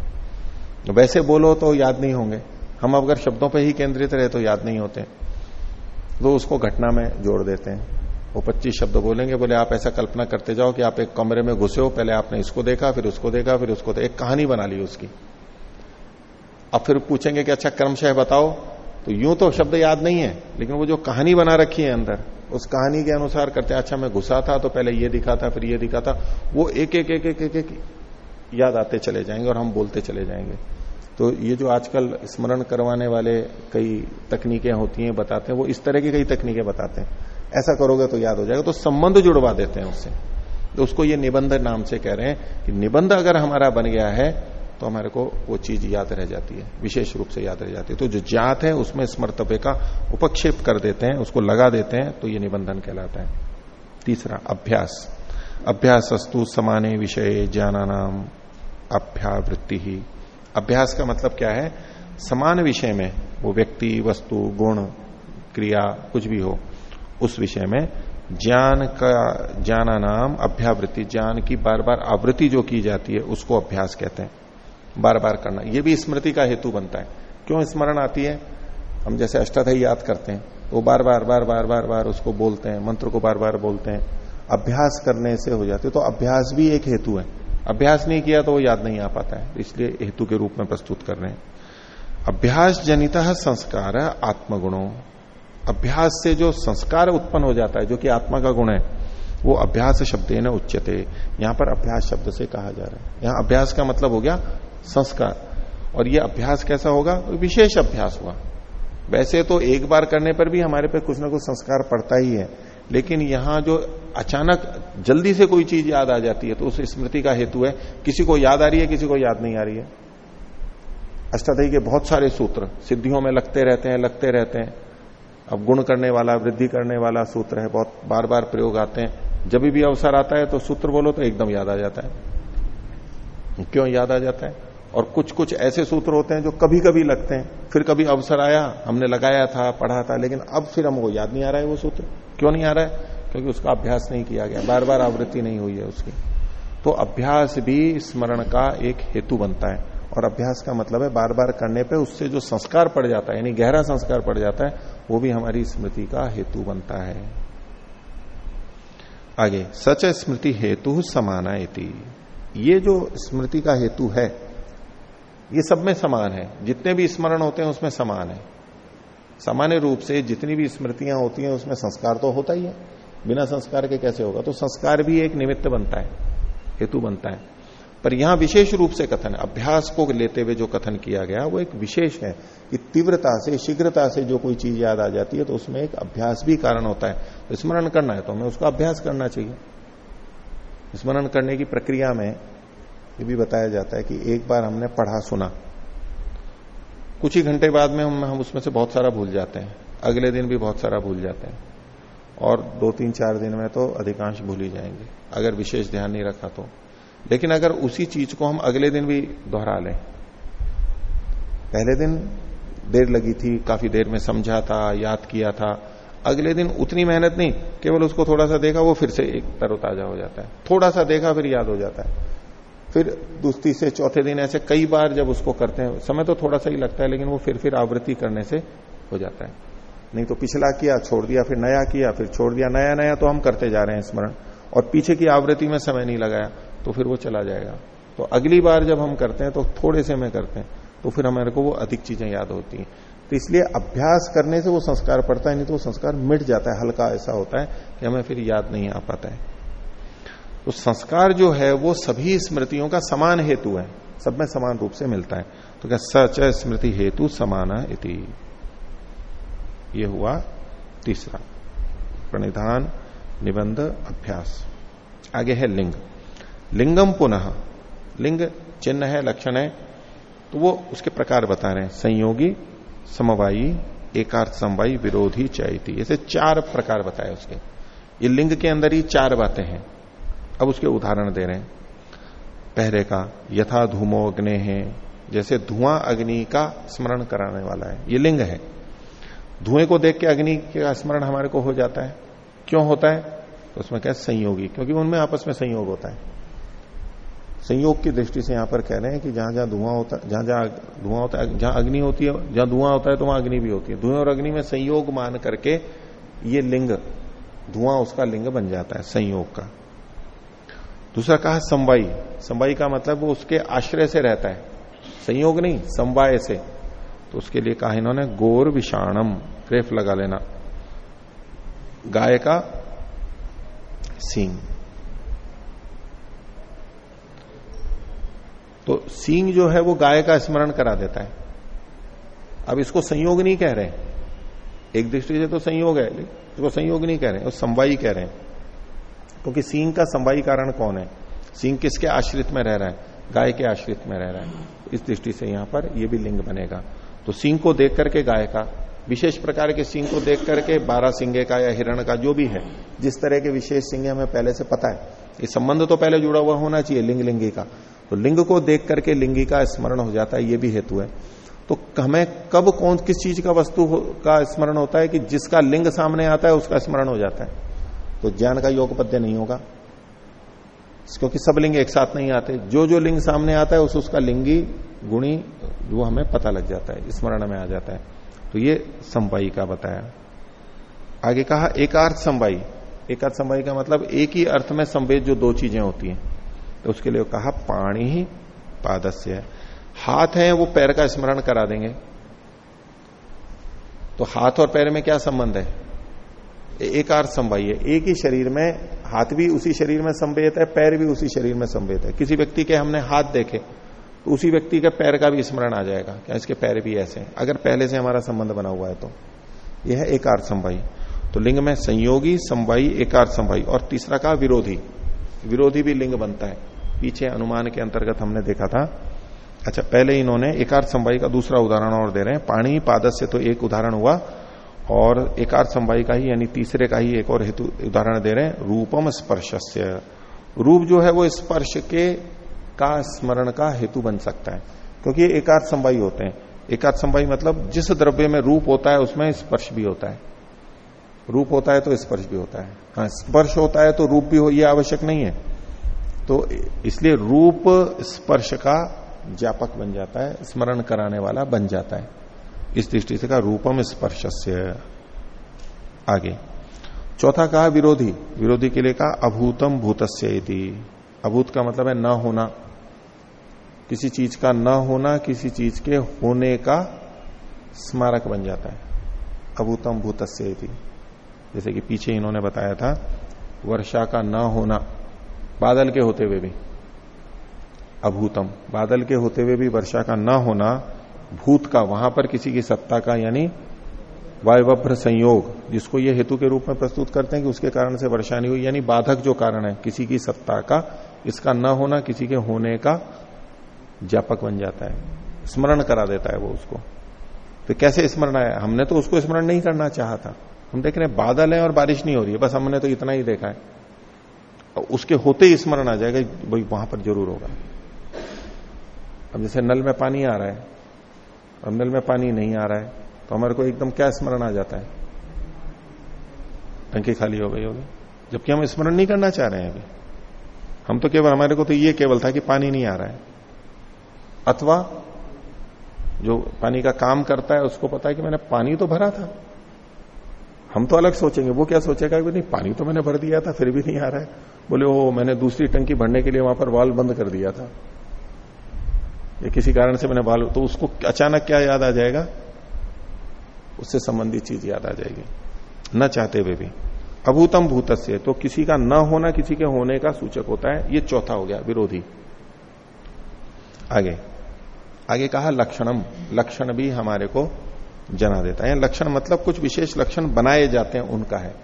वैसे बोलो तो याद नहीं होंगे। हम अगर शब्दों पर ही केंद्रित रहे तो याद नहीं होते। तो उसको घटना में जोड़ देते हैं। वो 25 शब्द बोलेंगे, बोले, आप ऐसा कल्पना करते जाओ कि आप एक कमरे में घुसे हो, पहले आपने इसको देखा, फिर उसको देखा, फिर उसको देखा एक कहानी बना ली उसकी। अब फिर पूछेंगे कि अच्छा क्रमशः बताओ। तो यूँ तो शब्द याद नहीं है लेकिन वो जो कहानी बना रखी है अंदर उस कहानी के अनुसार करते अच्छा मैं घुसा था तो पहले ये दिखा था फिर ये दिखा था वो एक एक एक एक एक, एक याद आते चले जाएँगे और हम बोलते चले जाएँगे। तो ये जो आजकल स्मरण करवाने वाले कई तकनीकें होती हैं बताते हैं वो इस तरह की कई तकनीकें बताते हैं। ऐसा करोगे तो याद हो जाएगा तो संबंध जुड़वा देते हैं उससे। तो उसको ये निबंध नाम से कह रहे हैं कि निबंध अगर हमारा बन गया है तो हमारे को वो चीज़ याद रह जाती है, विशेष रूप से याद रह जाती है। तो जो जात है, उसमें स्मर्तव्य का उपक्षेप कर देते हैं, उसको लगा देते हैं तो ये निबंधन कहलाता है। तीसरा, अभ्यास। अभ्यास अस्तु समाने विषय ज्ञाना नाम अभ्यावृत्ति ही। अभ्यास का मतलब क्या है? समान विषय में वो व्यक्ति, वस्तु, गुण, क्रिया, कुछ भी हो, उस विषय में ज्ञान का ज्ञाना नाम अभ्यावृत्ति, ज्ञान की बार बार आवृत्ति जो की जाती है, उसको अभ्यास कहते हैं। बार बार करना। ये भी स्मृति का हेतु बनता है। क्यों स्मरण आती है? हम जैसे अष्टाध्यायी याद करते हैं। वो बार बार बार बार बार बार उसको बोलते हैं, मंत्र को बार बार बोलते हैं। अभ्यास करने से हो जाते तो अभ्यास भी एक हेतु है। अभ्यास नहीं किया तो वो याद नहीं आ पाता है। इसलिए हेतु के रूप में प्रस्तुत कर रहे हैं। अभ्यास जनित संस्कार आत्मगुणों। अभ्यास से जो संस्कार उत्पन्न हो जाता है, जो कि आत्मा का गुण है, वो अभ्यास शब्द न उच्चते यहाँ पर अभ्यास शब्द से कहा जा रहा है। यहाँ अभ्यास का मतलब हो गया संस्कार। और ये अभ्यास कैसा होगा? विशेष अभ्यास हुआ। वैसे तो एक बार करने पर भी हमारे पे कुछ ना कुछ संस्कार पड़ता ही है। लेकिन यहाँ जो अचानक जल्दी से कोई चीज़ याद आ जाती है तो उस स्मृति का हेतु है, किसी को याद आ रही है, किसी को याद नहीं आ रही है। अष्टाध्यायी के बहुत सारे सूत्र, सिद्धियों में लगते रहते हैं, लगते रहते हैं। अब गुण करने वाला, वृद्धि करने वाला सूत्र है, बहुत बार बार प्रयोग आते हैं। जब भी अवसर आता है तो सूत्र बोलो तो एकदम याद आ जाता है। क्यों याद आ जाता है? और कुछ कुछ ऐसे सूत्र होते हैं जो कभी कभी लगते हैं। फिर कभी अवसर आया, हमने लगाया था, पढ़ा था, लेकिन अब फिर हमको याद नहीं आ रहा है वो सूत्र। क्यों नहीं आ रहा है? क्योंकि उसका अभ्यास नहीं किया गया। बार बार आवृत्ति नहीं हुई है उसकी। तो अभ्यास भी स्मरण का एक हेतु बनता है। और अभ्यास का मतलब है बार बार करने पे उससे जो संस्कार पड़ जाता है, यानी गहरा संस्कार पड़ जाता है, वो भी हमारी स्मृति का हेतु बनता है। आगे, सच स्मृति हेतु समाना ये जो स्मृति का हेतु है ये सब में समान है। जितने भी स्मरण होते हैं, उसमें समान है। सामान्य रूप से जितनी भी स्मृतियाँ होती हैं, उसमें संस्कार तो होता ही है। बिना संस्कार के कैसे होगा? तो संस्कार भी एक निमित्त बनता है, हेतु बनता है। पर यहाँ विशेष रूप से कथन, अभ्यास को लेते हुए जो कथन किया गया, वो एक विशेष है कि तीव्रता से, शीघ्रता से जो कोई चीज़ याद आ जाती है तो उसमें एक अभ्यास भी कारण होता है। तो स्मरण करना है तो हमें उसका अभ्यास करना चाहिए। स्मरण करने की प्रक्रिया में ये भी बताया जाता है कि एक बार हमने पढ़ा सुना। कुछ ही घंटे बाद में हम, हम उसमें से बहुत सारा भूल जाते हैं। अगले दिन भी बहुत सारा भूल जाते हैं। और दो तीन चार दिन में तो अधिकांश भूल ही जाएँगे अगर विशेष ध्यान नहीं रखा तो। लेकिन अगर उसी चीज़ को हम अगले दिन भी दोहरा लें। पहले दिन देर लगी थी काफ़ी देर में समझा था याद किया था। अगले दिन उतनी मेहनत नहीं केवल उसको थोड़ा सा देखा वो फिर से एक तरोताजा हो जाता है। थोड़ा सा देखा फिर याद हो जाता है। फिर दूसरी से चौथे दिन ऐसे कई बार जब उसको करते हैं, समय तो थोड़ा सा ही लगता है, लेकिन वो फिर फिर आवृत्ति करने से हो जाता है। नहीं तो पिछला किया, छोड़ दिया, फिर नया किया, फिर छोड़ दिया नया नया तो हम करते जा रहे हैं स्मरण, और पीछे की आवृत्ति में समय नहीं लगाया तो फिर वो चला जाएगा। तो अगली बार जब हम करते हैं तो थोड़े से में करते हैं तो फिर हमारे को वो अधिक चीज़ें याद होती हैं। तो इसलिए अभ्यास करने से वो संस्कार पड़ता है, नहीं तो वो संस्कार मिट जाता है, हल्का ऐसा होता है कि हमें फिर याद नहीं आ पाता है। तो संस्कार जो है, वो सभी स्मृतियों का समान हेतु है। सब में समान रूप से मिलता है। तो क्या सच स्मृति हेतु समान इति? ये हुआ तीसरा। प्रणिधान, निबंध, अभ्यास। आगे है लिंग। लिंगम पुनः। लिंग चिन्ह है, लक्षण है। तो वो उसके प्रकार बता रहे हैं। संयोगी, समवायी, एकार्थ समवायी, विरोधी, चैती। ऐसे चार प्रकार बताए उसके। ये लिंग के अंदर ही चार बातें हैं। अब उसके उदाहरण दे रहे हैं। पहले का, यथा धूमो अग्नि है जैसे धुआँ अग्नि का स्मरण कराने वाला है। ये लिंग है। धुएँ को देख के अग्नि का स्मरण हमारे को हो जाता है। क्यों होता है? तो उसमें क्या संयोगी, क्योंकि उनमें आपस में संयोग होता है। संयोग की दृष्टि से यहाँ पर कह रहे हैं कि जहाँ जहाँ धुआँ होता है जहाँ जहाँ धुआँ होता है, जहाँ अग्नि होती है, जहाँ धुआँ होता है तो वहाँ अग्नि भी होती है। धुएँ और अग्नि में संयोग मान करके ये लिंग, धुआँ उसका लिंग बन जाता है, संयोग का। दूसरा कहा संवाई। संवाई का मतलब वो उसके आश्रय से रहता है। संयोग नहीं, संवाय से। तो उसके लिए कहा इन्होंने, गोर विषाणम, रेफ लगा लेना। गाय का सींग। तो सींग जो है वो गाय का स्मरण करा देता है। अब इसको संयोग नहीं कह रहे एक दृष्टि से तो संयोग है इसको संयोग नहीं कह रहे और संवाई कह रहे हैं। क्योंकि सींग का संवाई कारण कौन है? सिंह किसके आश्रित में रह रहा है? गाय के आश्रित में रह रहा है। इस दृष्टि से यहाँ पर यह भी लिंग बनेगा। तो सिंह को देख करके गाय का, विशेष प्रकार के सिंह को देख करके बारह सिंगे का या हिरण का जो भी है, जिस तरह के विशेष सिंह हमें पहले से पता है, ये संबंध तो पहले जुड़ा हुआ होना चाहिए लिंग लिंगी का। तो लिंग को देख करके लिंगी का स्मरण हो जाता है, ये भी हेतु है। तो हमें कब कौन, किस चीज़ का वस्तु का स्मरण होता है कि जिसका लिंग सामने आता है, उसका स्मरण हो जाता है? तो ज्ञान का योग पद्य नहीं होगा। क्योंकि सब लिंग एक साथ नहीं आते। जो जो लिंग सामने आता है, उस उसका लिंगी गुणी, वो हमें पता लग जाता है, स्मरण में आ जाता है। तो ये संपाई का बताया। आगे कहा, एकार्थ संवाई एकार्थ संवाई का मतलब एक ही अर्थ में संवेद जो दो चीज़ें होती हैं। तो उसके लिए कहा, पाणी ही पादस्य है। हाथ है, वो पैर का स्मरण करा देंगे। तो हाथ और पैर में क्या संबंध है? एक अर्थ संवाई है। एक ही शरीर में हाथ भी उसी शरीर में संवेद है, पैर भी उसी शरीर में संवेद है। किसी व्यक्ति के हमने हाथ देखे तो उसी व्यक्ति के पैर का भी स्मरण आ जाएगा क्या इसके पैर भी ऐसे हैं। अगर पहले से हमारा संबंध बना हुआ है तो। यह है एक अर्थ संवाई तो लिंग में संयोगी संवाई एकार्थ संवाई और तीसरा का विरोधी। विरोधी भी लिंग बनता है। पीछे अनुमान के अंतर्गत हमने देखा था। अच्छा पहले इन्होंने एकार्थ संवाई का दूसरा उदाहरण और दे रहे हैं। पाणी पादस से तो एक उदाहरण हुआ। और एकार्थ संवाई का ही, यानी तीसरे का ही एक और हेतु उदाहरण दे रहे हैं, रूपम स्पर्शस्य। रूप जो है वो स्पर्श के का स्मरण का हेतु बन सकता है, क्योंकि ये एकार्थ संवाई होते हैं। एकार्थ संवाई मतलब जिस द्रव्य में रूप होता है, उसमें स्पर्श भी होता है। रूप होता है तो स्पर्श भी होता है। हाँ स्पर्श होता है तो रूप भी हो यह आवश्यक नहीं है। तो इसलिए रूप स्पर्श का ज्ञापक बन जाता है, स्मरण कराने वाला बन जाता है। इस दृष्टि से कहा, रूपम स्पर्श आगे। चौथा कहा, विरोधी। विरोधी के लिए कहा, अभूतम भूतस्य यदि अभूत का मतलब है न होना। किसी चीज़ का न होना, किसी चीज़ के होने का स्मारक बन जाता है। अभूतम भूतस्य यदि जैसे कि पीछे इन्होंने बताया था, वर्षा का न होना, बादल के होते हुए भी। अभूतम। बादल के होते हुए भी वर्षा का न होना भूत का, वहाँ पर किसी की सत्ता का, यानी वायुभ्र संयोग, जिसको ये हेतु के रूप में प्रस्तुत करते हैं कि उसके कारण से वर्षा नहीं हुई, यानी बाधक जो कारण है, किसी की सत्ता का, इसका न होना, किसी के होने का ज्ञापक बन जाता है। स्मरण करा देता है वो उसको। तो कैसे स्मरण आया? हमने तो उसको स्मरण नहीं करना चाहा था। हम देख रहे हैं, बादल है और बारिश नहीं हो रही है, बस हमने तो इतना ही देखा है। और उसके होते ही स्मरण आ जाएगा भाई वहाँ पर ज़रूर होगा। अब जैसे नल में पानी आ रहा है और नल में पानी नहीं आ रहा है तो हमारे को एकदम क्या स्मरण आ जाता है? टंकी खाली हो गई होगी। जबकि हम स्मरण नहीं करना चाह रहे हैं अभी। हम तो केवल, हमारे को तो ये केवल था कि पानी नहीं आ रहा है। अथवा जो पानी का काम करता है, उसको पता है कि मैंने पानी तो भरा था। हम तो अलग सोचेंगे, वो क्या सोचेगा कि नहीं, पानी तो मैंने भर दिया था, फिर भी नहीं आ रहा है। बोले ओ मैंने दूसरी टंकी भरने के लिए वहाँ पर वाल बंद कर दिया था। या किसी कारण से मैंने वाल तो उसको अचानक क्या याद आ जाएगा? उससे संबंधित चीज़ याद आ जाएगी। न चाहते हुए भी। अभूतम भूत तो किसी का न होना किसी के होने का सूचक होता है। ये चौथा हो गया, विरोधी। आगे। आगे कहा, लक्षणम। लक्षण भी हमारे को जना देता है। लक्षण मतलब कुछ विशेष लक्षण बनाए जाते हैं, उनका है।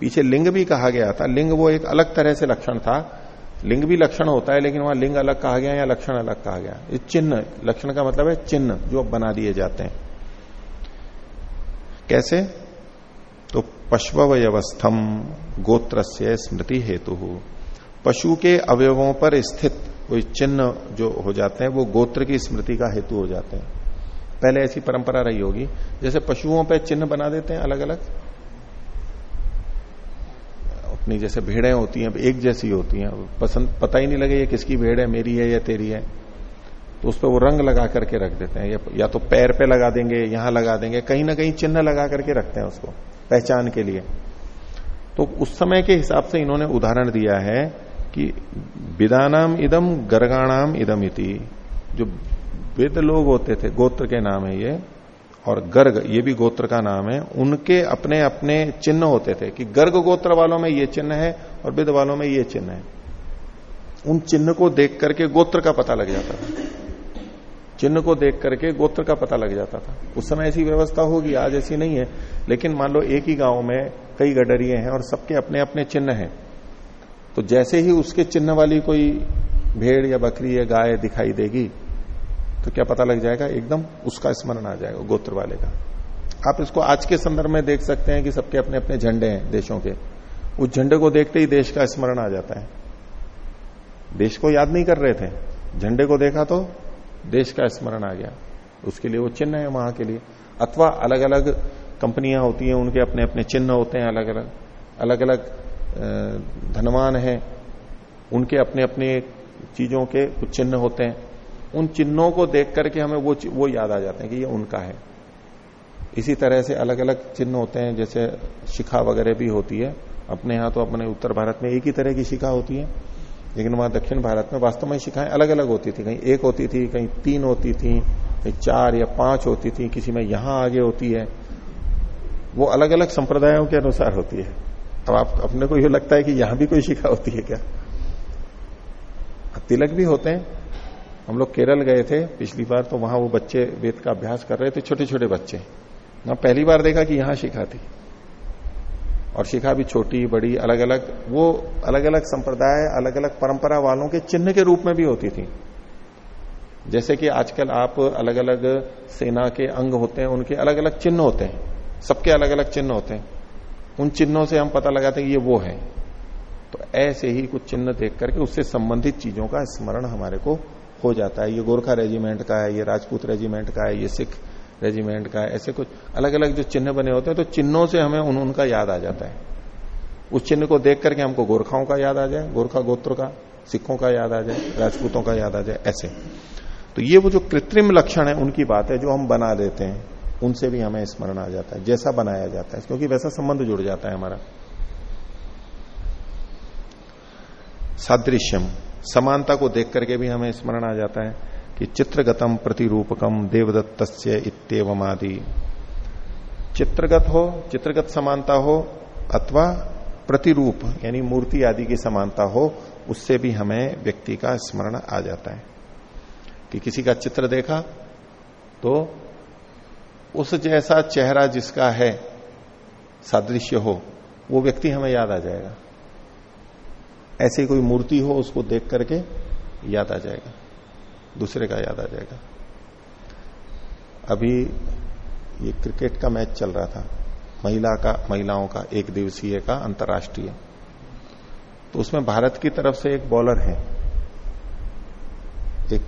पीछे लिंग भी कहा गया था। लिंग वो एक अलग तरह से लक्षण था लिंग भी लक्षण होता है, लेकिन वहाँ लिंग अलग कहा गया या लक्षण अलग कहा गया? ये चिन्ह, लक्षण का मतलब है चिन्ह, जो बना दिए जाते हैं। कैसे? तो पश्वयवस्थम गोत्र से स्मृति हेतु। पशु के अवयवों पर स्थित कोई चिन्ह जो हो जाते हैं, वो गोत्र की स्मृति का हेतु हो जाते हैं। पहले ऐसी परंपरा रही होगी, जैसे पशुओं पर चिन्ह बना देते हैं अलग अलग अपनी जैसे भेड़ें होती हैं, एक जैसी होती हैं। पसंद, पता ही नहीं लगे ये किसकी भेड़ है, मेरी है या तेरी है। तो उस पर वो रंग लगा करके रख देते हैं, या तो पैर पे लगा देंगे, यहाँ लगा देंगे, कहीं ना कहीं चिन्ह लगा करके रखते हैं उसको, पहचान के लिए। तो उस समय के हिसाब से इन्होंने उदाहरण दिया है कि विदानाम इदम, गर्गाणाम इदम इति, जो वेद लोग होते थे, गोत्र के नाम है ये और गर्ग, ये भी गोत्र का नाम है, उनके अपने अपने चिन्ह होते थे कि गर्ग गोत्र वालों में ये चिन्ह है और वेद वालों में ये चिन्ह है। उन चिन्ह को देख करके गोत्र का पता लग जाता था। चिन्ह को देख करके गोत्र का पता लग जाता था। उस समय ऐसी व्यवस्था होगी, आज ऐसी नहीं है, लेकिन मान लो एक ही गाँव में कई गडरिए हैं और सबके अपने अपने चिन्ह हैं। तो जैसे ही उसके चिन्ह वाली कोई भेड़ या बकरी या गाय दिखाई देगी तो क्या पता लग जाएगा? एकदम उसका स्मरण आ जाएगा, गोत्र वाले का। आप इसको आज के संदर्भ में देख सकते हैं कि सबके अपने अपने झंडे हैं देशों के। उस झंडे को देखते ही देश का स्मरण आ जाता है। देश को याद नहीं कर रहे थे। झंडे को देखा तो देश का स्मरण आ गया। उसके लिए वो चिन्ह है वहाँ के लिए। अथवा अलग अलग कंपनियाँ होती हैं, उनके अपने अपने चिन्ह होते हैं अलग अलग अलग अलग धनवान है। उनके अपने अपने चीज़ों के कुछ चिन्ह होते हैं। उन चिन्हों को देख करके हमें वो वो याद आ जाते हैं कि ये उनका है। इसी तरह से अलग अलग चिन्ह होते हैं, जैसे शिखा वगैरह भी होती है। अपने यहाँ तो अपने उत्तर भारत में एक ही तरह की शिखा होती है, लेकिन वहाँ दक्षिण भारत में वास्तव में शिखाएँ अलग अलग होती थी। कहीं एक होती थी, कहीं तीन होती थी, कहीं चार या पाँच होती थी, किसी में यहाँ आगे होती है। वो अलग अलग संप्रदायों के अनुसार होती है। अब आप, अपने को ये लगता है कि यहाँ भी कोई शिखा होती है क्या? तिलक भी होते हैं हम लोग केरल गए थे, पिछली बार तो वहाँ वो बच्चे वेद का अभ्यास कर रहे थे छोटे छोटे बच्चे। मैं पहली बार देखा कि यहाँ शिखा थी। और शिखा भी छोटी, बड़ी अलग अलग वो अलग अलग संप्रदाय अलग अलग परंपरा वालों के चिन्ह के रूप में भी होती थी। जैसे कि आजकल आप अलग अलग सेना के अंग होते हैं, उनके अलग अलग चिन्ह होते हैं। सबके अलग अलग चिन्ह होते हैं। उन चिन्हों से हम पता लगाते हैं कि ये वो है। तो ऐसे ही कुछ चिन्ह देख करके उससे संबंधित चीज़ों का स्मरण हमारे को हो जाता है। ये गोरखा रेजिमेंट का है, ये राजपूत रेजिमेंट का है, ये सिख रेजिमेंट का है, ऐसे कुछ अलग अलग जो चिन्ह बने होते हैं तो चिन्हों से हमें उन, उनका याद आ जाता है। उस चिन्ह को देख करके हमको गोरखाओं का याद आ जाए, गोरखा गोत्र का, सिखों का याद आ जाए, राजपूतों का याद आ जाए, ऐसे। तो ये वो जो कृत्रिम लक्षण है, उनकी बात है, जो हम बना देते हैं, उनसे भी हमें स्मरण आ जाता है, जैसा बनाया जाता है। क्योंकि वैसा संबंध जुड़ जाता है हमारा। सादृश्यम। समानता को देख करके भी हमें स्मरण आ जाता है कि चित्रगतम प्रतिरूपकम देवदत्त इतम आदि चित्रगत हो, चित्रगत समानता हो, अथवा प्रतिरूप, यानी मूर्ति आदि की समानता हो, उससे भी हमें व्यक्ति का स्मरण आ जाता है। कि किसी का चित्र देखा तो उस जैसा चेहरा जिसका है, सादृश्य हो, वो व्यक्ति हमें याद आ जाएगा। ऐसी कोई मूर्ति हो, उसको देख करके याद आ जाएगा। दूसरे का याद आ जाएगा। अभी ये क्रिकेट का मैच चल रहा था। महिला का, महिलाओं का, एक दिवसीय का अंतर्राष्ट्रीय। तो उसमें भारत की तरफ़ से एक बॉलर है। एक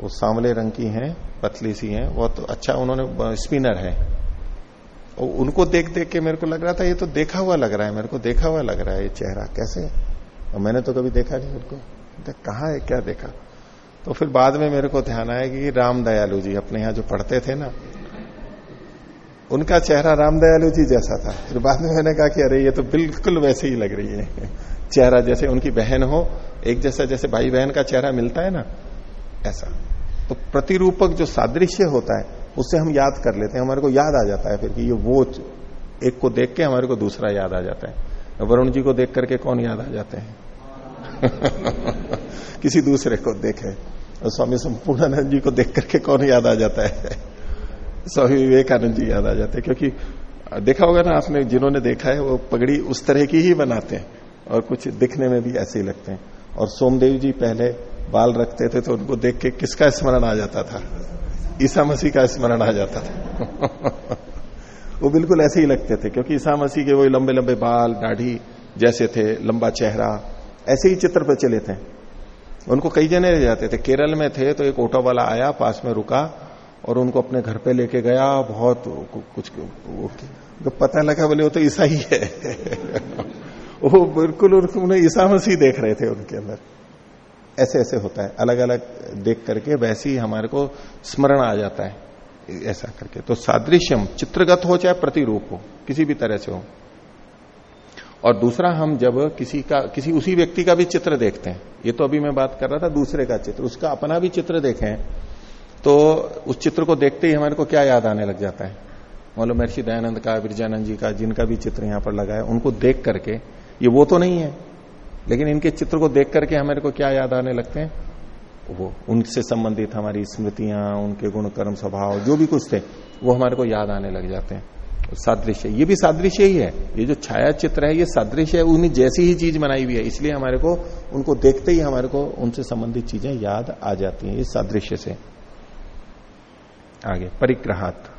वो सांवले रंग की हैं, पतली सी हैं। बहुत तो अच्छा उन्होंने स्पिनर है। और उनको देख देख के मेरे को लग रहा था, ये तो देखा हुआ लग रहा है, मेरे को देखा हुआ लग रहा है ये चेहरा। कैसे? और मैंने तो कभी देखा नहीं उनको। कहा है, क्या देखा? तो फिर बाद में मेरे को ध्यान आया कि राम दयालु जी अपने यहाँ जो पढ़ते थे ना, उनका चेहरा राम दयालु जी जैसा था। फिर बाद में मैंने कहा कि अरे, ये तो बिल्कुल वैसे ही लग रही है। चेहरा जैसे उनकी बहन हो, एक जैसा जैसे भाई बहन का चेहरा मिलता है ना, ऐसा। तो प्रतिरूपक जो सादृश्य होता है, उससे हम याद कर लेते हैं। हमारे को याद आ जाता है फिर कि ये वो एक को देख के हमारे को दूसरा याद आ जाता है। वरुण जी को देख करके कौन याद आ जाते हैं? किसी दूसरे को देखे। और स्वामी संपूर्णानंद जी को देख करके कौन याद आ जाता है? स्वामी विवेकानंद जी याद आ जाते हैं, क्योंकि देखा होगा ना आपने, जिन्होंने देखा है, वो पगड़ी उस तरह की ही बनाते हैं और कुछ दिखने में भी ऐसे ही लगते हैं। और सोमदेव जी पहले बाल रखते थे तो उनको देख के किसका स्मरण आ जाता था? ईसा मसीह का स्मरण आ जाता था। वो बिल्कुल ऐसे ही लगते थे, क्योंकि ईसा मसीह के वही लंबे लंबे बाल, दाढ़ी जैसे थे, लंबा चेहरा, ऐसे ही चित्र पर चले थे। उनको कई जने रह जाते थे। केरल में थे तो एक ऑटो वाला आया, पास में रुका और उनको अपने घर पे लेके गया, बहुत कुछ तो पता लगा बोले, वो तो ईसा ही है। वो बिल्कुल उन्हें ईसा मसीह देख रहे थे उनके अंदर। ऐसे ऐसे होता है। अलग अलग देख करके वैसे ही हमारे को स्मरण आ जाता है। ऐसा करके। तो सादृश्यम, चित्रगत हो चाहे प्रतिरूप हो, किसी भी तरह से हो। और दूसरा, हम जब किसी का, किसी उसी व्यक्ति का भी चित्र देखते हैं, ये तो अभी मैं बात कर रहा था, दूसरे का चित्र, उसका अपना भी चित्र देखें तो उस चित्र को देखते ही हमारे को क्या याद आने लग जाता है? मान लो महर्षि दयानंद का, बिरजानंद जी का, जिनका भी चित्र यहाँ पर लगा है, उनको देख करके, ये वो तो नहीं है, लेकिन इनके चित्र को देख करके हमारे को क्या याद आने लगते हैं? वो उनसे संबंधित हमारी स्मृतियाँ, उनके गुण कर्म स्वभाव, जो भी कुछ थे, वो हमारे को याद आने लग जाते हैं। सादृश्य, ये भी सादृश्य ही है। ये जो छाया चित्र है, ये सादृश्य है, उन्हीं जैसी ही चीज़ बनाई हुई है। इसलिए हमारे को, उनको देखते ही हमारे को उनसे संबंधित चीज़ें याद आ जाती हैं, इस सादृश्य से। आगे, परिग्रहात।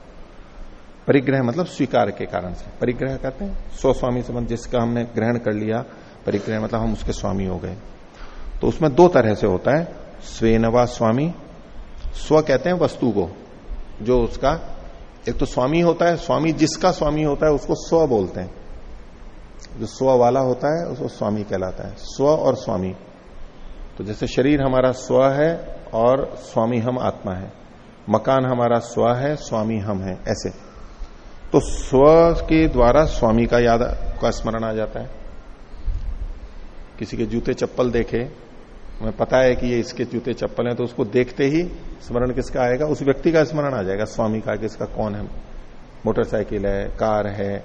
परिग्रह मतलब स्वीकार के कारण से। परिग्रह कहते हैं, स्वस्वामी संबंध जिसका हमने ग्रहण कर लिया, परिग्रह मतलब हम उसके स्वामी हो गए। तो उसमें दो तरह से होता है स्वेनवा स्वामी स्व कहते हैं वस्तु को, जो उसका, एक तो स्वामी होता है, स्वामी जिसका स्वामी होता है, उसको स्व बोलते हैं। जो स्व वाला होता है, उसको स्वामी कहलाता है। स्व और स्वामी। तो जैसे शरीर हमारा स्व है, और स्वामी हम आत्मा है। मकान हमारा स्व है, स्वामी हम है, ऐसे। तो स्व के द्वारा स्वामी का याद, का स्मरण आ जाता है। किसी के जूते चप्पल देखे हमें पता है कि ये इसके जूते चप्पल हैं तो उसको देखते ही स्मरण किसका आएगा? उस व्यक्ति का स्मरण आ जाएगा, स्वामी का किसका कौन है? मोटरसाइकिल है, कार है,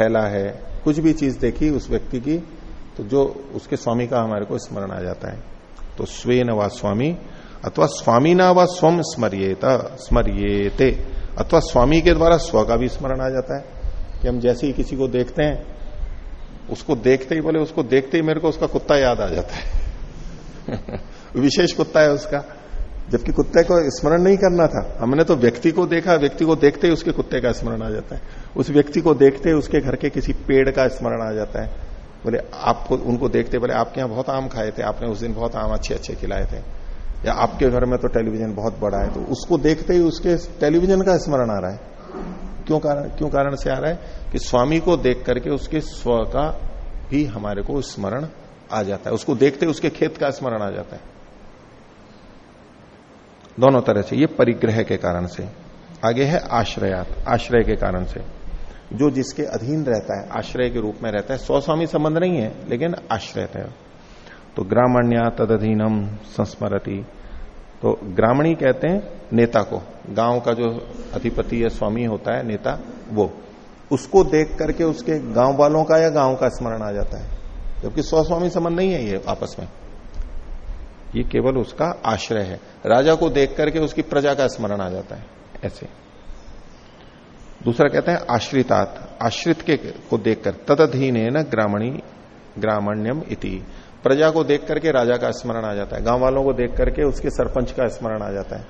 थैला है, कुछ भी चीज़ देखी उस व्यक्ति की तो जो उसके स्वामी का हमारे को स्मरण आ जाता है। तो स्वे न स्वामी, अथवा स्वामी ना व स्वम स्मरियेत, स्मरियेते, अथवा स्वामी के द्वारा स्व का भी स्मरण आ जाता है। कि हम जैसे ही किसी को देखते हैं, उसको देखते ही बोले, उसको देखते ही मेरे को उसका कुत्ता याद आ जाता है। विशेष कुत्ता है उसका। जबकि कुत्ते को स्मरण नहीं करना था। हमने तो व्यक्ति को देखा, व्यक्ति को देखते ही उसके कुत्ते का स्मरण आ जाता है। उस व्यक्ति को देखते ही उसके घर के किसी पेड़ का स्मरण आ जाता है। बोले, आपको, उनको देखते, बोले, आपके यहाँ बहुत आम खाए थे, आपने उस दिन बहुत आम अच्छे अच्छे खिलाए थे। या आपके घर में तो टेलीविज़न बहुत बड़ा है तो उसको देखते ही उसके टेलीविज़न का स्मरण आ रहा है। क्यों कारण क्यों कारण से आ रहा है कि स्वामी को देख करके उसके स्व का भी हमारे को स्मरण आ जाता है। उसको देखते उसके खेत का स्मरण आ जाता है। दोनों तरह से, ये परिग्रह के कारण से। आगे है आश्रयात, आश्रय के कारण से। जो जिसके अधीन रहता है, आश्रय के रूप में रहता है सौ स्वामी संबंध नहीं है, लेकिन आश्रय है। तो ग्रामण्या तदधीनम संस्मरती। तो ग्रामणी कहते हैं नेता को। गाँव का जो अधिपति या स्वामी होता है, नेता, वो। उसको देख करके उसके गाँव वालों का या गाँव का स्मरण आ जाता है। जबकि स्वस्वामी संबंध नहीं है ये आपस में। ये केवल उसका आश्रय है। राजा को देख करके उसकी प्रजा का स्मरण आ जाता है, ऐसे। दूसरा कहते हैं आश्रितात। आश्रित के को देखकर तदधीन न ग्रामणी, ग्रामण्यम इति। प्रजा को देख करके राजा का स्मरण आ जाता है। गाँव वालों को देख करके उसके सरपंच का स्मरण आ जाता है।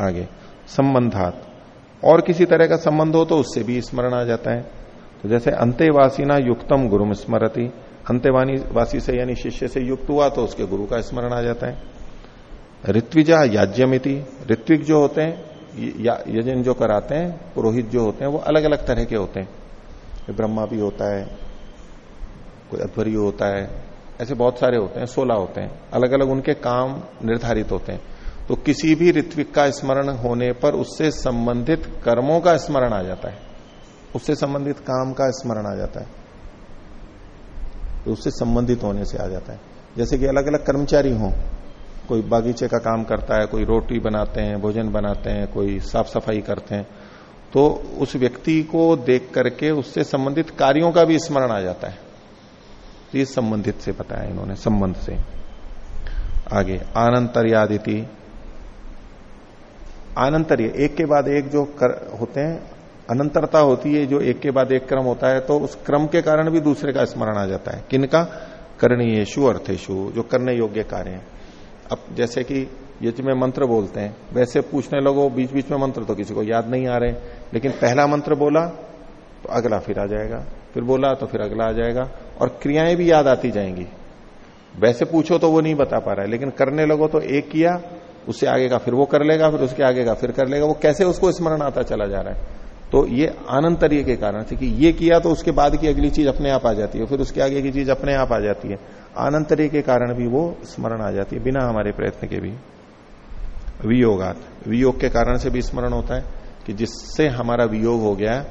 आगे, संबंधात। और किसी तरह का संबंध हो तो उससे भी स्मरण आ जाता है। तो जैसे अंत्यवासी ना युक्तम गुरु स्मरती। अंत्यवानी वासी से यानी शिष्य से युक्त हुआ तो उसके गुरु का स्मरण आ जाता है। ऋत्विजा याज्यमिति। ऋत्विक जो होते हैं यजन जो कराते हैं, पुरोहित जो होते हैं, वो अलग अलग तरह के होते हैं। ब्रह्मा भी होता है, कोई अध्वर्य होता है, ऐसे बहुत सारे होते हैं, सोलह होते हैं। अलग अलग उनके काम निर्धारित होते हैं। तो किसी भी ऋत्विक का स्मरण होने पर उससे संबंधित कर्मों का स्मरण आ जाता है। उससे संबंधित काम का स्मरण आ जाता है। तो उससे संबंधित होने से आ जाता है। जैसे कि अलग अलग कर्मचारी हों कोई बागीचे का काम करता है कोई रोटी बनाते हैं भोजन बनाते हैं कोई साफ़ सफ़ाई करते हैं तो उस व्यक्ति को देख करके उससे संबंधित कार्यों का भी स्मरण आ जाता है। तो ये संबंधित से बताया इन्होंने संबंध से। आगे आनंतर्यादिति। आनंतर्य एक के बाद एक जो कर, होते हैं अनंतरता होती है, जो एक के बाद एक क्रम होता है तो उस क्रम के कारण भी दूसरे का स्मरण आ जाता है। किनका? करणीयेशु अर्थेशु जो करने योग्य कार्य है। अब जैसे कि यज में मंत्र बोलते हैं, वैसे पूछने लगो बीच बीच में मंत्र तो किसी को याद नहीं आ रहे लेकिन पहला मंत्र बोला तो अगला फिर आ जाएगा। फिर बोला तो फिर अगला आ जाएगा। और क्रियाएँ भी याद आती जाएँगी। वैसे पूछो तो वो नहीं बता पा रहा है, लेकिन करने लगो तो एक किया, उससे आगे का फिर वो कर लेगा, फिर उसके आगे का फिर कर लेगा। वो कैसे उसको स्मरण आता चला जा रहा है? तो ये आनंतरीय के कारण से कि ये किया तो उसके बाद की अगली चीज़ अपने आप आ जाती है, फिर उसके आगे की चीज़ अपने आप आ जाती है। आनंतरीय के कारण भी वो स्मरण आ जाती है, बिना हमारे प्रयत्न के भी। वियोगात। वियोग के कारण से भी स्मरण होता है कि जिससे हमारा वियोग हो गया,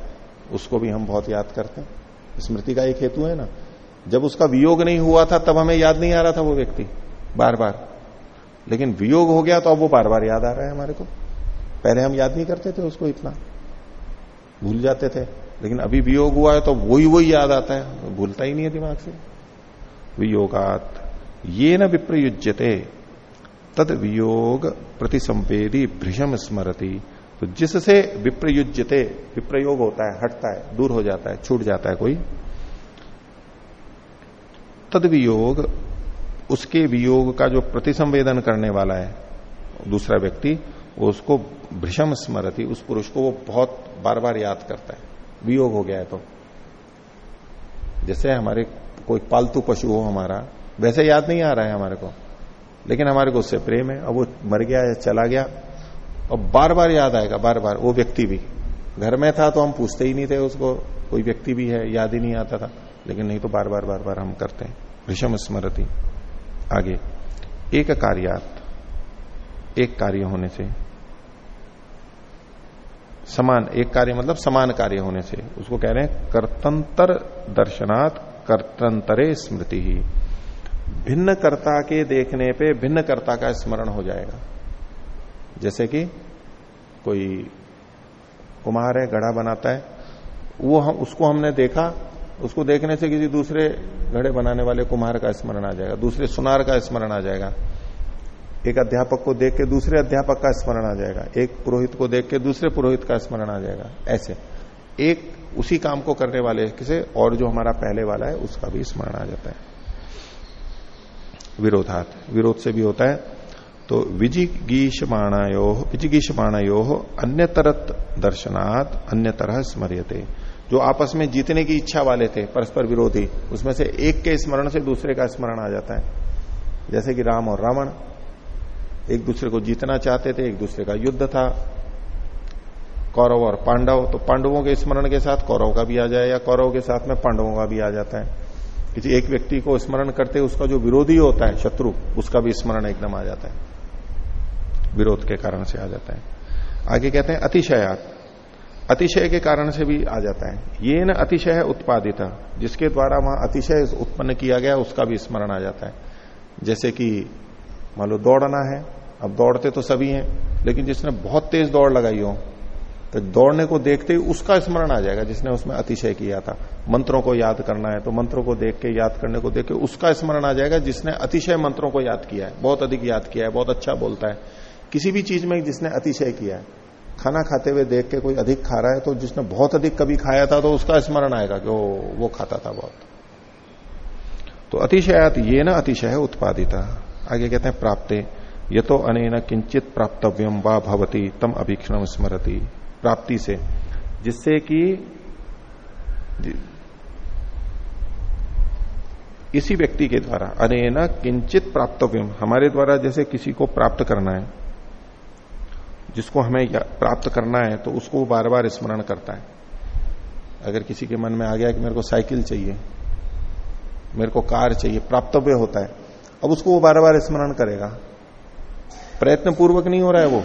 उसको भी हम बहुत याद करते हैं। स्मृति का एक हेतु है ना। जब उसका वियोग नहीं हुआ था, तब हमें याद नहीं आ रहा था वो व्यक्ति बार बार लेकिन वियोग हो गया तो अब वो बार बार याद आ रहा है हमारे को। पहले हम याद नहीं करते थे उसको इतना। भूल जाते थे। लेकिन अभी वियोग हुआ है तो वही वही याद आता है। भूलता ही नहीं है दिमाग से। वियोगात ये न विप्रयुज्यते। तद वियोग प्रतिसंवेदी भ्रिषम स्मरती। तो जिससे विप्रयुज्यते, विप्रयोग होता है, हटता है, दूर हो जाता है, छूट जाता है कोई। तद वियोग, उसके वियोग का जो प्रतिसंवेदन करने वाला है, दूसरा व्यक्ति उसको भ्रषम स्मरती, उस पुरुष को वो बहुत बार बार याद करता है। वियोग हो गया है तो। जैसे हमारे कोई पालतू पशु हो हमारा, वैसे याद नहीं आ रहा है हमारे को। लेकिन हमारे को उससे प्रेम है। अब वो मर गया या चला गया। और बार बार याद आएगा बार बार वो व्यक्ति भी। घर में था तो हम पूछते ही नहीं थे उसको, कोई व्यक्ति भी है, याद ही नहीं आता था। लेकिन नहीं तो बार बार बार बार हम करते हैं। भीषम स्मृति। आगे। एक कार्यात एक कार्य होने से समान, एक कार्य मतलब समान कार्य होने से। उसको कह रहे हैं कर्तंतर दर्शनात् कर्तंतरे स्मृति ही। भिन्न कर्ता के देखने पे भिन्न कर्ता का स्मरण हो जाएगा। जैसे कि कोई कुम्हार है गढ़ा बनाता है, वो हम, उसको हमने देखा, उसको देखने से किसी दूसरे घड़े बनाने वाले कुम्हार का स्मरण आ जाएगा, दूसरे सुनार का स्मरण आ जाएगा। एक अध्यापक को देख के दूसरे अध्यापक का स्मरण आ जाएगा। एक पुरोहित को देख के दूसरे पुरोहित का स्मरण आ जाएगा। ऐसे। एक उसी काम को करने वाले किसे? और जो हमारा पहले वाला है, उसका भी स्मरण आ जाता है। विरोधात। विरोध से भी होता है। तो विजिगीषमाणायो विजिगीषमाणायो अन्य तरत दर्शनात् अन्य तरह स्मरियते। जो आपस में जीतने की इच्छा वाले थे, परस्पर विरोधी, उसमें से एक के स्मरण से दूसरे का स्मरण आ जाता है। जैसे कि राम और रावण। एक दूसरे को जीतना चाहते थे, एक दूसरे का युद्ध था। कौरव और पांडव तो पांडवों के स्मरण के साथ कौरव का भी आ जाए या कौरव के साथ में पांडवों का भी आ जाता है। किसी एक व्यक्ति को स्मरण करते उसका जो विरोधी होता है, शत्रु, उसका भी स्मरण एकदम आ जाता है। विरोध के कारण से आ जाता है। आगे कहते हैं, अतिशयात। अतिशय के कारण से भी आ जाता है। ये न अतिशय उत्पादित, जिसके द्वारा वहाँ अतिशय उत्पन्न किया गया, उसका भी स्मरण आ जाता है। जैसे कि मान लो दौड़ना है, अब दौड़ते तो सभी हैं, लेकिन जिसने बहुत तेज दौड़ लगाई हो तो दौड़ने को देखते ही उसका स्मरण आ जाएगा, जिसने उसमें अतिशय किया था। मंत्रों को याद करना है तो मंत्रों को देख के, याद करने को देख के उसका स्मरण आ जाएगा, जिसने अतिशय मंत्रों को याद किया है। बहुत अधिक याद किया है, बहुत अच्छा बोलता है। किसी भी चीज़ में जिसने अतिशय किया है, खाना खाते हुए देख के कोई अधिक खा रहा है तो जिसने बहुत अधिक कभी खाया था तो उसका स्मरण आएगा कि वो खाता था बहुत। तो अतिशयात ये ना अतिशय उत्पादित। आगे कहते हैं, प्राप्ते। ये तो अनेन किंचित प्राप्तव्यम वा भवती, तम अभीक्षण स्मरती। प्राप्ति से। जिससे कि इसी व्यक्ति के द्वारा, अनेन किंचित प्राप्तव्यम हमारे द्वारा जैसे किसी को प्राप्त करना है, जिसको हमें प्राप्त करना है तो उसको बार बार स्मरण करता है। अगर किसी के मन में आ गया कि मेरे को साइकिल चाहिए, मेरे को कार चाहिए, प्राप्तव्य होता है अब उसको वो बार बार स्मरण करेगा। प्रयत्न पूर्वक नहीं हो रहा है वो।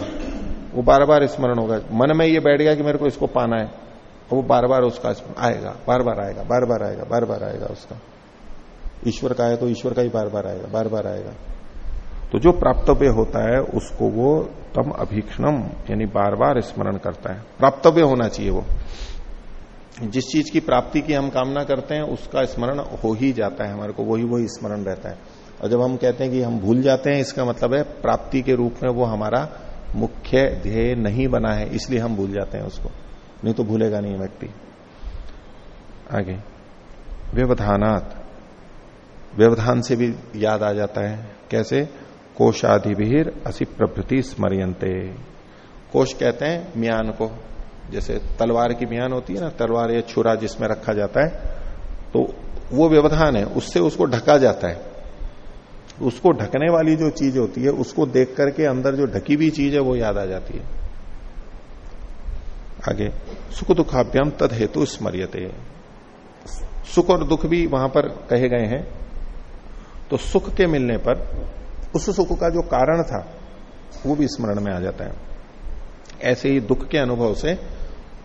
वो बार बार स्मरण होगा। मन में ये बैठ गया कि मेरे को इसको पाना है। और वो बार बार उसका आएगा बार बार आएगा बार बार आएगा बार बार आएगा उसका। ईश्वर का है तो ईश्वर का ही बार बार आएगा बार बार आएगा। तो जो प्राप्तव्य होता है, उसको वो तम अभीक्षणम, यानी बार बार स्मरण करता है। प्राप्तव्य होना चाहिए वो। जिस चीज़ की प्राप्ति की हम कामना करते हैं, उसका स्मरण हो ही जाता है हमारे को वही वही स्मरण रहता है। और जब हम कहते हैं कि हम भूल जाते हैं, इसका मतलब है प्राप्ति के रूप में वो हमारा मुख्य ध्येय नहीं बना है, इसलिए हम भूल जाते हैं उसको। नहीं तो भूलेगा नहीं व्यक्ति। आगे। व्यवधानात। व्यवधान से भी याद आ जाता है। कैसे? कोशाधिवीर असी प्रभृति स्मरियंते कोश कहते हैं म्यान को। जैसे तलवार की म्यान होती है ना, तलवार या छुरा जिसमें रखा जाता है तो वो व्यवधान है, उससे उसको ढका जाता है। उसको ढकने वाली जो चीज़ होती है, उसको देख करके अंदर जो ढकी हुई चीज़ है, वो याद आ जाती है। आगे, सुख दुखाभ्याम तद हेतु स्मरियते। सुख और दुख भी वहाँ पर कहे गए हैं। तो सुख के मिलने पर, उस सुख का जो कारण था, वो भी स्मरण में आ जाता है। ऐसे ही दुख के अनुभव से,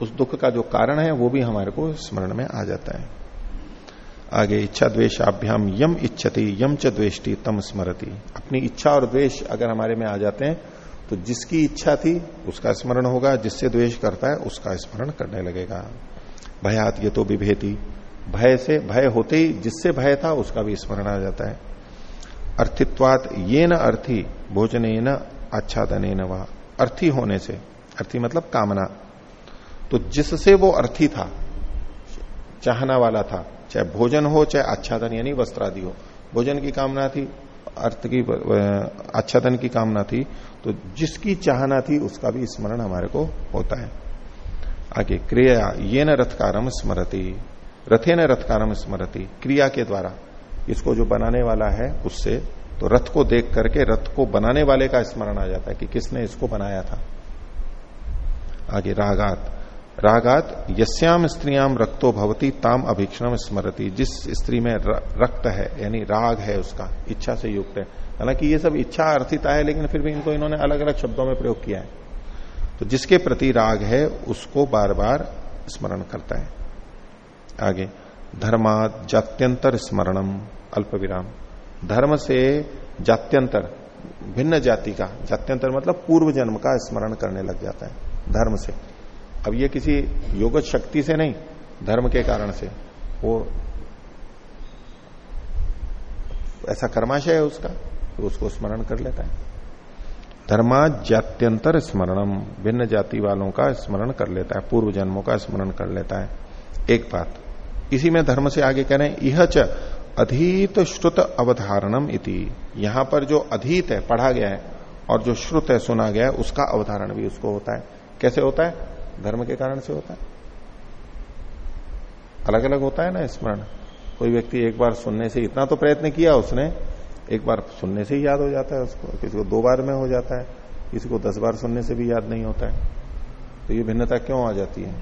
उस दुख का जो कारण है, वो भी हमारे को स्मरण में आ जाता है। आगे इच्छा द्वेशाभ्याम यम इच्छति, यम च द्वेष्टि, तम स्मरती। अपनी इच्छा और द्वेष अगर हमारे में आ जाते हैं तो जिसकी इच्छा थी, उसका स्मरण होगा, जिससे द्वेष करता है, उसका स्मरण करने लगेगा। भयात ये तो विभेदी भय से, भय होते ही, जिससे भय था, उसका भी स्मरण आ जाता है। अर्थित्वात ये न अर्थी भोजन न आच्छादन न अर्थी होने से, अर्थी मतलब कामना। तो जिससे वो अर्थी था, चाहना वाला था चाहे भोजन हो, चाहे आच्छादन, यानी वस्त्र आदि हो। भोजन की कामना थी, अर्थ की आच्छादन की कामना थी तो जिसकी चाहना थी, उसका भी स्मरण हमारे को होता है। आगे, क्रिया ये न रथकारम स्मृति रथे न रथकारम स्मृति क्रिया के द्वारा। इसको जो बनाने वाला है, उससे तो रथ को देख करके, रथ को बनाने वाले का स्मरण आ जाता है कि किसने इसको बनाया था। आगे, रागात। रागात यस्याम स्त्रियाम रक्तो भवती ताम अभीक्षण स्मरती। जिस स्त्री में रक्त है, यानी राग है उसका, इच्छा से युक्त है। हालाँकि ये सब इच्छा अर्थिता है, लेकिन फिर भी इनको इन्होंने अलग अलग शब्दों में प्रयोग किया है। तो जिसके प्रति राग है, उसको बार बार स्मरण करता है। आगे धर्मा जात्यंतर स्मरणम अल्प विराम धर्म से जात्यंतर, भिन्न जाति का, जात्यंतर मतलब पूर्व जन्म का स्मरण करने लग जाता है, धर्म से। अब ये किसी योग शक्ति से नहीं, धर्म के कारण से। वो ऐसा कर्माशय है उसका तो उसको स्मरण कर लेता है। धर्मा जात्यंतर स्मरणम, भिन्न जाति वालों का स्मरण कर लेता है पूर्व जन्मों का स्मरण कर लेता है। एक बात, इसी में धर्म से आगे कह रहे हैं यह च अधीत श्रुत अवधारणम इति। यहाँ पर जो अधीत है, पढ़ा गया है, और जो श्रुत है, सुना गया है, उसका अवधारण भी उसको होता है। कैसे होता है? धर्म के कारण से होता है। अलग अलग होता है ना स्मरण। कोई व्यक्ति एक बार सुनने से इतना तो प्रयत्न किया उसने, एक बार सुनने से ही याद हो जाता है उसको, किसी को दो बार में हो जाता है, किसी को दस बार सुनने से भी याद नहीं होता है। तो ये भिन्नता क्यों आ जाती है?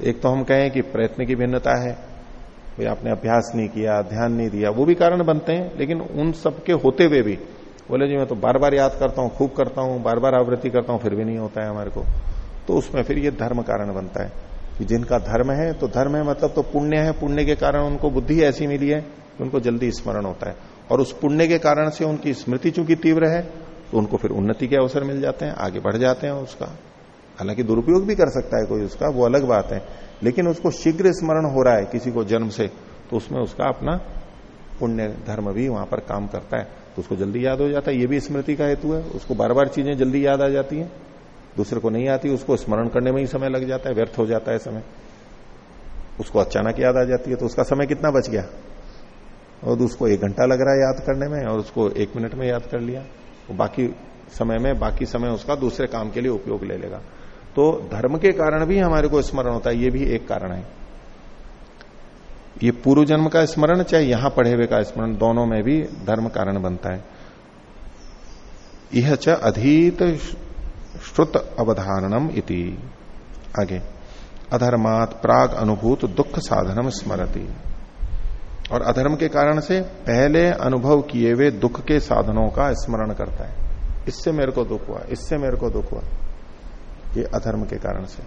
एक तो हम कहें कि प्रयत्न की भिन्नता है, भाई आपने अभ्यास नहीं किया, ध्यान नहीं दिया, वो भी कारण बनते हैं, लेकिन उन सबके होते हुए भी, बोले जी मैं तो बार बार याद करता हूँ, खूब करता हूँ बार बार आवृत्ति करता हूँ, फिर भी नहीं होता है हमारे को। तो उसमें फिर ये धर्म कारण बनता है कि जिनका धर्म है तो धर्म है मतलब तो पुण्य है, पुण्य के कारण उनको बुद्धि ऐसी मिली है कि उनको जल्दी स्मरण होता है। और उस पुण्य के कारण से उनकी स्मृति चूँकि तीव्र है तो उनको फिर उन्नति के अवसर मिल जाते हैं, आगे बढ़ जाते हैं उसका। हालाँकि दुरुपयोग भी कर सकता है कोई उसका, वो अलग बात है। लेकिन उसको शीघ्र स्मरण हो रहा है किसी को जन्म से तो उसमें उसका अपना पुण्य धर्म भी वहाँ पर काम करता है। तो उसको जल्दी याद हो जाता है, ये भी स्मृति का हेतु है, उसको बार बार चीज़ें जल्दी याद आ जाती है। दूसरे को नहीं आती, उसको स्मरण करने में ही समय लग जाता है, व्यर्थ हो जाता है समय। उसको अचानक याद आ जाती है तो उसका समय कितना बच गया? और उसको एक घंटा लग रहा है याद करने में, और उसको एक मिनट में याद कर लिया। वो बाकी समय में, बाकी समय उसका दूसरे काम के लिए उपयोग ले लेगा। तो धर्म के कारण भी हमारे को स्मरण होता है, ये भी एक कारण है। ये पूर्व जन्म का स्मरण, चाहे यहाँ पढ़े हुए का स्मरण, दोनों में भी धर्म कारण बनता है। यह च अधीत श्रुत अवधारणम इति। आगे। अधर्मात प्राग अनुभूत दुख साधनम स्मरती। और अधर्म के कारण से पहले अनुभव किए हुए दुख के साधनों का स्मरण करता है। इससे मेरे को दुख हुआ, इससे मेरे को दुख हुआ। ये अधर्म के कारण से।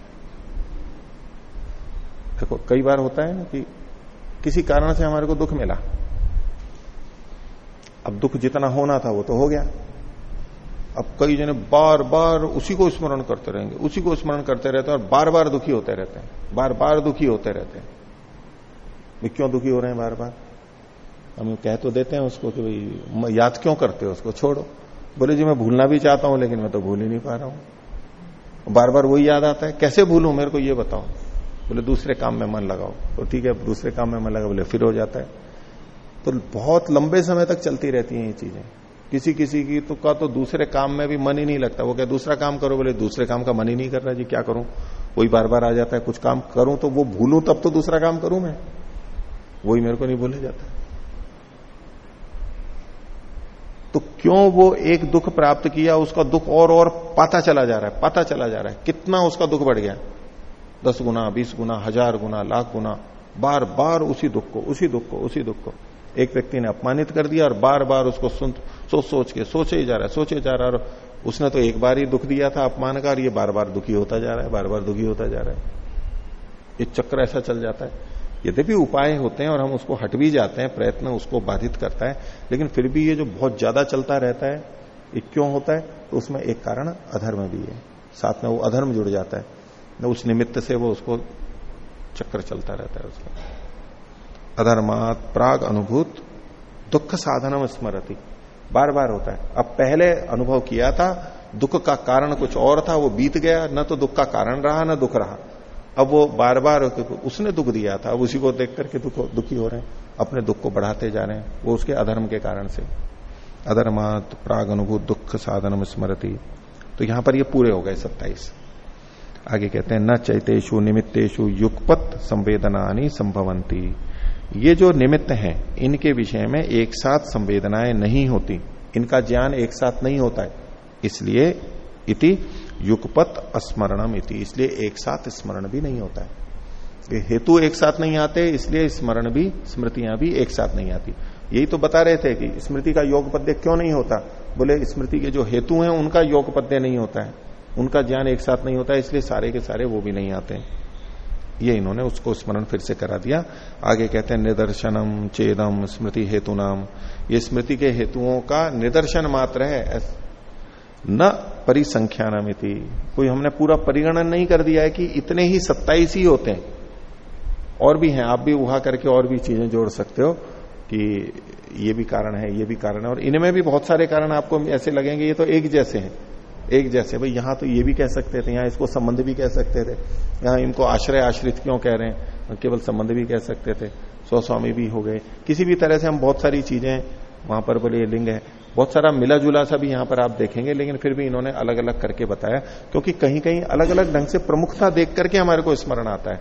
देखो, कई बार होता है ना कि किसी कारण से हमारे को दुख मिला। अब दुख जितना होना था वो तो हो गया। अब कई जने बार बार उसी को स्मरण करते रहेंगे, उसी को स्मरण करते रहते हैं और बार बार दुखी होते रहते हैं बार बार दुखी होते रहते हैं। वे क्यों दुखी हो रहे हैं बार बार हम कह तो देते हैं उसको कि भाई याद क्यों करते हो उसको? छोड़ो। बोले, जी, मैं भूलना भी चाहता हूँ, लेकिन मैं तो भूल ही नहीं पा रहा हूँ। बार बार वही याद आता है, कैसे भूलू? मेरे को ये बताओ। बोले, दूसरे काम में मन लगाओ। तो ठीक है, दूसरे काम में मन लगा, बोले, फिर हो जाता है। तो बहुत लंबे समय तक चलती रहती हैं ये चीज़ें। किसी किसी की तो का तो दूसरे काम में भी मन ही नहीं लगता। वो क्या दूसरा काम करो। बोले, दूसरे काम का मन ही नहीं कर रहा जी, क्या करूँ? वही बार बार आ जाता है, कुछ काम करूँ तो वो भूलूं, तब तो दूसरा काम करूँ मैं। वही मेरे को नहीं भूले जाता। तो क्यों वो एक दुख प्राप्त किया, उसका दुख और और पाता चला जा रहा है, पाता चला जा रहा है। कितना उसका दुख बढ़ गया? दस गुना, बीस गुना, हज़ार गुना, लाख गुना बार बार उसी दुख को, उसी दुख को, उसी दुख को। एक व्यक्ति ने अपमानित कर दिया और बार बार उसको सुन सोच सोच के, सोचे ही जा रहा है सोचे जा रहा है और उसने तो एक बार ही दुख दिया था अपमान का और ये बार बार दुखी होता जा रहा है बार बार दुखी होता जा रहा है। ये चक्र ऐसा चल जाता है। यद्यपि उपाय होते हैं और हम उसको हट भी जाते हैं, प्रयत्न उसको बाधित करता है, लेकिन फिर भी ये जो बहुत ज़्यादा चलता रहता है, ये क्यों होता है? तो उसमें एक कारण अधर्म भी है। साथ में वो अधर्म जुड़ जाता है। उस निमित्त से वो उसको चक्र चलता रहता है उसका। अधर्मात प्राग अनुभूत दुख साधनम स्मरती। बार बार होता है। अब पहले अनुभव किया था, दुख का कारण कुछ और था, वो बीत गया, न तो दुख का कारण रहा, न दुख रहा। अब वो बार बार उसने दुख दिया था, अब उसी को देख करके दुख, दुखी हो रहे हैं। अपने दुख को बढ़ाते जा रहे हैं, वो उसके अधर्म के कारण से। अधर्मात प्राग अनुभूत दुख साधनम स्मृति तो यहाँ पर ये पूरे हो गए सत्ताईस। आगे कहते हैं, न चैतेशु निमित्तेशु युगपत संवेदनानी संभवंती ये जो निमित्त हैं, इनके विषय में एक साथ संवेदनाएँ नहीं होती। इनका ज्ञान एक साथ नहीं होता है। इसलिए इति युगपत स्मरणम इति। इसलिए एक साथ स्मरण भी नहीं होता है। हेतु एक साथ नहीं आते, इसलिए स्मरण भी, स्मृतियाँ भी एक साथ नहीं आती। यही तो बता रहे थे कि स्मृति का योग पद्य क्यों नहीं होता? बोले, स्मृति के जो हेतु हैं, उनका योग पद्य नहीं होता है। उनका ज्ञान एक साथ नहीं होता है इसलिए सारे के सारे वो भी नहीं आते ये इन्होंने उसको स्मरण फिर से करा दिया। आगे कहते हैं, निदर्शनम चेदम स्मृति हेतु नाम ये स्मृति के हेतुओं का निदर्शन मात्र है न परिसंख्या नामिति कोई हमने पूरा परिगणन नहीं कर दिया है कि इतने ही सत्ताईस ही होते हैं। और भी हैं, आप भी उहा करके और भी चीज़ें जोड़ सकते हो कि ये भी कारण है, ये भी कारण है। और इनमें भी बहुत सारे कारण आपको ऐसे लगेंगे, ये तो एक जैसे हैं। एक जैसे, भाई, यहाँ तो ये भी कह सकते थे, यहाँ इसको संबंध भी कह सकते थे, यहाँ इनको आश्रय आश्रित क्यों कह रहे हैं? केवल संबंध भी कह सकते थे स्वस्वामी भी हो गए। किसी भी तरह से हम बहुत सारी चीज़ें वहाँ पर बोले लिंग है। बहुत सारा मिला जुला सा भी यहाँ पर आप देखेंगे, लेकिन फिर भी इन्होंने अलग अलग करके बताया, क्योंकि कहीं कहीं अलग अलग ढंग से प्रमुखता देख करके हमारे को स्मरण आता है।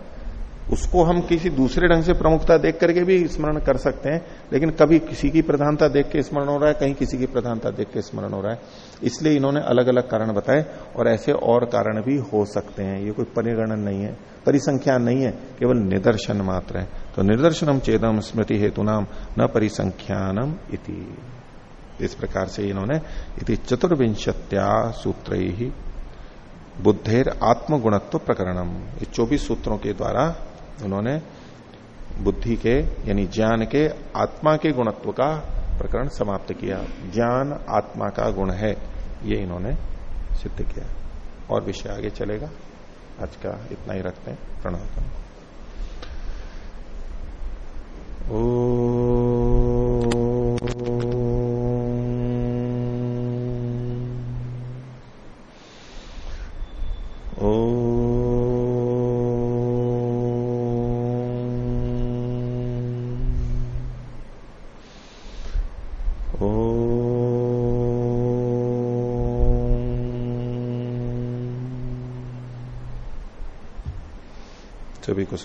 उसको हम किसी दूसरे ढंग से प्रमुखता देख करके भी स्मरण कर सकते हैं, लेकिन कभी किसी की प्रधानता देख के स्मरण हो रहा है, कहीं किसी की प्रधानता देख के स्मरण हो रहा है। इसलिए इन्होंने अलग अलग कारण बताए, और ऐसे और कारण भी हो सकते हैं। ये कोई परिगणन नहीं है, परिसंख्यान नहीं है, केवल निदर्शन मात्र है। तो निदर्शनम चेदम स्मृति हेतु नाम न परिसंख्यानम इति। इस प्रकार से इन्होंने इति चतुर्विंशत्या सूत्र ही बुद्धेर आत्मगुणत्व प्रकरणम। ये चौबीस सूत्रों के द्वारा उन्होंने बुद्धि के, यानी ज्ञान के, आत्मा के गुणत्व का प्रकरण समाप्त किया। ज्ञान आत्मा का गुण है, ये इन्होंने सिद्ध किया। और विषय आगे चलेगा। आज का इतना ही रखते हैं। प्रणव ओ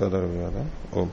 सदर ओम